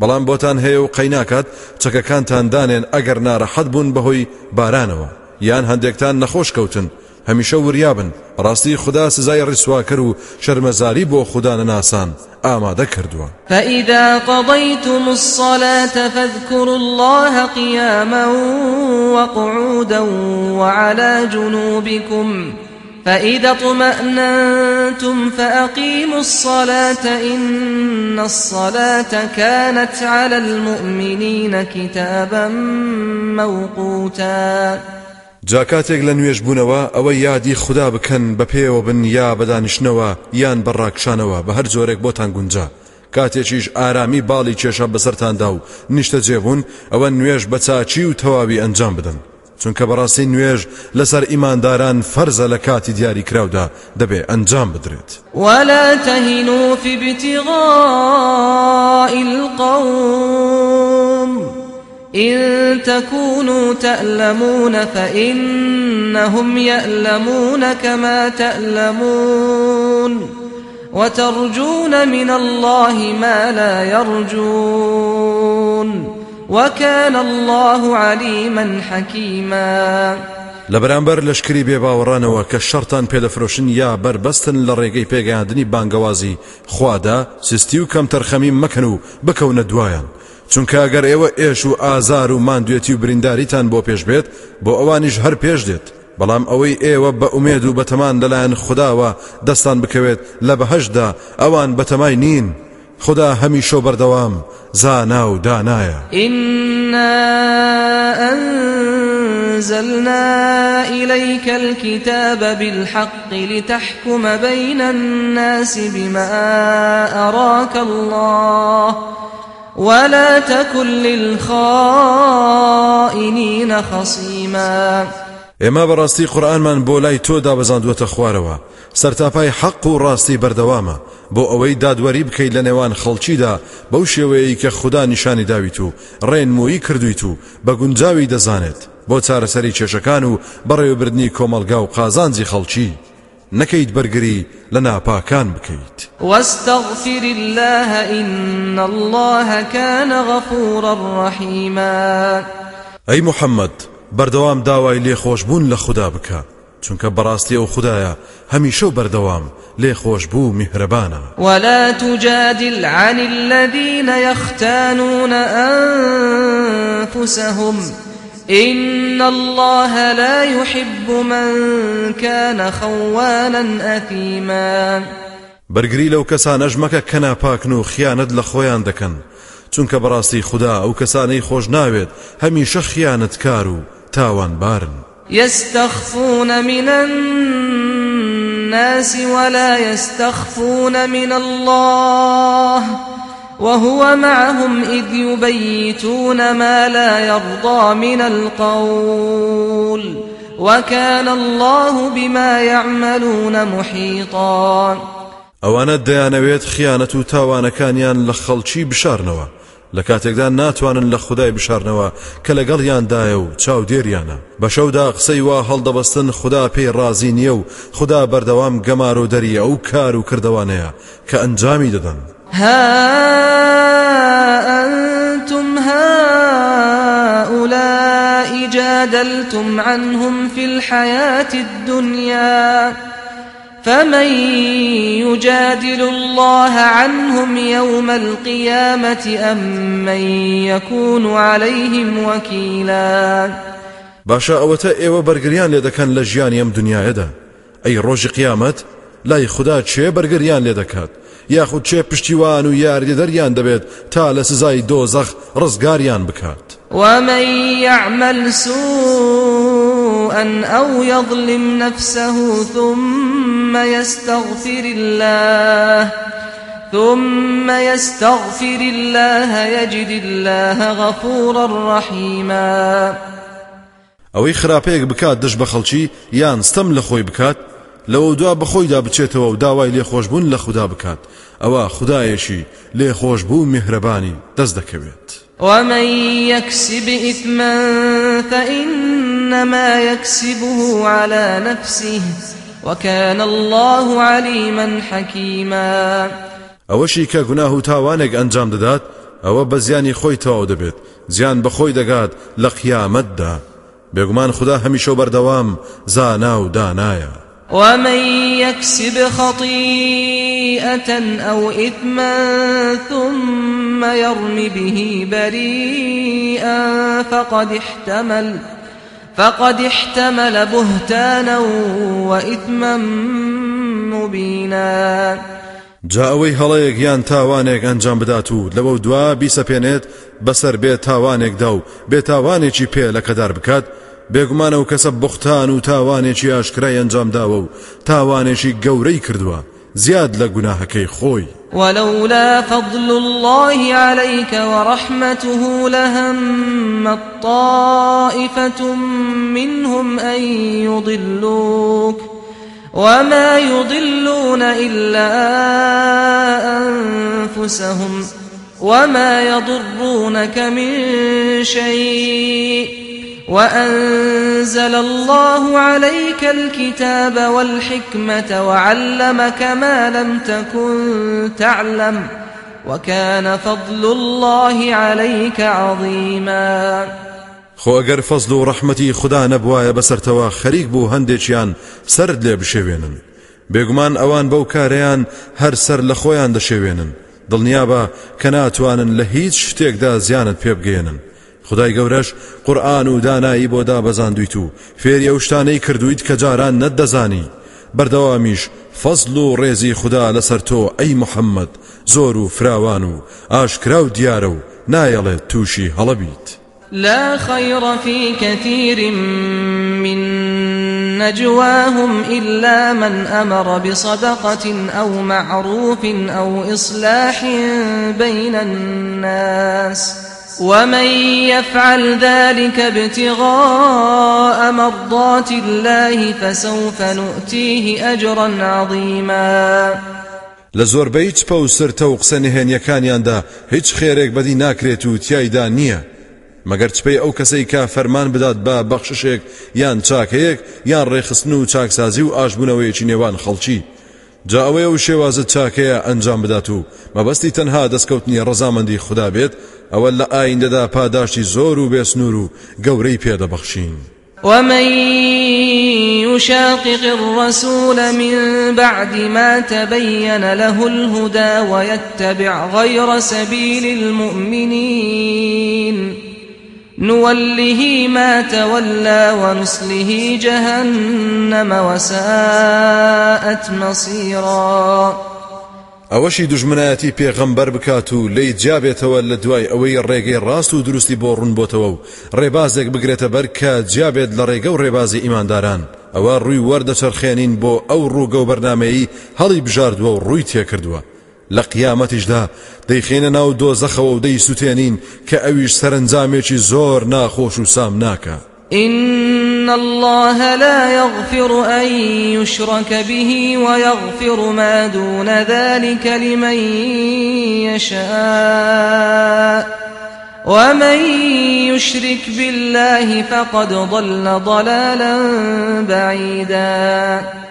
بەڵام بۆتان هەیە و قەیناکات چەکەکانتان دانێن ئەگەر ناڕەحەت بوون بەهۆی بارانەوە. یان هەندێکتان نەخۆش کەوتن هەمیشە وریابن ڕاستی خدا سزای ڕیسواکە و شەرمەزاری بۆ خوددانە ناسان ئامادە کردووە فإذا قضيتم الصلاة فاذكروا الله قياما وقعودا وعلى جنوبكم فإذا طمأننتم فأقيموا الصلاة إن الصلاة كانت على المؤمنين كتابا موقوتا جاکاتێک لە نوێژ بوونەوە ئەوە یادی خوددا بکەن بە پێوە بن یا بەدانیشتنەوە یان بەڕاکشانەوە بە هەر جۆرێک بۆتان گونجا کاتێکیش ئارامی باڵی کێشە بەسەرتاندا و نیشتە جێبوون ئەوە نوێژ بە چاچی و تەواوی ئەنجام بدەن. چونکە بەڕاستی نوێژ لەسەر ئیمانداران فەرزە لە کاتی دیاری کراودا دەبێ ئەنجام بدرێت. ولا تهنوا في ابتغاء القوم إن تكونوا تألمون فإنهم يألمون كما تألمون وترجون من الله ما لا يرجون وكان الله عليما حكيما. لەبەرامبەر لەشکری بێباوەڕانەوە کە شەرتان پێدەفرۆشن یا بربەستن لە ڕێگەی پێگەاندنی بانگەوازی خوادا سستی و کەم تەرخەمی مەکەن و بکەونە چونکە ئەگەر ئێوە ئێش و ئازار و ماندوێتی و برینداریتان بۆ پێش بێت بۆ ئەوانیش هەر پێش دێت. بەڵام ئەوەی ئێوە بە ئومێد و بەتەمان لەلایەن خداوە دەستان بکەوێت لە بەهشدا ئەوان بەتەمای نین. خدا هەمیشە بەردەوام زانا و دانایە. إنا أنزلنا إليك الكتاب بالحق لتحكم بين الناس بما أراك الله. ولا تكن للخائنين خصيما. ئێمە بەڕاستی قورآنمان بۆ لای تۆ دابەزاندووەتە خوارەوە. سەرتاپای حەق و ڕاستی بەردەوامە. بۆ ئەوەی دادوەری بکەیت لە نێوان خەڵکیدا بەو شێوەیە کە خوددا نیشانی داویت و ڕێنمویی کردویت و بە گونجاوی دەزانێت. بۆ چارەسەری کێشەکان و بەڕێوەبردننی کۆمەلگا و قازانجی خەڵکی. نەکەیت بەرگری لە ناپاکان بکەیت واستغفر الله إن الله كان غفورا رحيما. ئەی محەممەد بەردەوام داوای لێخۆشببوون لە خوددا بکە. چونکە بەڕاستی ئەو خدایە هەمیشە و بەردەوام لێخۆش بوو میهرەبانە. ولا تجادل عن الذين يختانون أنفسهم. إن الله لا يحب من كان خوانا أثيما. بەرگری لەو کەسانەش مەکە کەنا پاکن و خیانەت لە خۆیان دەکەن چونکە بەڕاستی خوددا ئەو کەسانەی خۆش ناوێت هەمیشە خیانەت کار و تاوان بارن. يستخفون من الناس ولا يستخفون من الله. وهو معهم إذ يبيتون ما لا يرضى من القول وكان الله بما يعملون محيطا. ئەوانە دەیانەوێت خیانەت و تاوانەکانیان لە خەڵکی بشارنەوە لە کاتێکدا ناتوانن لە خدای بشارنەوە کە لەگەڵیاندایە و چاو دێریانە بە شەودا قسەی وا هەڵدەبەستن خدا پێی ڕازی نییە و خدا بەردەوام گەمار و دەریە ئەو کار و کردوانەیە کە ها أنتم هؤلاء جادلتم عنهم في الحياة الدنيا فمن يجادل الله عنهم يوم القيامة أم من يكون عليهم وكيلا؟ باشا ئەوەتە ئێوە بەرگریان لێ دەکەن لە ژیانی ئەم دنیاەدا ئەی ڕۆژی قیامەت لای خوددا چێ بەرگریان لێ دەکات یاخود چێ پشتیوان و یاریدەریان دەبێت تا لە سزای دۆزەخ ڕزگاریان بکات. ومن يعمل سوءا أو يظلم نفسه ثم يستغفر الله ثم يستغفر الله يجد الله غفورا رحيما. ئەوەی خراپەیەک بکات دەش بە خەڵکی یان ستەم لە خۆی بکات لەوە دوا بەخۆیدا بچێتەوە و داوای لێخۆشببوون لە خوددا بکات. ئەوە خدایەشی لێخۆشببوو میهرەبانی دەست دەکەوێت. ومن يكسب إثما فإنما يكسبه على نفسه وكان الله عليما حكيما. ئەوەشی کە گوناه و تاوانێک ئەنجام دەدات ئەوە بە زیانی خۆی تەواو دەبێت. زیان بەخۆی دەگات لە قیامەتدا. بێگومان خدا هەمیشە بەردەوام زانا و دانایە. ومن يكسب خطيئة أو إثما ثم يرم به بريئا فقد احتمل فقد احتمل بهتانا وإثما مبينا. جا ئەوەی هەڵەیەک یان تاوانێک ئەنجام بدات و لەوە دوا بیسەپێنێت بەسەر بێت تاوانێکدا و بێتاوانێکی پێ لە کەدار بکات بێگومانە و کەسە بختان و تاوانێکی ئاشکرای ئەنجام داوە و تاوانێکی گەورەی کردووە. زیاد لە گوناهەکەی خۆی. ولولا فضل الله عليك ورحمته لهم طائفة منهم أن يضلوك وما يضلون إلا أنفسهم وما يضرونك من شيء وأنزل الله عليك الكتاب والحكمة وعلمك ما لم تكن تعلم وكان فضل الله عليك عظيما. خۆ ئەگەر فەزل و ڕەحمەتی خدا نەبوایە بەسەرتەوە خەریک بوو هەندێکیان سرد لێ بشێوێنن. بێگومان ئەوان بەو کارەیان هەر سەر لە خۆیان دەشێوێنن. دڵنیابە کە ناتوانن لە هیچ شتێکدا زیانت پێ بگەێنن. خدای گەورەش قورآن و دانایی بۆ دابەزاندویت و فێری ئەو شتانەی کردویت کە جاران نەتدەزانی. بەردەوامیش و ڕێزی خدا لەسەر تۆ ئەی محەممەد زۆر و فراوان و ئاشکرا و دیارە و نایەڵێت تووشی هەڵەبیت. لا خير في كثير من نجواهم إلا من أمر بصدقة أو معروف أو إصلاح بين الناس. ومن يفعل ذلك ابتغاء مرضات الله فسوف نؤتيه أجرا عظيما. لە زۆربەی چپە و سرتە و قسە نهێنیەکانیاندا هیچ خێرێک بەدی ناکرێت و تایدا نییە. مەگەر چپەی ئەو کەسەی کا فەرمان بدات بە بەخششێک یان چاکەیەک یان ڕێخستن و چاکسازی و ئاشبوونەوەیەکی نێوان جا ئەوەیە و شێوازت چاکەیە ئەنجام بدات و مەبەستی تەنها دەستکەوتنی ڕەزامەندی خدا بێت ئەوە لە ئایندەدا پاداشتی زۆر و بێسنوور و گەورەی ومن يشاقق الرسول من بعد ما تبين له الهدى ويتبع غير سبيل المؤمنين. نوله ما تولى ونصله جهنم وساءت مصيرا ئەوەشی دژمنایەتی پێغەمبەر بکات و لی جیابێتەوە لە دوای ئەوەی ڕێگەی ڕاست و دروستی بۆ ڕوون بۆتەوە و ڕێبازێک بگرێتە بەر کە جیابێت لە ڕێگە و ڕێبازی ئیمانداران. ئەوە ڕووی وەردەچەرخێنین بۆ ئەو ڕووگە و بەرنمەیی هەڵی بژاردووە و ڕووی تێکردووە. لە قیامەتیشدا دەیخێنە ناو دۆزەخەوە و دەی سووتێنین کە ئەویش سەرنجامێکی زۆر ناخۆش و سام إن الله لا يغفر أن يشرك به ويغفر ما دون ذلك لمن يشاء. ومن يشرك بالله فقد ضل ضلالا بعيدا.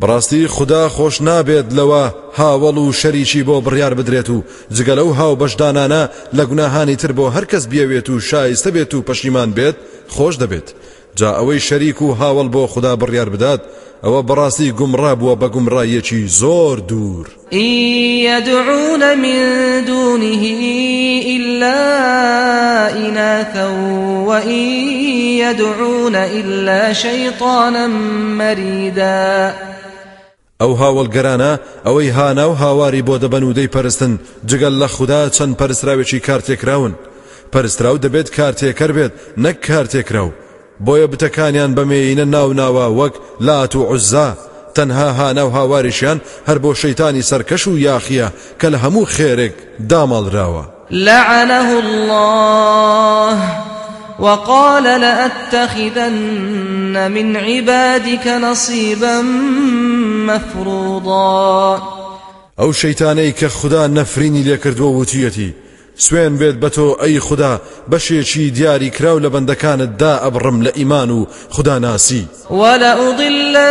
بەڕاستی خدا خۆش نابێت لەوە هاوڵ و شەریکی بۆ بڕیار بدرێت و جگە لەو هاو بەشدانانە لە گوناهانی تر بۆ هەرکەس بیاوێت و شایستە بێت و پەشیمان بێت خۆش دەبێت. جا ئەوەی شەریک و هاوڵ بۆ خدا بڕیار بدات ئەوە بەڕاستی گومڕا بووە بە گومڕایەکی زۆر دوور. يدعون من دونه إلا إناثا وإن يدعون إلا شيطانا مريدا. ئەو هاوڵگەرانە ئەوەی هانا و هاواری بۆ دەبەن و دەیپەرستن. جگەل لە خوددا چەند پەرستراوێکی کارتێکراون. پەرستراو دەبێت کارتێکەر بێت نەک کارتێکراو. بۆیە بتەکانیان بەمێینە ناو ناوە وەک لات و عزا. تەنها هانا و هاواریشیان هەر بۆ شەیتانی سەرکەش و یاخیە کە لە هەموو خێرێک داماڵراوە. لعنه الله. وقال لأتخذن من عبادك نصيبا مفروضا. ئەو شەیتانەی کە خوددا نەفرینی لێکردووە وتیەتی سوێن بێت بە تۆ ئەی خوددا بەشێکی دیاری کراو لە بەندەکانتدا ئەبڕم لە ئیمان و خوددا ناسی ولأضلنهم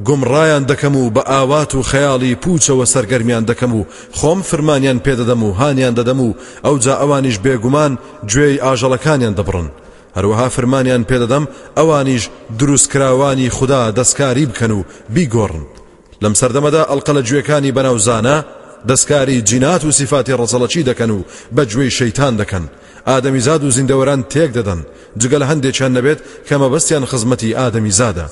گومڕایان دەکەم و بە ئاوات و خەیاڵی پوچەوە سەرگەرمیان دەکەم و خۆم فرمانیان پێدەدەم و هانیان دەدەم و ئەو جا ئەوانیش بێگومان گوێی ئاژەڵەکانیان دەبڕن. هەروەها فرمانیان پێدەدەم ئەوانیش دروستکراوانی خوددا دەستکاری بکەن و بیگۆڕن. لەم سەردەمەدا ئەلقە لە گوێەکانی بەناوزانە دەستکاری جینات و سیفاتی ڕەسەڵەچی دەکەن و بە گوێی شەیتان دەکەن. ئادەمیزاد و زیندەوەران تێک دەدەن. جگەل هەندێکیان نەبێت کە مەبەستیان خزمەتی ئادەمیزادە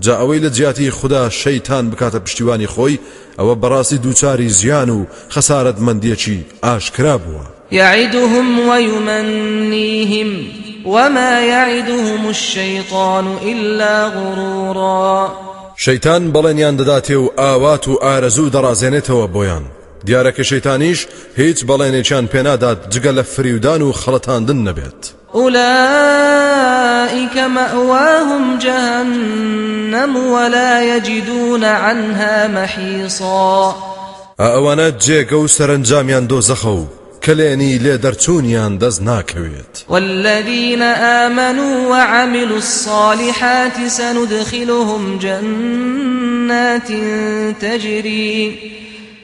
جا ئەوەی لە جیاتی خوددا شەیتان بکاتە پشتیوانی خۆی ئەوە بەڕاستی دووچاری زیان و خەسارت مندیەکی ئاشکرا بووە. يعدهم ويمنيهم وما يعدهم الشيطان إلا غرورا. شەیتان بەڵێنیان دەداتێ و ئاوات و ئارەزوو دەڕازێنێتەوە بۆیان. دیارەکە شەیتانیش هیچ بەڵێنێکیان پێنادات جگە لە فریودان و خەڵەتاندن نەبێت. أولئك مأواهم جهنم ولا يجدون عنها محيصا. ئەوانە جێگە و سەرنجامیان دۆزەخە و كليني لێ دەرچوونیان دەست ناکەوێت والذين آمنوا وعملوا الصالحات سندخلهم جنات تجري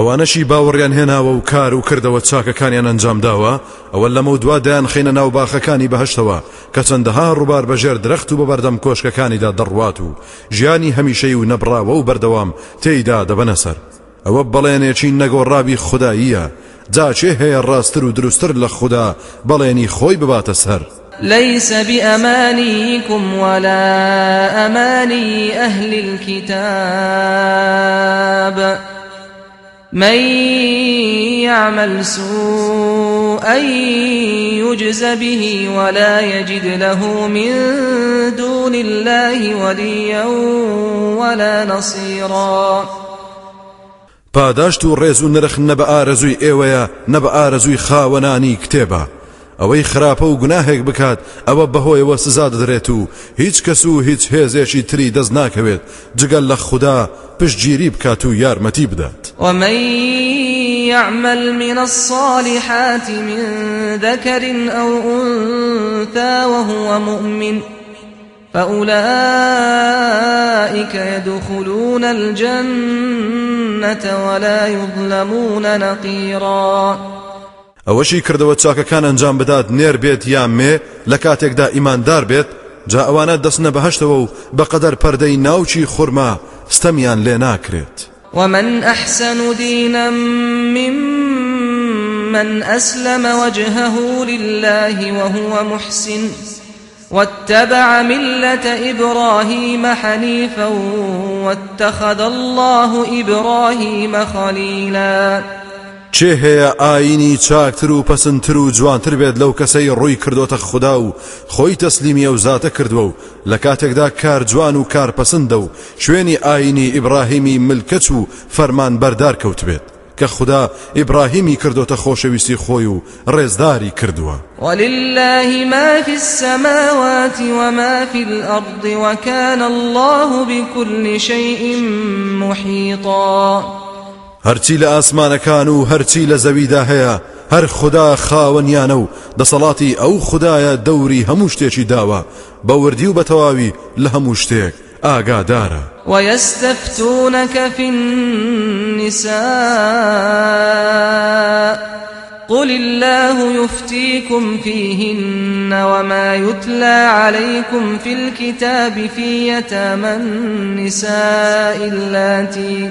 ئەوانەشی باوەڕیان هێناوە و کار و کردەوە چاکەکانیان ئەنجام داوە. ئەوە لەمە دوادایان خینە ناو باخەکانی بەهشتەوە کە چەندەها ڕووبار بەژێر درەخت و بە بەردەم کۆشکەکانیدا دەڕوات و ژیانی هەمیشەی و نەبراوە و بەردەوام تێیدا دەبەنە سەر. ئەوە بەڵێنێکی نەگۆڕابی خودداییە جاچێ هەیە ڕاستتر و دروستتر لە خوددا بەڵێنی خۆی بباتە سەر. ليس بأمانيكم ولا أماني أهل الكتاب. من يعمل سوءا يجز به ولا يجد له من دون الله وليا ولا نصيرا. پاداشت و ڕێز و نرخ نە بە ئارەزووی ئێوەیە نە بە ئارەزووی ئەوەی خراپە و گوناهێک بکات ئەوە بەهۆیەوە سزا دەدرێت و هیچ کەس و هیچ هێزێکی تری دەست ناکەوێت جگەل لە خوددا پشتگیری بکات و یارمەتی بدات ومن يعمل من الصالحات من ذكر أو أنثى وهو مؤمن فأولئك يدخلون الجنة ولا يظلمون نقيرا. ئەوەشی کردەوە چاکەکان ئەنجام بدات نێر بێت یان مێ لە کاتێکدا ئیماندار بێت جا ئەوانە دەستنە بەهشتەوە و بەقەدەر پەردەی ناوچی خورما ستەمیان لێ ناکرێت. ومن أحسن دينا ممن أسلم وجهه لله وهو محسن واتبع ملة إبراهيم حنيفا واتخذ الله إبراهيم خليلا. چێ هەیە ئاینی چاکتر و پەسنتر و جوانتر بێت لەو کەسەی ڕووی کردوتە خوددا و خۆی تەسلیمی ئەو زاتە کردووە و لە کاتێکدا کار جوان و کار پەسەندە و شوێنی ئاینی ئیبراهیمی ملکەچ و فەرمان بەردار کەوت بێت کە خوددا ئیبراهیمی کردوتە خۆشەویستی خۆی و ڕێزداری کردووە. ولله ما في السماوات وما في الأرض وكان الله بكل شيء محيطا هەرچی لە ئاسمانەکان و هەرچی لە هەر خدا خاوەنیانە و دەسەڵاتی ئەو خدایە دەوری هەموو شتێکی داوە. بە وردی و بەتەواوی لە هەموو شتێک ئاگادارە. النساء قل الله يفتيكم فيهن وما يتلى عليكم في الكتاب في يتامى النساء اللاتي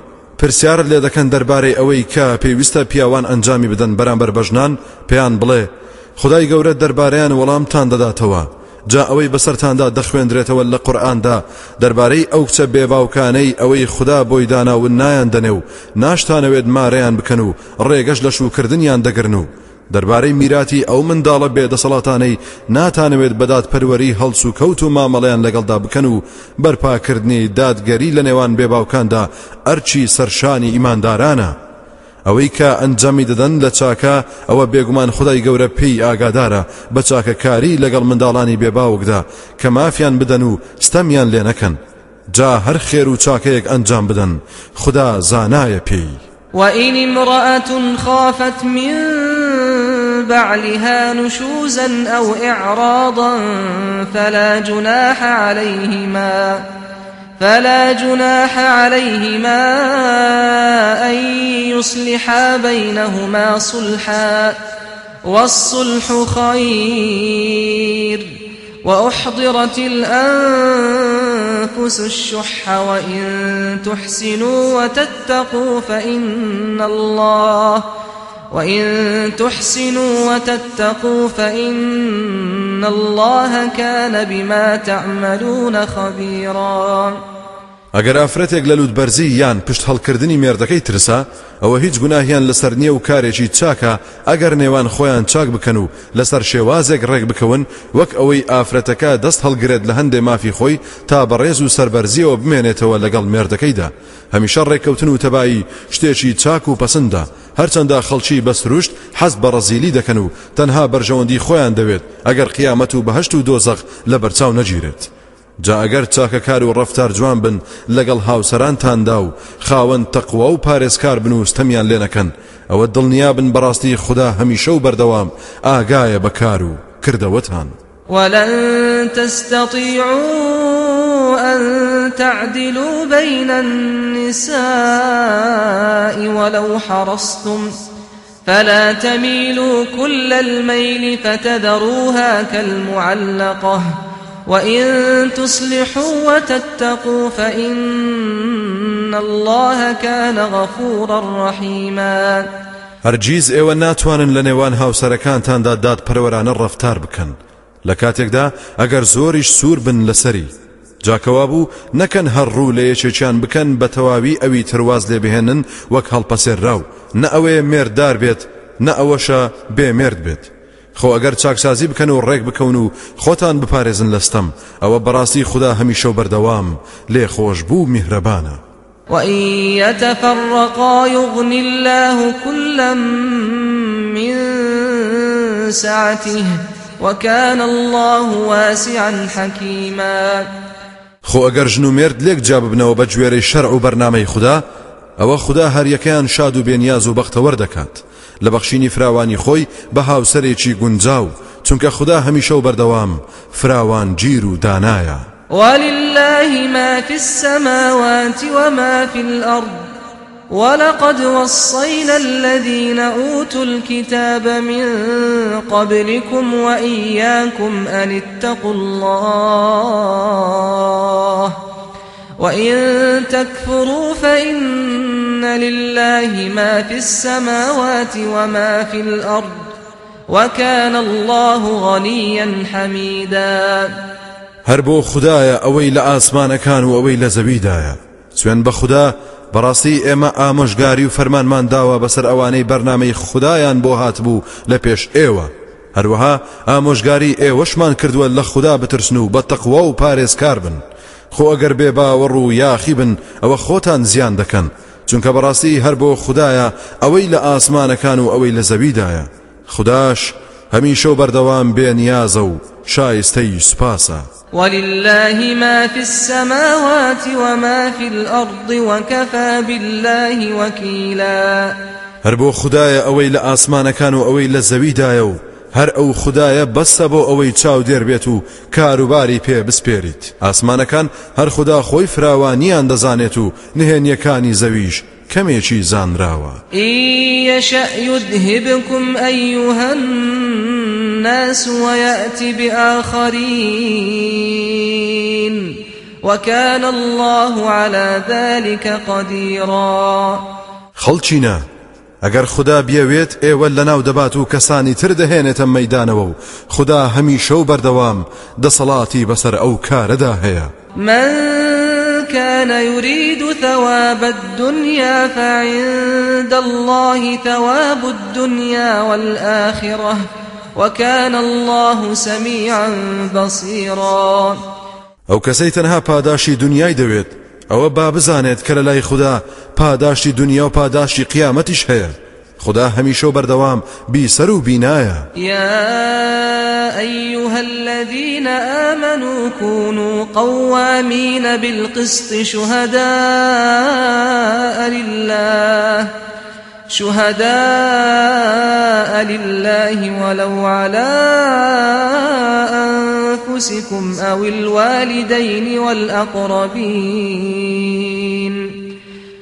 پرسیار لێ دەکەن دەربارەی ئەوەی کە پێویستە پیاوان ئەنجامی بدەن بەرامبەر بەژنان پێیان بڵێ. خدای گەورە دەربارەیان وەڵامتان دەداتەوە. جا ئەوەی بەسەرتاندا دەخوێندرێتەوە لە قورئاندا دەربارەی ئەو کچە بێباوکانەی ئەوەی خدا بۆی داناون نایان دەنێ و ناشتانەوێت مارەیان بکەن و ڕێگەش لە شوکردنیان دەگرن و دەربارەی میراتی ئەو منداڵە بێدەسەڵاتانەی ناتانەوێت بەدات پەروەری هەڵس و کەوت و مامەڵیان لەگەڵدا بکەن و بەرپاکردنی دادگەری لە نێوان بێباوکاندا ئەرچی سەرشانی ئیماندارانە. ئەوەی کە ئەنجامی دەدەن لە چاکە ئەوە بێگومان خدای گەورە پێی ئاگادارە بە چاکەکاری لەگەڵ منداڵانی بێباوکدا کە مافیان بدەن و ستەمیان لێ نەکەن. جا هەر خێر و چاکەیەک ئەنجام بدەن. خدا زانایە پێی. وإن امرأة خافت من بعلها نشوزا أو إعراضا فلا جناح عليهما فلا جناح عليهما أن يصلحا بينهما صلحا والصلح خير. وأحضرت الأنفس الشح وإن تحسنوا وتتقوا فإن الله وإن تحسنوا وتتقوا فإن الله كان بما تعملون خبيرا. ئەگەر ئافرەتێک لە لوودبەرزی یان پشت هەڵکردنی مێردەکەی ترسا ئەوە هیچ گوناهیان لەسەر نییە و کارێکی چاکە ئەگەر نێوان خۆیان چاک بکەن و لەسەر شێوازێک ڕێک بکەون وەک ئەوەی ئافرەتەکە دەست هەڵگرێت لە هەندێ مافی خۆی تا بەڕێز و سربەرزیەوە بمێنێتەوە لەگەڵ مێردەکەیدا هەمیشە ڕێککەوتن و تەبایی شتێکی چاک و پەسەندە هەرچەندە خەڵکی بەسروشت حەز بە ڕەزیلی دەکەن و تەنها بەرژەوەندی خۆیان دەوێت ئەگەر قیامەت و بەهشت و دۆزەق لە بەرچاو نەگیرێت. جا ئەگەر چاکەکار و ڕفتار جوان بن لەگەڵ هاوسەرانتاندا و خاوەن تەقوا و پارێزکار بن و ستەمیان لێ نەکەن ئەوە دڵنیا بن بەڕاستی خدا هەمیشە و بەردەوام ئاگایە بەکار و کردەوەتان ولن تستطيعوا تعدلوا بين النساء ولو حرصتم فلا تميلوا كل الميل فتذروها كالمعلقة وإن تصلحوا وتتقوا فإن الله كان غفورا رحيما. هەرگیز ئێوە ناتوانن نێوان هاوسەرەکانتاندا داد پەروەرانە ڕفتار بکەن. لە کاتێکدا ئەگەر زۆریش سوور بن لەسەری جا کەوابوو نەکەن هەر ڕوو لە یەکێکیان بکەن بە تەواوی ئەوی تر واز لێ بهێنن وەک هەڵپەسێرراو نە ئەوەیە مێرددار بێت نە ئەوەشە بێمێرد بێت. خۆ ئەگەر چاکسازی بکەن و ڕێک بکەون و خۆتان بپارێزن لە ستەم ئەوە بەڕاستی خودا هەمیشە و بەردەوام. لێ خۆش بوو میهرەبانە. وإن يتفرقا يغني الله كلا من سعته وكان الله واسعا حكيما خۆ ئەگەر ژن و مرد لێک جا ببنەوە بە گوێرەی شەرع و بەرنامەی خوددا ئەوە خوددا هەریەکەیان شاد و بێنیاز و بەختەوەر دەکات لە بەخشینی فراوانی خۆی بە هاوسەرێکی گونجاو چونکە خوددا هەمیشە و بەردەوام فراوان گیر و دانایە. ولله ما في السماوات وما في الأرض ولقد وصينا الذين أوتوا الكتاب من قبلكم وإياكم أن اتقوا الله وإن تكفروا فإن لله ما في السماوات وما في الأرض وكان الله غنيا حميدا. هەر بۆ خدایە ئەوەی لە ئاسمانەکان و ئەوەی لە بەڕاستی ئێمە ئامۆژگاری و فەرمانمان داوە بەسەر ئەوانەی بەرنمەی خدایان بۆ هاتبوو لە پێش ئێوە. هەروەها ئامۆژگاری ئێوەشمان کردووە لە خوددا بترسن و بە تەقوا و پارێزکار بن. خۆ ئەگەر بێ باوەڕ و یاخی بن ئەوە خۆتان زیان دەکەن. چونکە بەڕاستی هەر بۆ خدایە ئەوەی لە ئاسمانەکان و ئەوەی لە زەویدایە. خداش هەمیشە بەردەوام بێ نیازە و شایستەی سوپاسە. ولله ما في السماوات وما في الأرض وكفى بالله وكيلا. هەر بۆ خدایە ئەوەی لە ئاسمانەکان و ئەوەی لە زەویدایە و هەر ئەو خدایە بەستە بۆ ئەوەی چاو دێربێت و کاروباری پێ بسپێریت ئاسمانەکان هەر خدا خۆی فراوانیان دەزانێت و نهێنیەکانی زەویش کەمێکی زانراوە يشأ يذهبكم أيها الناس ويأتي بآخرين وكان الله على ذلك قديرا. خەڵچینە ئەگەر خدا بیاوێت ئێوە لە ناو دەبات و کەسانی تر دەهێنێتە مەدانەوە و خدا هەمیشە و بەردەوام دەسەڵاتی بەسەر ئەو کارەدا هەیە. من كان يريد ثواب الدنيا فعند الله ثواب الدنيا والآخرة وكان الله سميعا بصيرا. ئەو کەسەی تەنها پاداشی دنیای دەوێت ئەوە با بزانێت کە لە لای خوددا و پاداشتی قیامەتیش هەیە. خدا هەمیشە و بەردەوام بیسەر و بینایە يا أيها الذين آمنوا كونوا قوامين بالقسط شهداء لله شهداء لله ولو على أنفسكم أو الوالدين والأقربين.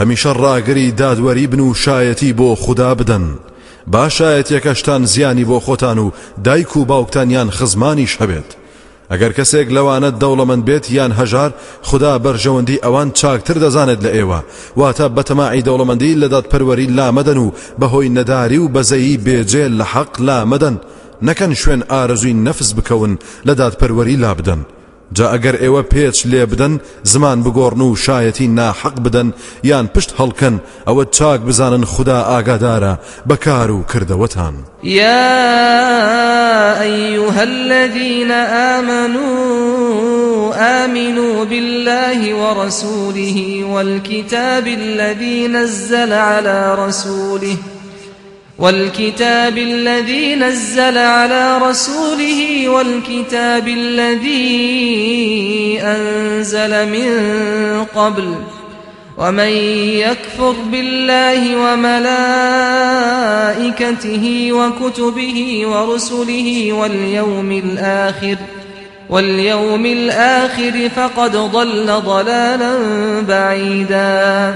هەمیشە ڕاگەری دادوەری بن و شایەتی بۆ خوددا بدەن. با شایەتێکەشتان زیانی بۆ خۆتان و دایک و باوکتانیان خزمانیش هەبێت. ئەگەر کەسێک لەوانە دەوڵەمەند بێت یان هەژار خدا بەرژەوەندی ئەوان چاکتر دەزانێت لە ئێوە. واتە بەتەماعی دەوڵەمەندی لەدات پەروەری لامەدەن و بەهۆی نەداری و بەزەیی بێجێ لە حەق لامەدەن. نەکەن شوێن ئارەزووی نەفس بکەون لەدات پەروەری لا بدەن جا ئەگەر ئێوە پێچ لێ بدەن زمان بگۆڕن و شایەتی ناحەق بدەن یان پشت هەڵکەن ئەوە چاک بزانن خدا ئاگادارە بەکار و کردەوەتان. يا أيها الذين آمنوا آمنوا بالله ورسوله والكتاب الذي نزل على رسوله والكتاب الذي نزل على رسوله والكتاب الذي أنزل من قبل ومن يكفر بالله وملائكته وكتبه ورسله واليوم الآخر واليوم الآخر فقد ضل ضلالا بعيدا.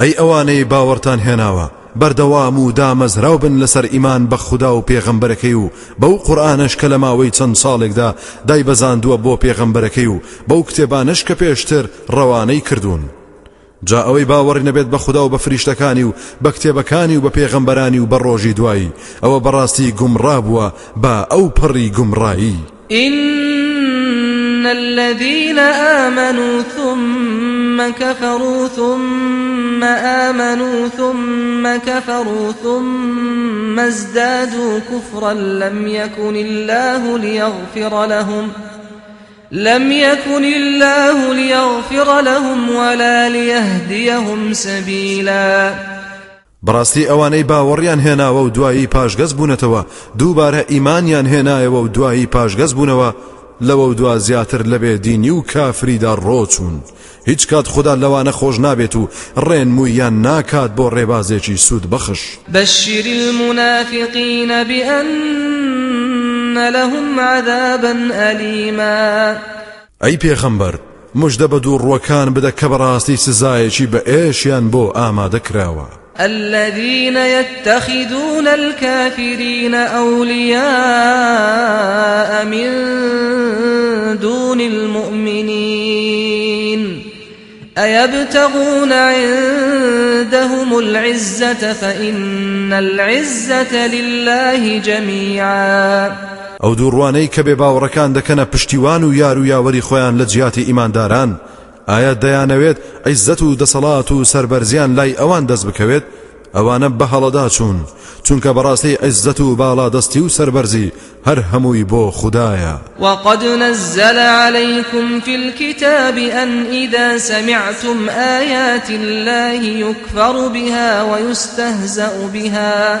ئەی ئەوانەی باوەڕتان هێناوە بەردەوام و دامەزراو بن لەسەر ئیمان بە خوددا و پێغەمبەرەکەی و بەو قورآانش کە لە ماوەی چەند ساڵێکدا دای بەزاندووە بۆ پێغەمبەرەکەی و بەو کتێبانش کە پێشتر ڕەوانەی کردوون. جا ئەوەی باوەڕی نەبێت بە خوددا و بە فریشتەکانی و بە کتێبەکانی و بە پێغەمبەرانی و بە ڕۆژی دوایی ئەوە بەڕاستی گومڕا بووە بە ئەو پڕی گومڕایی إن الذين آمنوا ثم كفروا ثم آمنوا ثم كفروا ثم ازدادوا كفرا لم يكن الله ليغفر لهم ۖ لم يكن الله ليغفر لهم ولا ليهديهم سبيلا. بەڕاستی ئەوانەی باوەڕیان هێناوە و دوایی پاشگەز بوونەتەوە دووبارە ئیمانیان هێنایەوە و دوایی لەوە دوا زیاتر لەبێ دینی و کافریدا ڕۆچوون. هیچ کات خوددا لەوانە خۆش نابێت و ڕێن مویان ناکات بۆ ڕێبازێکی سوود بەخش. بەشیر المنافقین بأن لهم عذابا أليما ئەی پێخەمبەر مژدە بە دوو ڕوەکان بدە کە بەڕاستی سزایەکی بە ئێشیان بۆ ئامادە کراوە. الذين يتخذون الكافرين أولياء من دون المؤمنين أيبتغون عندهم العزة فإن العزة لله جميعاً ئەو دووڕوانەی کە بێ باوەڕەکان دەکەنە پشتیوان و یار و یاوەری جیاتی ئیمانداران ئایا دەیانەوێت ئەیزەت و دەسەڵات و سربەرزیان لای ئەوان دەست بکەوێت؟ ئەوانە بە هەڵەدا چوون چونکە بەڕاستی عزت و باڵا دەستی و سربەرزی هەر هەمووی بۆ خدایە وقد نزل عليكم في الكتاب أن إذا سمعتم آيات الله يكفر بها ويستهزأ بها.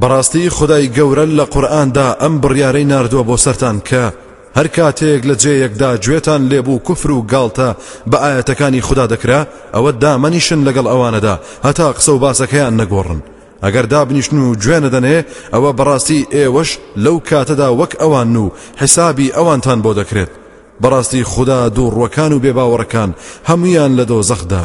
بەڕاستی خدای گەورە لە قورآاندا ئەم بڕیارەی نردووە بۆ سەران کە هەر کاتێک لە جێیەکدا گوێتان لێبوو کوفر و گاڵتە بە ئاەتەکانی خوددا دەکرا ئەوە دامەنیشن لەگەڵ ئەوانەدا هەتا قسە و باسەکەیان نەگۆڕن. ئەگەر دابنیشن و گوێنە دەنێ ئەوە بەڕاستی ئێوەش لەو کاتەدا وەک ئەوان و حسابی ئەوانتان بۆ دەکرێت. بەڕاستی خوددا دوو ڕوەکان و بێباوەڕەکان هەمویان لە دۆ زەخدا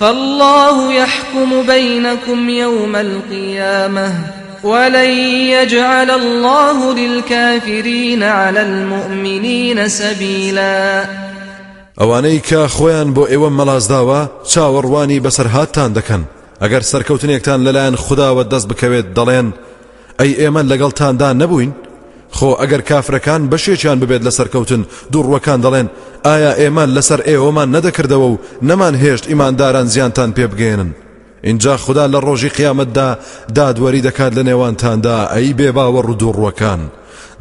فالله يحكم بينكم يوم القيامة ولن يجعل الله للكافرين على المؤمنين سبيلا. ئەوانەی کە خۆیان بۆ ئێوە مەلازداوە چاوەڕوانی بەسەرهاتان دەکەن. ئەگەر سەرکەوتنێکتان لەلایەن خودداوە دەست بکەوێت دەڵێن ئەی ئێمە لەگەڵتاندا نەبووین؟ خۆ ئەگەر کافرەکان بەشێکیان ببێت لە سەرکەوتن دووڕوەکان دەڵێن ئایا ئێمە لەسەر ئێوەمان نەدەکردەوە و نەمان هێشت ئیمانداران زیانتان پێ بگێنن اینجا خدا لە ڕۆژی قیامەتدا دادوەری دەکات لە نێوانتاندا ئەی بێ باوەڕ و دووڕوەکان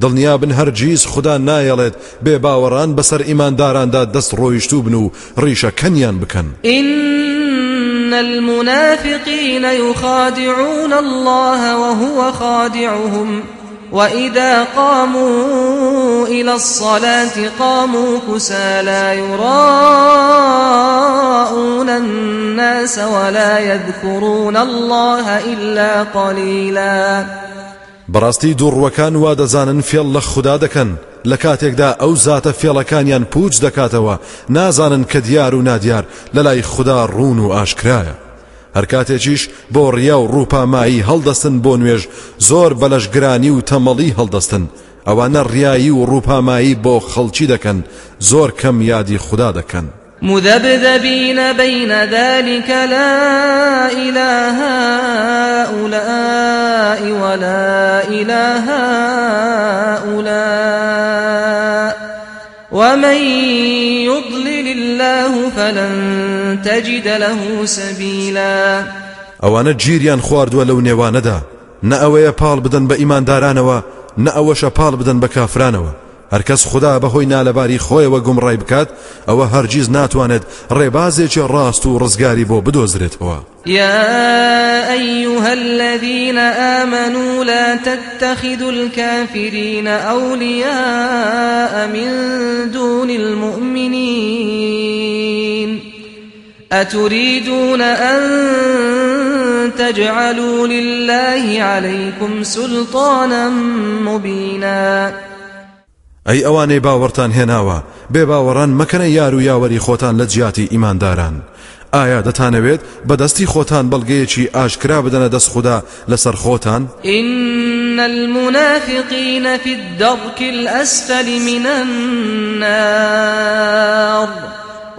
دڵنیا بن هەرگیز خدا نایەڵێت بێ باوەڕان بەسەر ئیمانداراندا دەست ڕۆیشتوو بن و ڕیشە کەنیان بکەن. إن المنافقين يخادعون الله وهو خادعهم. وإذا قاموا إلى الصلاة قاموا كسى لا يراءون الناس ولا يذكرون الله إلا قليلا. بەڕاستی دووڕوەکان وا دەزانن فێڵ لە خوددا دەکەن لە کاتێکدا ئەو زاتە فێڵەکانیان پوچ دەکاتەوە نازانن کە دیار و نادیار لە لای خوددا ڕوون و ئاشکرایە هەر کاتێکیش بۆ ڕیا و ڕووپامایی هەڵدەستن بۆ نوێژ زۆر بەلەشگرانی و تەمەڵی هەڵدەستن. ئەوانە ڕیایی و ڕووپامایی بۆ خەڵکی دەکەن زۆر کەم یادی خوددا دەکەن. مذبذبين بين ذلك لا إله هؤلاء ولا إله هؤلاء ومن يضلل الله فلن تجد له سبيلا. ئەوانە گیریان خواردووە لەو نێوانەدا نە ئەوەیە پاڵ بدەن بە ئیماندارانەوە نە ئەوەشە پاڵ بدەن بە هەرکەس خدا بەهۆی نالەباری خۆیەوە گومڕای بکات ئەوە هەرگیز ناتوانێت ڕێبازێکی ڕاست و ڕزگاری بۆ بدۆزرێتەوە يا أيها الذين آمنوا لا تتخذوا الكافرين أولياء من دون المؤمنين. أتريدون أن تجعلوا لله عليكم سلطانا مبينا. ئەی ئەوانەی باوەڕتان هێناوە بێ باوەڕان مەکەنە یار و یاوەری خۆتان لە جیاتی ئیمانداران. ئایا دەتانەوێت بەدەستی خۆتان بەڵگەیەکی ئاشکرا بدەنە دەست خوددا لەسەر خۆتان؟ إن المنافقين في الدرك الأسفل من النار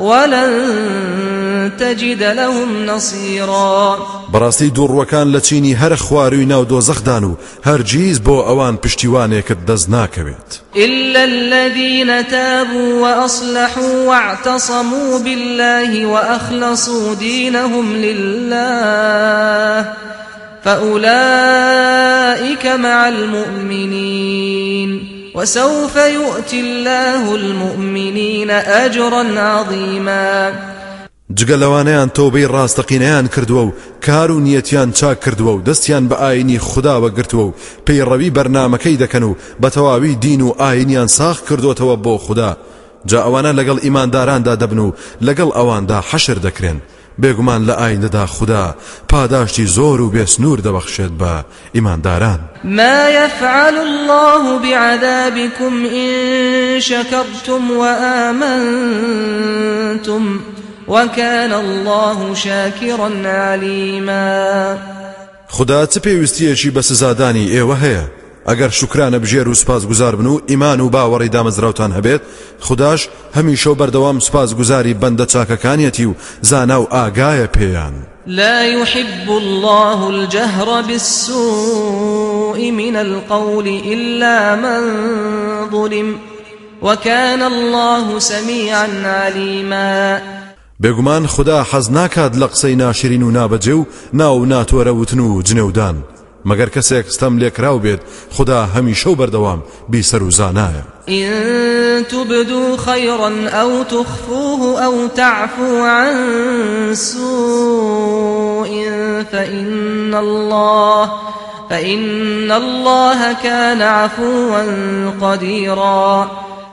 ولن تجد لهم نصيرا. بەڕاستی دووڕوەکان لە چینی هەر خواروی ناو دۆزەخدان و هەرگیز بۆ ئەوان پشتیوانێکت دەست ناکەوێت. إلا الذين تابوا وأصلحوا واعتصموا بالله وأخلصوا دينهم لله فأولئك مع المؤمنين. وسوف يؤتي الله المؤمنين أجرا عظيما. جگە لەوانەیان تۆبەی ڕاستەقینەیان کردووە و کار و نیەتیان چاک کردووە و دەستیان بە ئاینی خودداوە گرتووە و پەیڕەوی بەرنمەکەی دەکەن و بە تەواوی دین و ئاینیان ساخ کردوتەوە بۆ خوددا. جا ئەوانە لەگەڵ ئیمانداراندا دەبن و لەگەڵ ئەواندا حەشر دەکرێن. بێگومان لە ئایندەدا خوددا پاداشتی زۆر و بێسنوور دەبەخشێت بە ئیمانداران ما يفعل الله بعذابكم إن شكرتم وآمنتم وكان الله شاكرا عليما. خدا چ پێویستیەکی بە سزادانی ئێوە هەیە؟ ئەگەر شکرانە بژێر و سپاس گوزار بن و ئیمان و باوەڕی دامەزراوتان هەبێت. خداش هەمیشە و بەردەوام سپاس گوزاری بەندە چاکەکانیەتی و زانا و ئاگایە پێیان. لا يحب الله الجهر بالسوء من القول إلا من ظلم وكان الله سميعا عليما. بێگومان خدا حەز ناکات لە قسەی ناشرین و نابەجێ و ناو ناتۆرە وتن و جنێودان مەگەر کەسێک ستەم لێکراو بێت خدا هەمیشە و بەردەوام بیسەر و زانایە. إن تبدوا خيرا أو تخفوه أو تعفو عن سوء فإن الله فإن الله كان عفوا قديرا.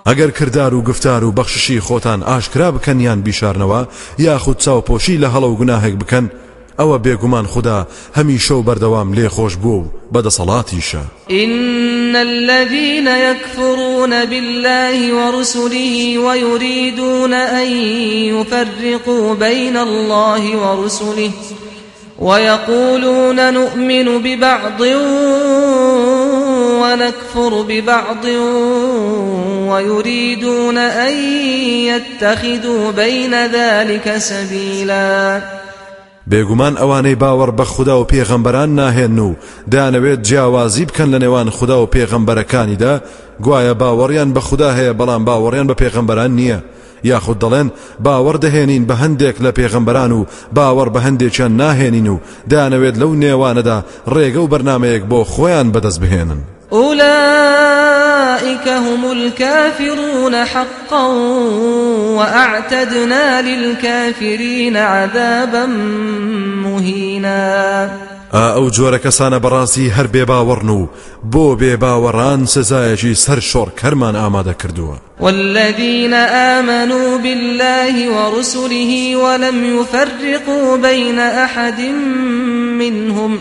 ئەگەر کردار و گفتار و بەخششی خۆتان ئاشکرا بکەنیان بیشارنەوە یاخود چاوپۆشی لە هەڵە و گوناهێک بکەن ئەوە خدا هەمیشە و بەردەوام لێ خۆش بوو بەدەسەڵاتیشە إن الذين يكفرون بالله ورسله ويريدون أن يفرقوا بين الله ورسله ويقولون نؤمن ببعض ونكفر ببعض ويريدون أن يتخذوا بين ذلك سبيلا. بێگومان ئەوانەی باوەڕ بە خوددا و پێغەمبەران ناهێن و دانەوێت جیاوازی بکەن لە نێوان خوددا و پێغەمبەرەکانیدا گوایە باوەڕیان بە خوددا هەیە بەڵام باوەڕیان بە پێغەمبەران نییە. یاخود دەڵێن باوەڕ دەهێنین بە هەندێک لە پێغەمبەران و باوەڕ بە هەندێکیان ناهێنین و دانەوێت لەو نێوانەدا ڕێگە و بەرنمەیەک بۆ خۆیان بەدەست بهێنن. أولئك هم الكافرون حقا وأعتدنا للكافرين عذابا مهينا. ئەو جۆرە کەسانە بەڕاستی هەر بێ باوەڕن و بۆ بێ باوەڕان سزایەکی سەر شۆڕ کەرمان ئامادە کردووە والذين آمنوا بالله ورسله ولم يفرقوا بين أحد منهم.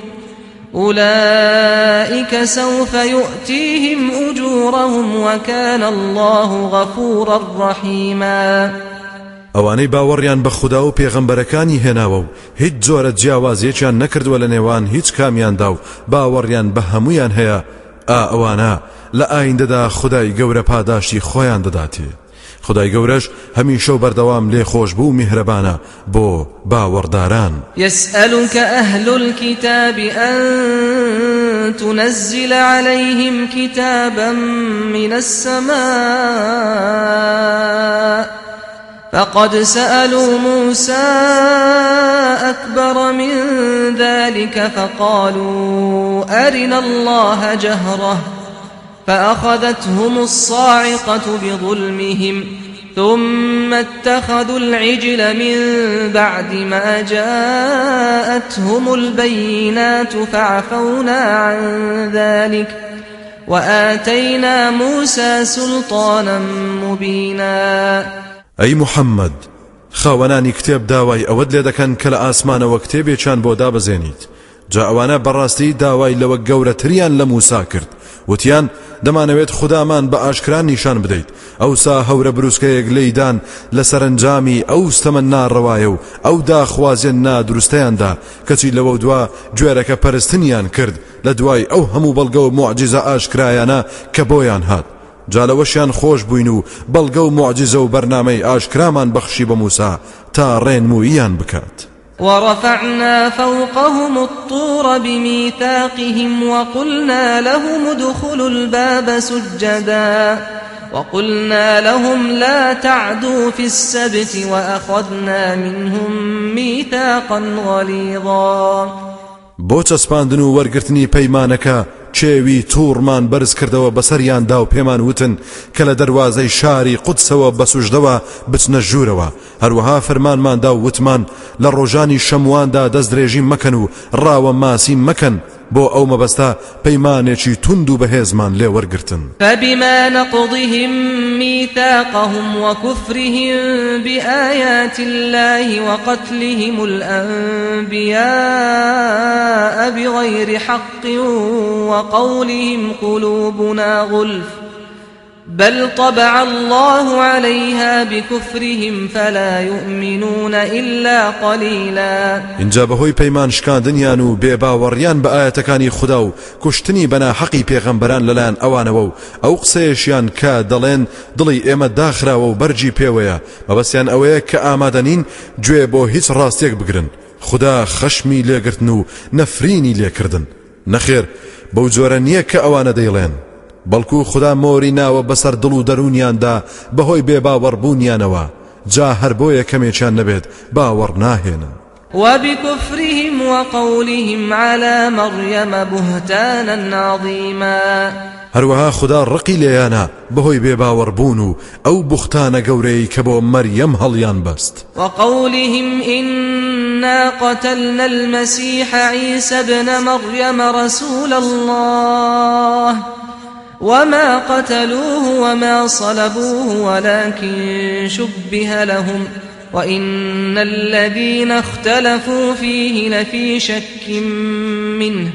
أولئك سوف يؤتيهم أجورهم وكان الله غفورا رحيما. ئەوانەی باوەڕیان بە خوددا و پێغەمبەرەکانی هێناوە و هیچ جۆرە جیاوازیەکیان نەکردووە لە نێوان هیچ کامیاندا و باوەڕیان بە هەمویان هەیە. ئا ئەوانە لە ئایندەدا خدای گەورە پاداشتی خۆیان دەداتێ. خدای گەورەش هەمیشە و بەردەوام لێ خۆش بوو میهرەبانە بۆ باوەڕداران. يسألك أهل الكتاب أن تنزل عليهم كتابا من السماء. فقد سألوا موسى أكبر من ذلك فقالوا أرنا الله جهرة. فأخذتهم الصاعقة بظلمهم ثم اتخذوا العجل من بعد ما جاءتهم البينات فعفونا عن ذلك وآتينا موسى سلطانا مبينا. ئەی محەممەد خاوەنانی کتێب داوای ئەوەت لێ دەکەن کە لە ئاسمانەوە کتێبێکیان بۆ دابەزێنیت جا ئەوانە بەڕاستی داوای لەوە گەورەتریان لە کرد. وتیان دەمانەوێت خودامان بە ئاشکران نیشان بدەیت. ئەوسا هەورە بروسکەیەک لەیدان لە سەرنجامی ئەو ستەمە ناڕەوایە و ئەو داخوازیان نادروستەیاندا. کەچی لەوە دوا گوێرەکە پەرستنیان کرد لە دوای ئەو هەموو بەڵگە و معجززە ئاشکرایانە کە بۆیان هات. جالەوەشیان خۆش بووین و بەڵگە و معجززە و بەرنمەی ئاشکرامان بەخشی بە موسا تا ڕێنمویان بکات. ورفعنا فوقهم الطور بميثاقهم وقلنا لهم ادخلوا الباب سجدا وقلنا لهم لا تعدوا في السبت وأخذنا منهم ميثاقا غليظا بۆ چەسپاندن و وەرگرتنی چێوی تووڕمان بەرز کردەوە بەسەریاندا و پێمان وتن کە لە دەواازەی شاری قودسەوە بەسوژدەوە بچنە ژوورەوە. هەروەها فەرمانماندا و وتمان لە ڕۆژانی شەمواندا دەست درێژی مەکەن و ڕاوە ماسی مەکەن. بۆ ئەو مەبەستا پەیمانێکی تند و بەهێزمان لێ وەرگتن فبما نقضهم ميثاقهم وكفرهم بآيات الله وقتلهم الأنبياء بغير حق وقولهم قلوبنا غلف بل طبع الله عليها بكفرهم فلا يؤمنون إلا قليلا. اینجا بەهۆی پەیمان شکاندنیان و بێباوەڕیان بە ئاەتەکانی خوددا و کوشتنی بەنا حەقی پێغەمبەران لەلایەن ئەوانەوە و ئەو قسەیەشیان کە دەڵێن دڵی و بەرجی پێوەیە. مەبەستیان ئەوەیە کە ئامادەنین گوێ بۆ بگرن. خدا خەشمی لێگرتن و نەفرینی لێکردن. نەخێر بەو جۆرە نییە بەڵکو خدا مۆری ناوە بەسەر دڵ و دەرونیاندا بەهۆی بێ باوەڕبوونیانەوە جا هەر بۆ یەکەمێکیان نەبێت باوەڕ ناهێنن. وبكفرهم وقولهم على مريم بهتانا عظيما. هەروەها خدا ڕقی لێیانە بەهۆی بێ باوەڕبوون و ئەو بوختانە گەورەی کە بۆ مەریەم هەڵیان بەست. وقولهم إنا قتلنا المسيح عيسى ابن مريم رسول الله. وما قتلوه وما صلبوه ولكن شبه لهم وإن الذين اختلفوا فيه لفي شك منه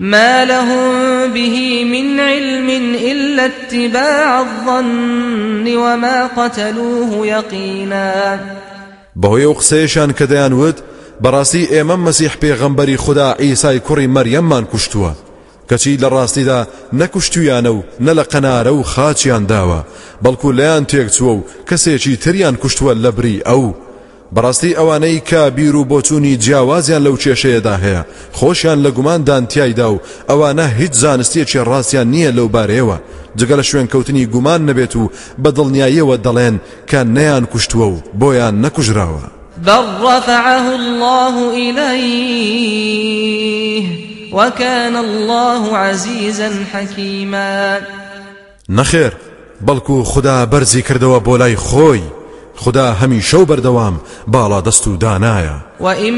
ما لهم به من علم إلا اتباع الظن وما قتلوه يقينا بەهۆی ئەو قسەیەشان کە دەیانوت بەڕاستی ئێمە مەسیح پێغەمبەری خوددا ئیسای کوڕی مەریەممان کوشتووە. کەچی لە ڕاستیدا نەکوشتویانە و نە لە قەنارە و خاچیان داوە بەڵکو لەیان تێکچووە و کەسێکی تریان کوشتووە لە بری ئەو. بەڕاستی ئەوانەی کا بیر و بۆچوونی جیاوازیان لەو کێشەیەدا هەیە خۆشیان لە گوماندان تایدا و ئەوانە هیچ زانستیەکی ڕاستیان نییە لەو بارەیەوە. جگە لە شوێن کەوتنی گومان نەبێت و بە دڵنیاییەوە دەڵێن کە نەیان کوشتووە و بۆیان نەکوژراوە. بل رفعه الله إليه. وكان الله عزيزا حكيما. نخير بەڵکو خدا بەرزی کردەوە بۆ لای خۆی خدا هەمیشە و بەردەوام باڵا دەست و دانایە وإن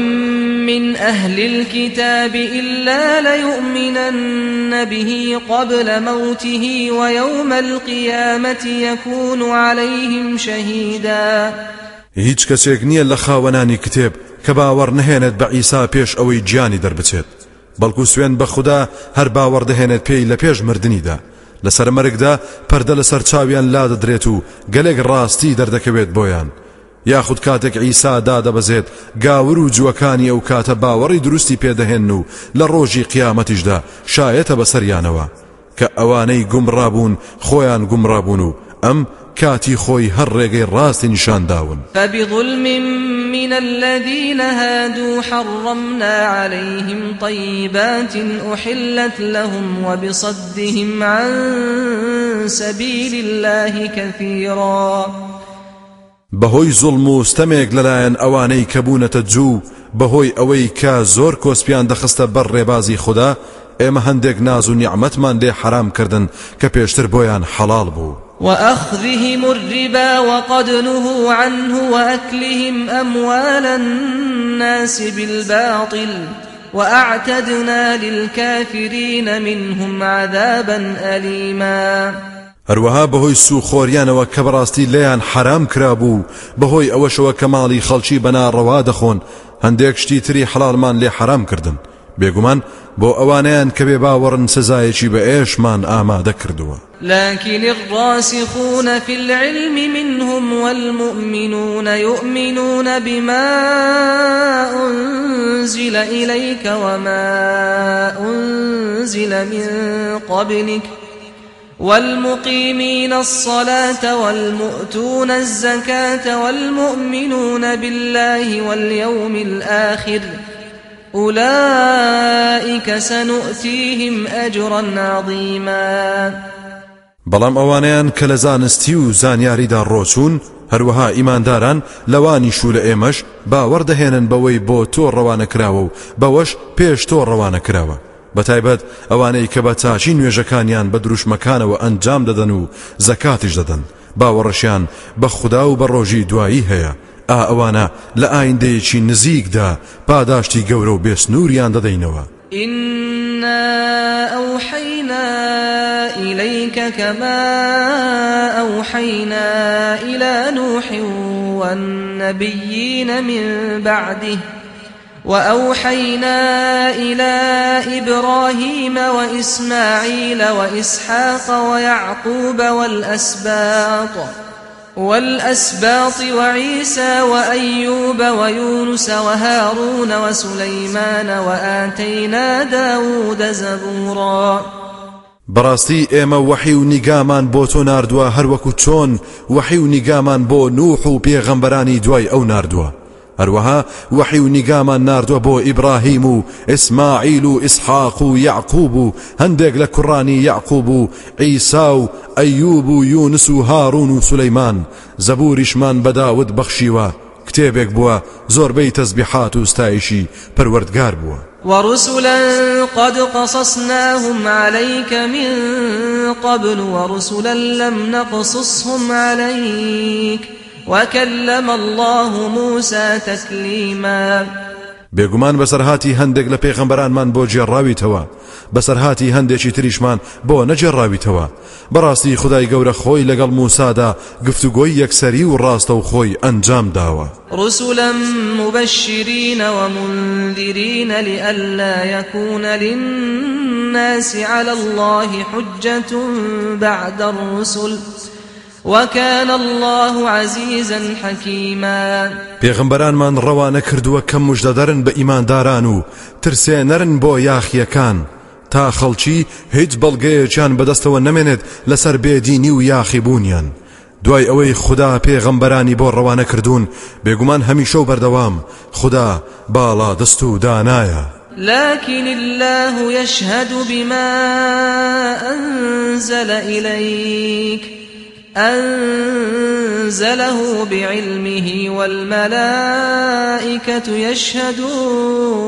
من أهل الكتاب إلا ليؤمنن به قبل موته ويوم القيامة يكون عليهم شهيدا. هیچ کەسێک نییە لە خاوەنانی کتێب کە باوەڕ نهێنێت بە ئیسا پێش ئەوەی گیانی دەربچێت. بەڵکو سوێن بە خوددا هەر باوەڕدەهێنێت پێی لە پێش مردنیدا. لەسەر مەرگدا پەردە لەسەر چاویان لا دەدرێت و گەلێک ڕاستی دەردەکەوێت بۆیان. یاخود کاتێک ئیسا دادەبەزێت گاور و جوەکانی ئەو کاتە باوەڕی دروستی پێدەهێن و لە ڕۆژی قیامەتیشدا شایەتە بەسەریانەوە. کە ئەوانەی گومڕابوون خۆیان گومڕابوون و ئەم کاتی خۆی هەر ڕێگەی ڕاستی نیشان داون فبظلم من الذين هادوا حرمنا عليهم طيبات أحلت لهم وبصدهم عن سبيل الله كثيرا. بەهۆی زوڵم و ستەمێک لەلایەن ئەوانەی کە بوونەتە جوو بەهۆی ئەوەی کە زۆر کۆسپیان دەخستە بەر ڕێبازی خوددا ئێمە هەندێک ناز و نیعممەتمان لێ حرام کردن کە پێشتر بۆیان حەڵال بوو وأخذهم الربا وقد نهوا عنه وأكلهم أموال الناس بالباطل وأعتدنا للكافرين منهم عذابا أليما. هەروەها بەهۆی سوخۆریانەوە کە بەڕاستی لێیان حرام کرابوو بەهۆی ئەوەشەوە کە ماڵی خەڵکی بەناڕەوا دەخۆن هەندێک شتی تری حەڵالمان لێ حرام کردن بێگومان بۆ ئەوانیان کە بێ باوەڕن سزایەکی بە ئێشمان ئامادە لكن الراسخون في العلم منهم والمؤمنون يؤمنون بما أنزل إليك وما أنزل من قبلك والمقيمين الصلاة والمؤتون الزكاة والمؤمنون بالله واليوم الآخر أولئك سنؤتيهم أجرا عظيما. بەڵام ئەوانیان کە لە زانستی و زانیاریدا ڕۆچوون هەروەها ئیمانداران لەوانی شو لە ئێمەش باوەڕدەهێنن بەوەی بۆ تۆ ڕەوانە کراوە و بەوەش پێش تۆ ڕەوانە کراوە. بەتایبەت ئەوانەی کە بە چاچی نوێژەکانیان بە دروشمەکانەوە ئەنجام دەدەن و زەکاتیش دەدەن. باوەڕەشیان بە خوددا و بە ڕۆژی دوایی هەیە. ئا ئەوانە لە ئایندەیەکی نزیکدا پاداشتی گەورە و بێسنووریان دەدەینەوە. إنا أوحينا إليك كما أوحينا إلى نوح والنبيين من بعده وأوحينا إلى إبراهيم وإسماعيل وإسحاق ويعقوب والأسباط. والأسباط وعيسى وأيوب ويونس وهارون وسليمان وآتينا داود زبورا. بەڕاستی ئێمە وەحی و نیگامان بۆ تۆ نردووە هەروەکو چۆن وەحی و نیگامان بۆ نوح و پێغەمبەرانی دوای ئەو هەروەها وحی و نیگامان ناردووە بۆ ئیبراهیم و ئسماعیل و ئسحاق و یعقوب و هەندێک لە کوڕانی یعقوب و ئەیسا و ئەیوب و یونس و هارون و سولەیمان زەبوریشمان ورسلا قد قصصناهم عليك من قبل ورسلا لم نقصصهم عليك. وكلم الله موسى تكليما بێگومان بەسەرهاتی هەندێک لە پێغەمبەرانمان بۆ جێڕاویتەوە. بەسەرهاتی هەندێکی تریشمان بۆ نەجێڕاویتەوە. بەڕاستی خدای گەورە خۆی لەگەڵ موسادا گفتوگۆی یەکسەری و ڕاستە و خۆی ئەنجام داوە. رسلا مبشرين ومنذرين لئلا يكون للناس على الله حجة بعد الرسل. وكان الله عزيزا حكيما. پێغمبەرانمان ڕەوانە کردووە کە مژدەدەرن بە ئیمانداران و ترسێنەرن بۆ یاخیەکان. تا خەڵکی هیچ بەڵگەیەکیان بەدەستەوە نەمێنێت لەسەر بێدینی و یاخیبوونیان دوای ئەوەی خدا پێغەمبەرانی بۆ ڕەوانە کردوون بێگومان هەمیشە و بەردەوام خدا باڵا دەست و دانایە. لكن الله يشهد بما أنزل إليك. أنزله بعلمه والملائكة يشهدون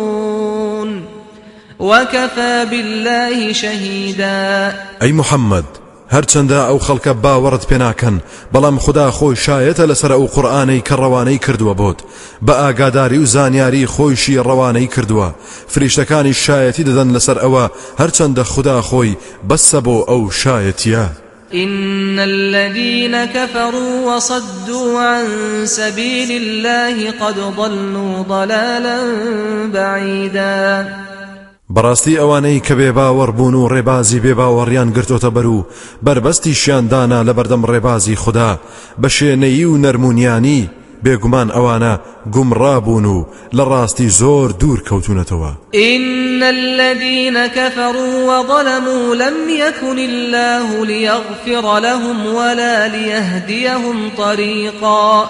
وكفى بالله شهيدا. أي محمد هەرچەندە ئەو خەڵکە باوەڕت پێناکەن بەڵام خدا خۆی شایەتە لەسەر ئەو قورآانەی کە ڕەوانەی کردووە بۆت. بە ئاگاداری و زانیاری خۆیشی ڕەوانەی کردووە. فریشتەکانی شایەتی دەدەن لەسەر ئەوە هەرچەندە خدا خۆی بەسە بۆ ئەو شایەتە. إن الذين كفروا وصدوا عن سبيل الله قد ضلوا ضلالا بعيدا. بەڕاستی ئەوانەی کە بێ باوەڕبوون و ڕێبازی بێ باوەڕیان گرتۆتە بەر و بربەستی شیاندانا لە بەردەم ڕێبازی خوددا بە شوێنەیی و بێگومان ئەوانە گومڕابوون و لە ڕاستی زۆر دوور کەوتونەتەوە. إن الذين كفروا وظلموا لم يكن الله ليغفر لهم ولا ليهديهم طريقا.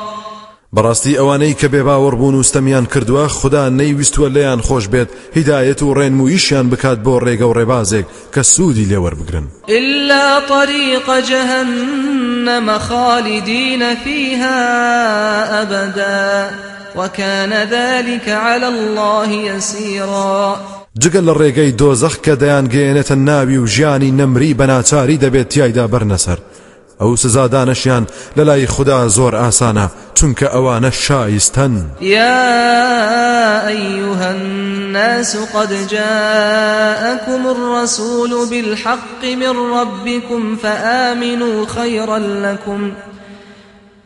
بەڕاستی ئەوانەی کە بێباوەڕ بوون و ستەمیان کردووە خدا نەیویستووە لەیان خۆش بێت هیدایەت و ڕێنمویشیان بکات بۆ ڕێگە و ڕێبازێک کە سوودی لێوەربگرن إلا طريق جهنم خالدين فيها أبدا وكان ذلك على الله يسيرا. جگەل لە ڕێگەی دۆزەخ کە دەیان گەێنێتە ناوی و ژیانی نەمری بەناچاری دەبێت تایدا بەرنەسەر. ئەو سزادانشیان لە لای خوددا زۆر ئاسانە چونکە ئەوانە شایستن يا أيها الناس قد جاءكم الرسول بالحق من ربكم فآمنوا خيرا لكم.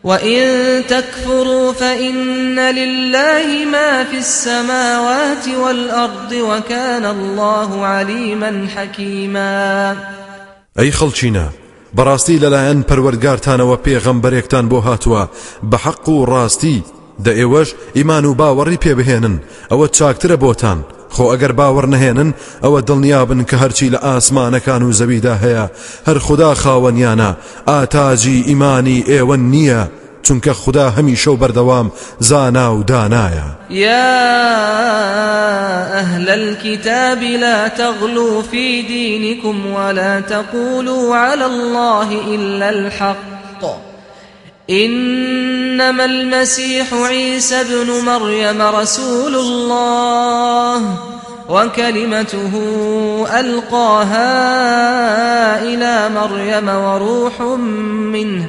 وإن تكفروا فإن لله ما في السماوات والأرض وكان الله عليما حكيما. ئەی خەڵچینە بەڕاستی لەلایەن پەروەرگارتانەوە پێغەمبەرێکتان بۆ هاتووە. بە حەق و ڕاستی دە ئێوەش ئیمان و باوەڕی پێبهێنن. ئەوە چاکترە بۆتان. خۆ ئەگەر باوەڕ نەهێنن ئەوە دڵنیابن کە هەرچی لە ئاسمانەکان و زەویدا هەیە. هەر خوددا خاوەنیانە. ئاتاجی ئیمانی ئێوە نییە. چونکە خوددا هەمیشە و بەردەوام زانا و دانایە يا أهل الكتاب لا تغلوا في دينكم ولا تقولوا على الله إلا الحق. إنما المسيح عيسى ابن مريم رسول الله وكلمته ألقاها إلى مريم وروح منه.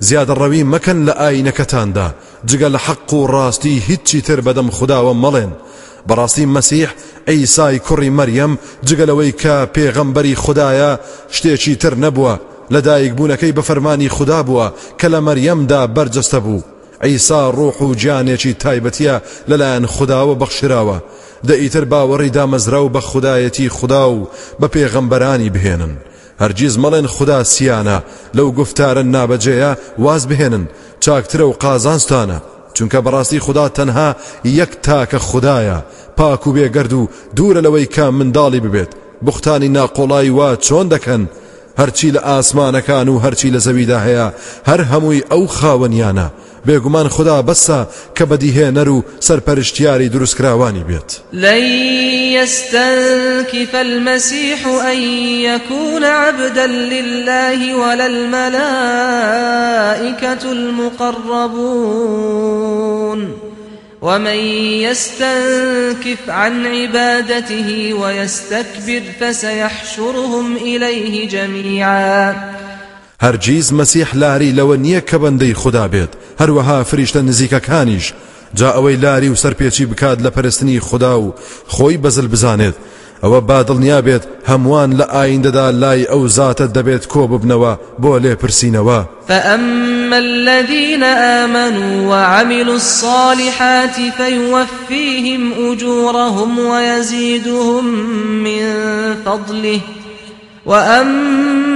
زیادە ڕەوی مەکەن لە ئاینەکەتاندا. جگە لە حەق و ڕاستی هیچی تر بەدەم خداوە مەڵێن. بەڕاستی مەسیح ئەیسای کوڕی مەریەم جگەلەوەی کە پێغەمبەری خدایە شتێکی تر نەبووە. لەدایک بوونەکەی بە فەرمانی خدا بووە کە لە مەریەمدا بەرجەستە بوو. ئەیسا ڕوح و گیانێکی تایبەتیە لەلایەن خداوە بەخشراوە. دەئیتر باوەڕی دامەزرا و بە خدایەتی خدا و بە پێغەمبەرانی بهێنن. هەرگیز مەڵێن خدا سیانە. لەو گفتارە نابەجێیە واز بهێنن. چاکترە و قازانستانە. چونکە بەڕاستی خدا تەنها یەک تاکە خدایە پاک و بێگەرد و دوورە لەوەی کە منداڵی ببێت. بختانی ناقۆڵایی وا چۆن دەکەن؟ هەرچی لە ئاسمانەکان و هەرچی لە زەویدا هەیە هەر هەمووی ئەو خاوەنیانە. بێگومان خدا بەسە کە بەدیهێنەر و سەرپەرشتیاری دروستکراوانی بێت. لن يستنكف المسيح أن يكون عبدا لله ولا الملائكة المقربون. ومن يستنكف عن عبادته ويستكبر فسيحشرهم إليه جميعا. هەرگیز مەسیح لاری لەوە نییە کە بەندەی خدا بێت. هەروەها فریشتە نزیکەکانیش. جا ئەوەی لاری و سەرپێکی بکات لە پەرستنی خدا و خۆی بەزل بزانێت. ئەوە بادڵنیا بێت هەمووان لە ئایندەدا لای ئەو زاتە دەبێت کۆ ببنەوە بۆ فأما الذين آمنوا وعملوا الصالحات فيوفيهم أجورهم ويزيدهم من فضله. وأما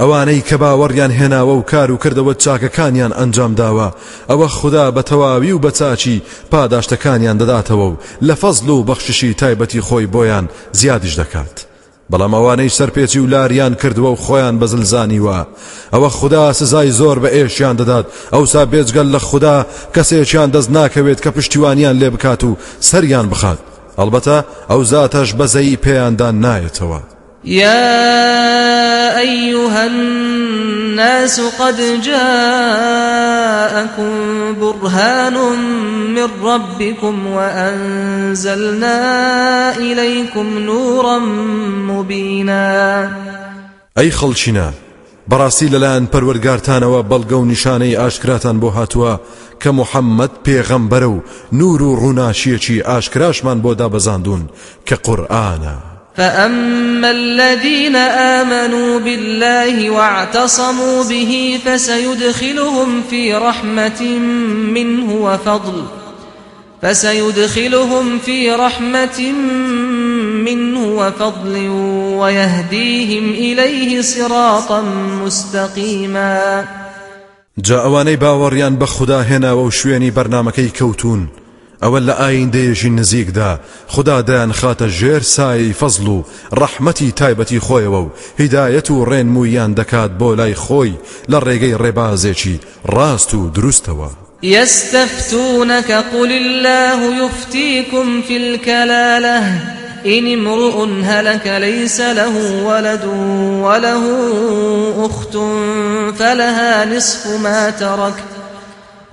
ئەوانەی کە باوەڕیان هێناوە و کار و کردەوە چاکەکانیان ئەنجام داوە. ئەوە خوددا بە تەواوی و بەچچی پاداشتەکانیان دەداتەوە و لە فەزل و بەخششی تایبەتی خۆی بۆیان زیادیش دەکات. بەڵام ئەوانەی سەرپێکی و لاریان کردووە و خۆیان بەزلزانیوە ئەوە خوددا سزای زۆر بە ئێشیان دەدات. ئەوسا بێجگەل لە خوددا کەسێکیان دەست ناکەوێت کە پشتیوانیان لێ بکات و سەریان بخات. ئەلبەتە ئەو زاتەش بەزەی پێیاندان نایەتەوە. يا أيها الناس قد جاءكم برهان من ربكم وأنزلنا إليكم نورا مبينا أي خلشنا بەڕاستی لەلایەن پەروەرگارتانەوە بەڵگە و نیشانەی ئاشکراتان بۆ هاتووە کە محەممەد پێغەمبەرە و نور و ڕووناشیەکی ئاشکراشمان بۆ دابەزاندون کە قورآانە. فأما الذين آمنوا بالله واعتصموا به فسيدخلهم في رحمة منه وفضل فسيدخلهم في رحمة منه وفضل ويهديهم إليه صراطا مستقيما جاء ئەوانەی باوەڕیان بە خوددا بەرنمەکەی کەوتون ئەوە لە ئایندەیەژی نزیکدا خوددادایان خاتە ژێر سایی فەزل و ڕەحمەتی تایبەتی خۆیەوە و هیدایەت و ڕێنمویان دەکات بۆ لای خۆی لە ڕێگەی ڕێبازێکی ڕاست يستفتونك قل الله يفتيكم في الكلالة. إن امرؤ هلك ليس له ولد وله أخت فلها نصف ما ترك.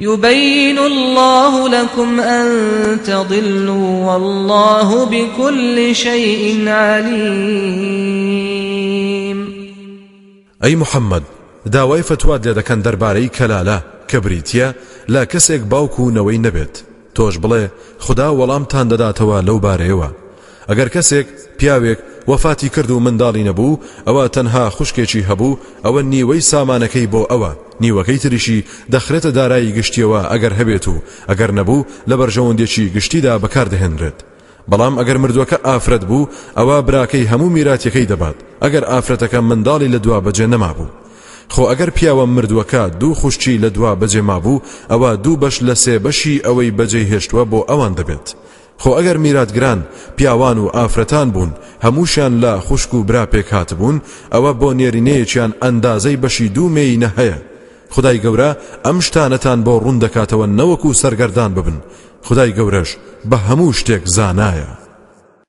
يبين الله لكم أن تضلوا والله بكل شيء عليم. أي محمد داوای فتوات لێ دەکەن دەربارەی کەلالە کە بریتە لا کەسێک باوکو نەوەی نەبێت. تۆش بڵێ خدا وەڵامتان دەداتەوە لەو بارەیەوە. ئەگەر کەسێک پیاوێک وەفاتی کرد و منداڵی نەبوو ئەوە تەنها خوشکێکی هەبوو ئەوە نیوەی سامانەکەی بۆ ئەوە. نیوەکەی تریشی دەخرێتە دارایی گشتیەوە ئەگەر هەبێت و ئەگەر نەبوو لە بەرژەوەندێکی گشتیدا بەکاردەهێنرێت. بەڵام ئەگەر مردووەکە ئافرەت بوو ئەوە براکەی هەموو میراتەکەی دەبات. ئەگەر ئافرەتەکە منداڵی لە دوا بەجێ نەمابوو. خۆ ئەگەر پیاوە مردووەکە دوو خوشتی لە دوا بەجێ مابوو ئەوە دوو بەش لە سێ بەشی ئەوەی بەجێ هێشتووە بۆ ئەوان دەبێت. خۆ ئەگەر میراتگران پیاوان و ئافرەتان بوون هەمووشیان لە خوشک و برا پێک هاتبوون ئەوە بۆ نێرینەیەکیان ئەندازەی بەشی دوو مێینە هەیە خدای گەورە ئەم شتانەتان بۆ ڕوون دەکاتەوە نەوەکو سەرگەردان ببن. خدای گەورەش بە هەموو شتێک زانایە.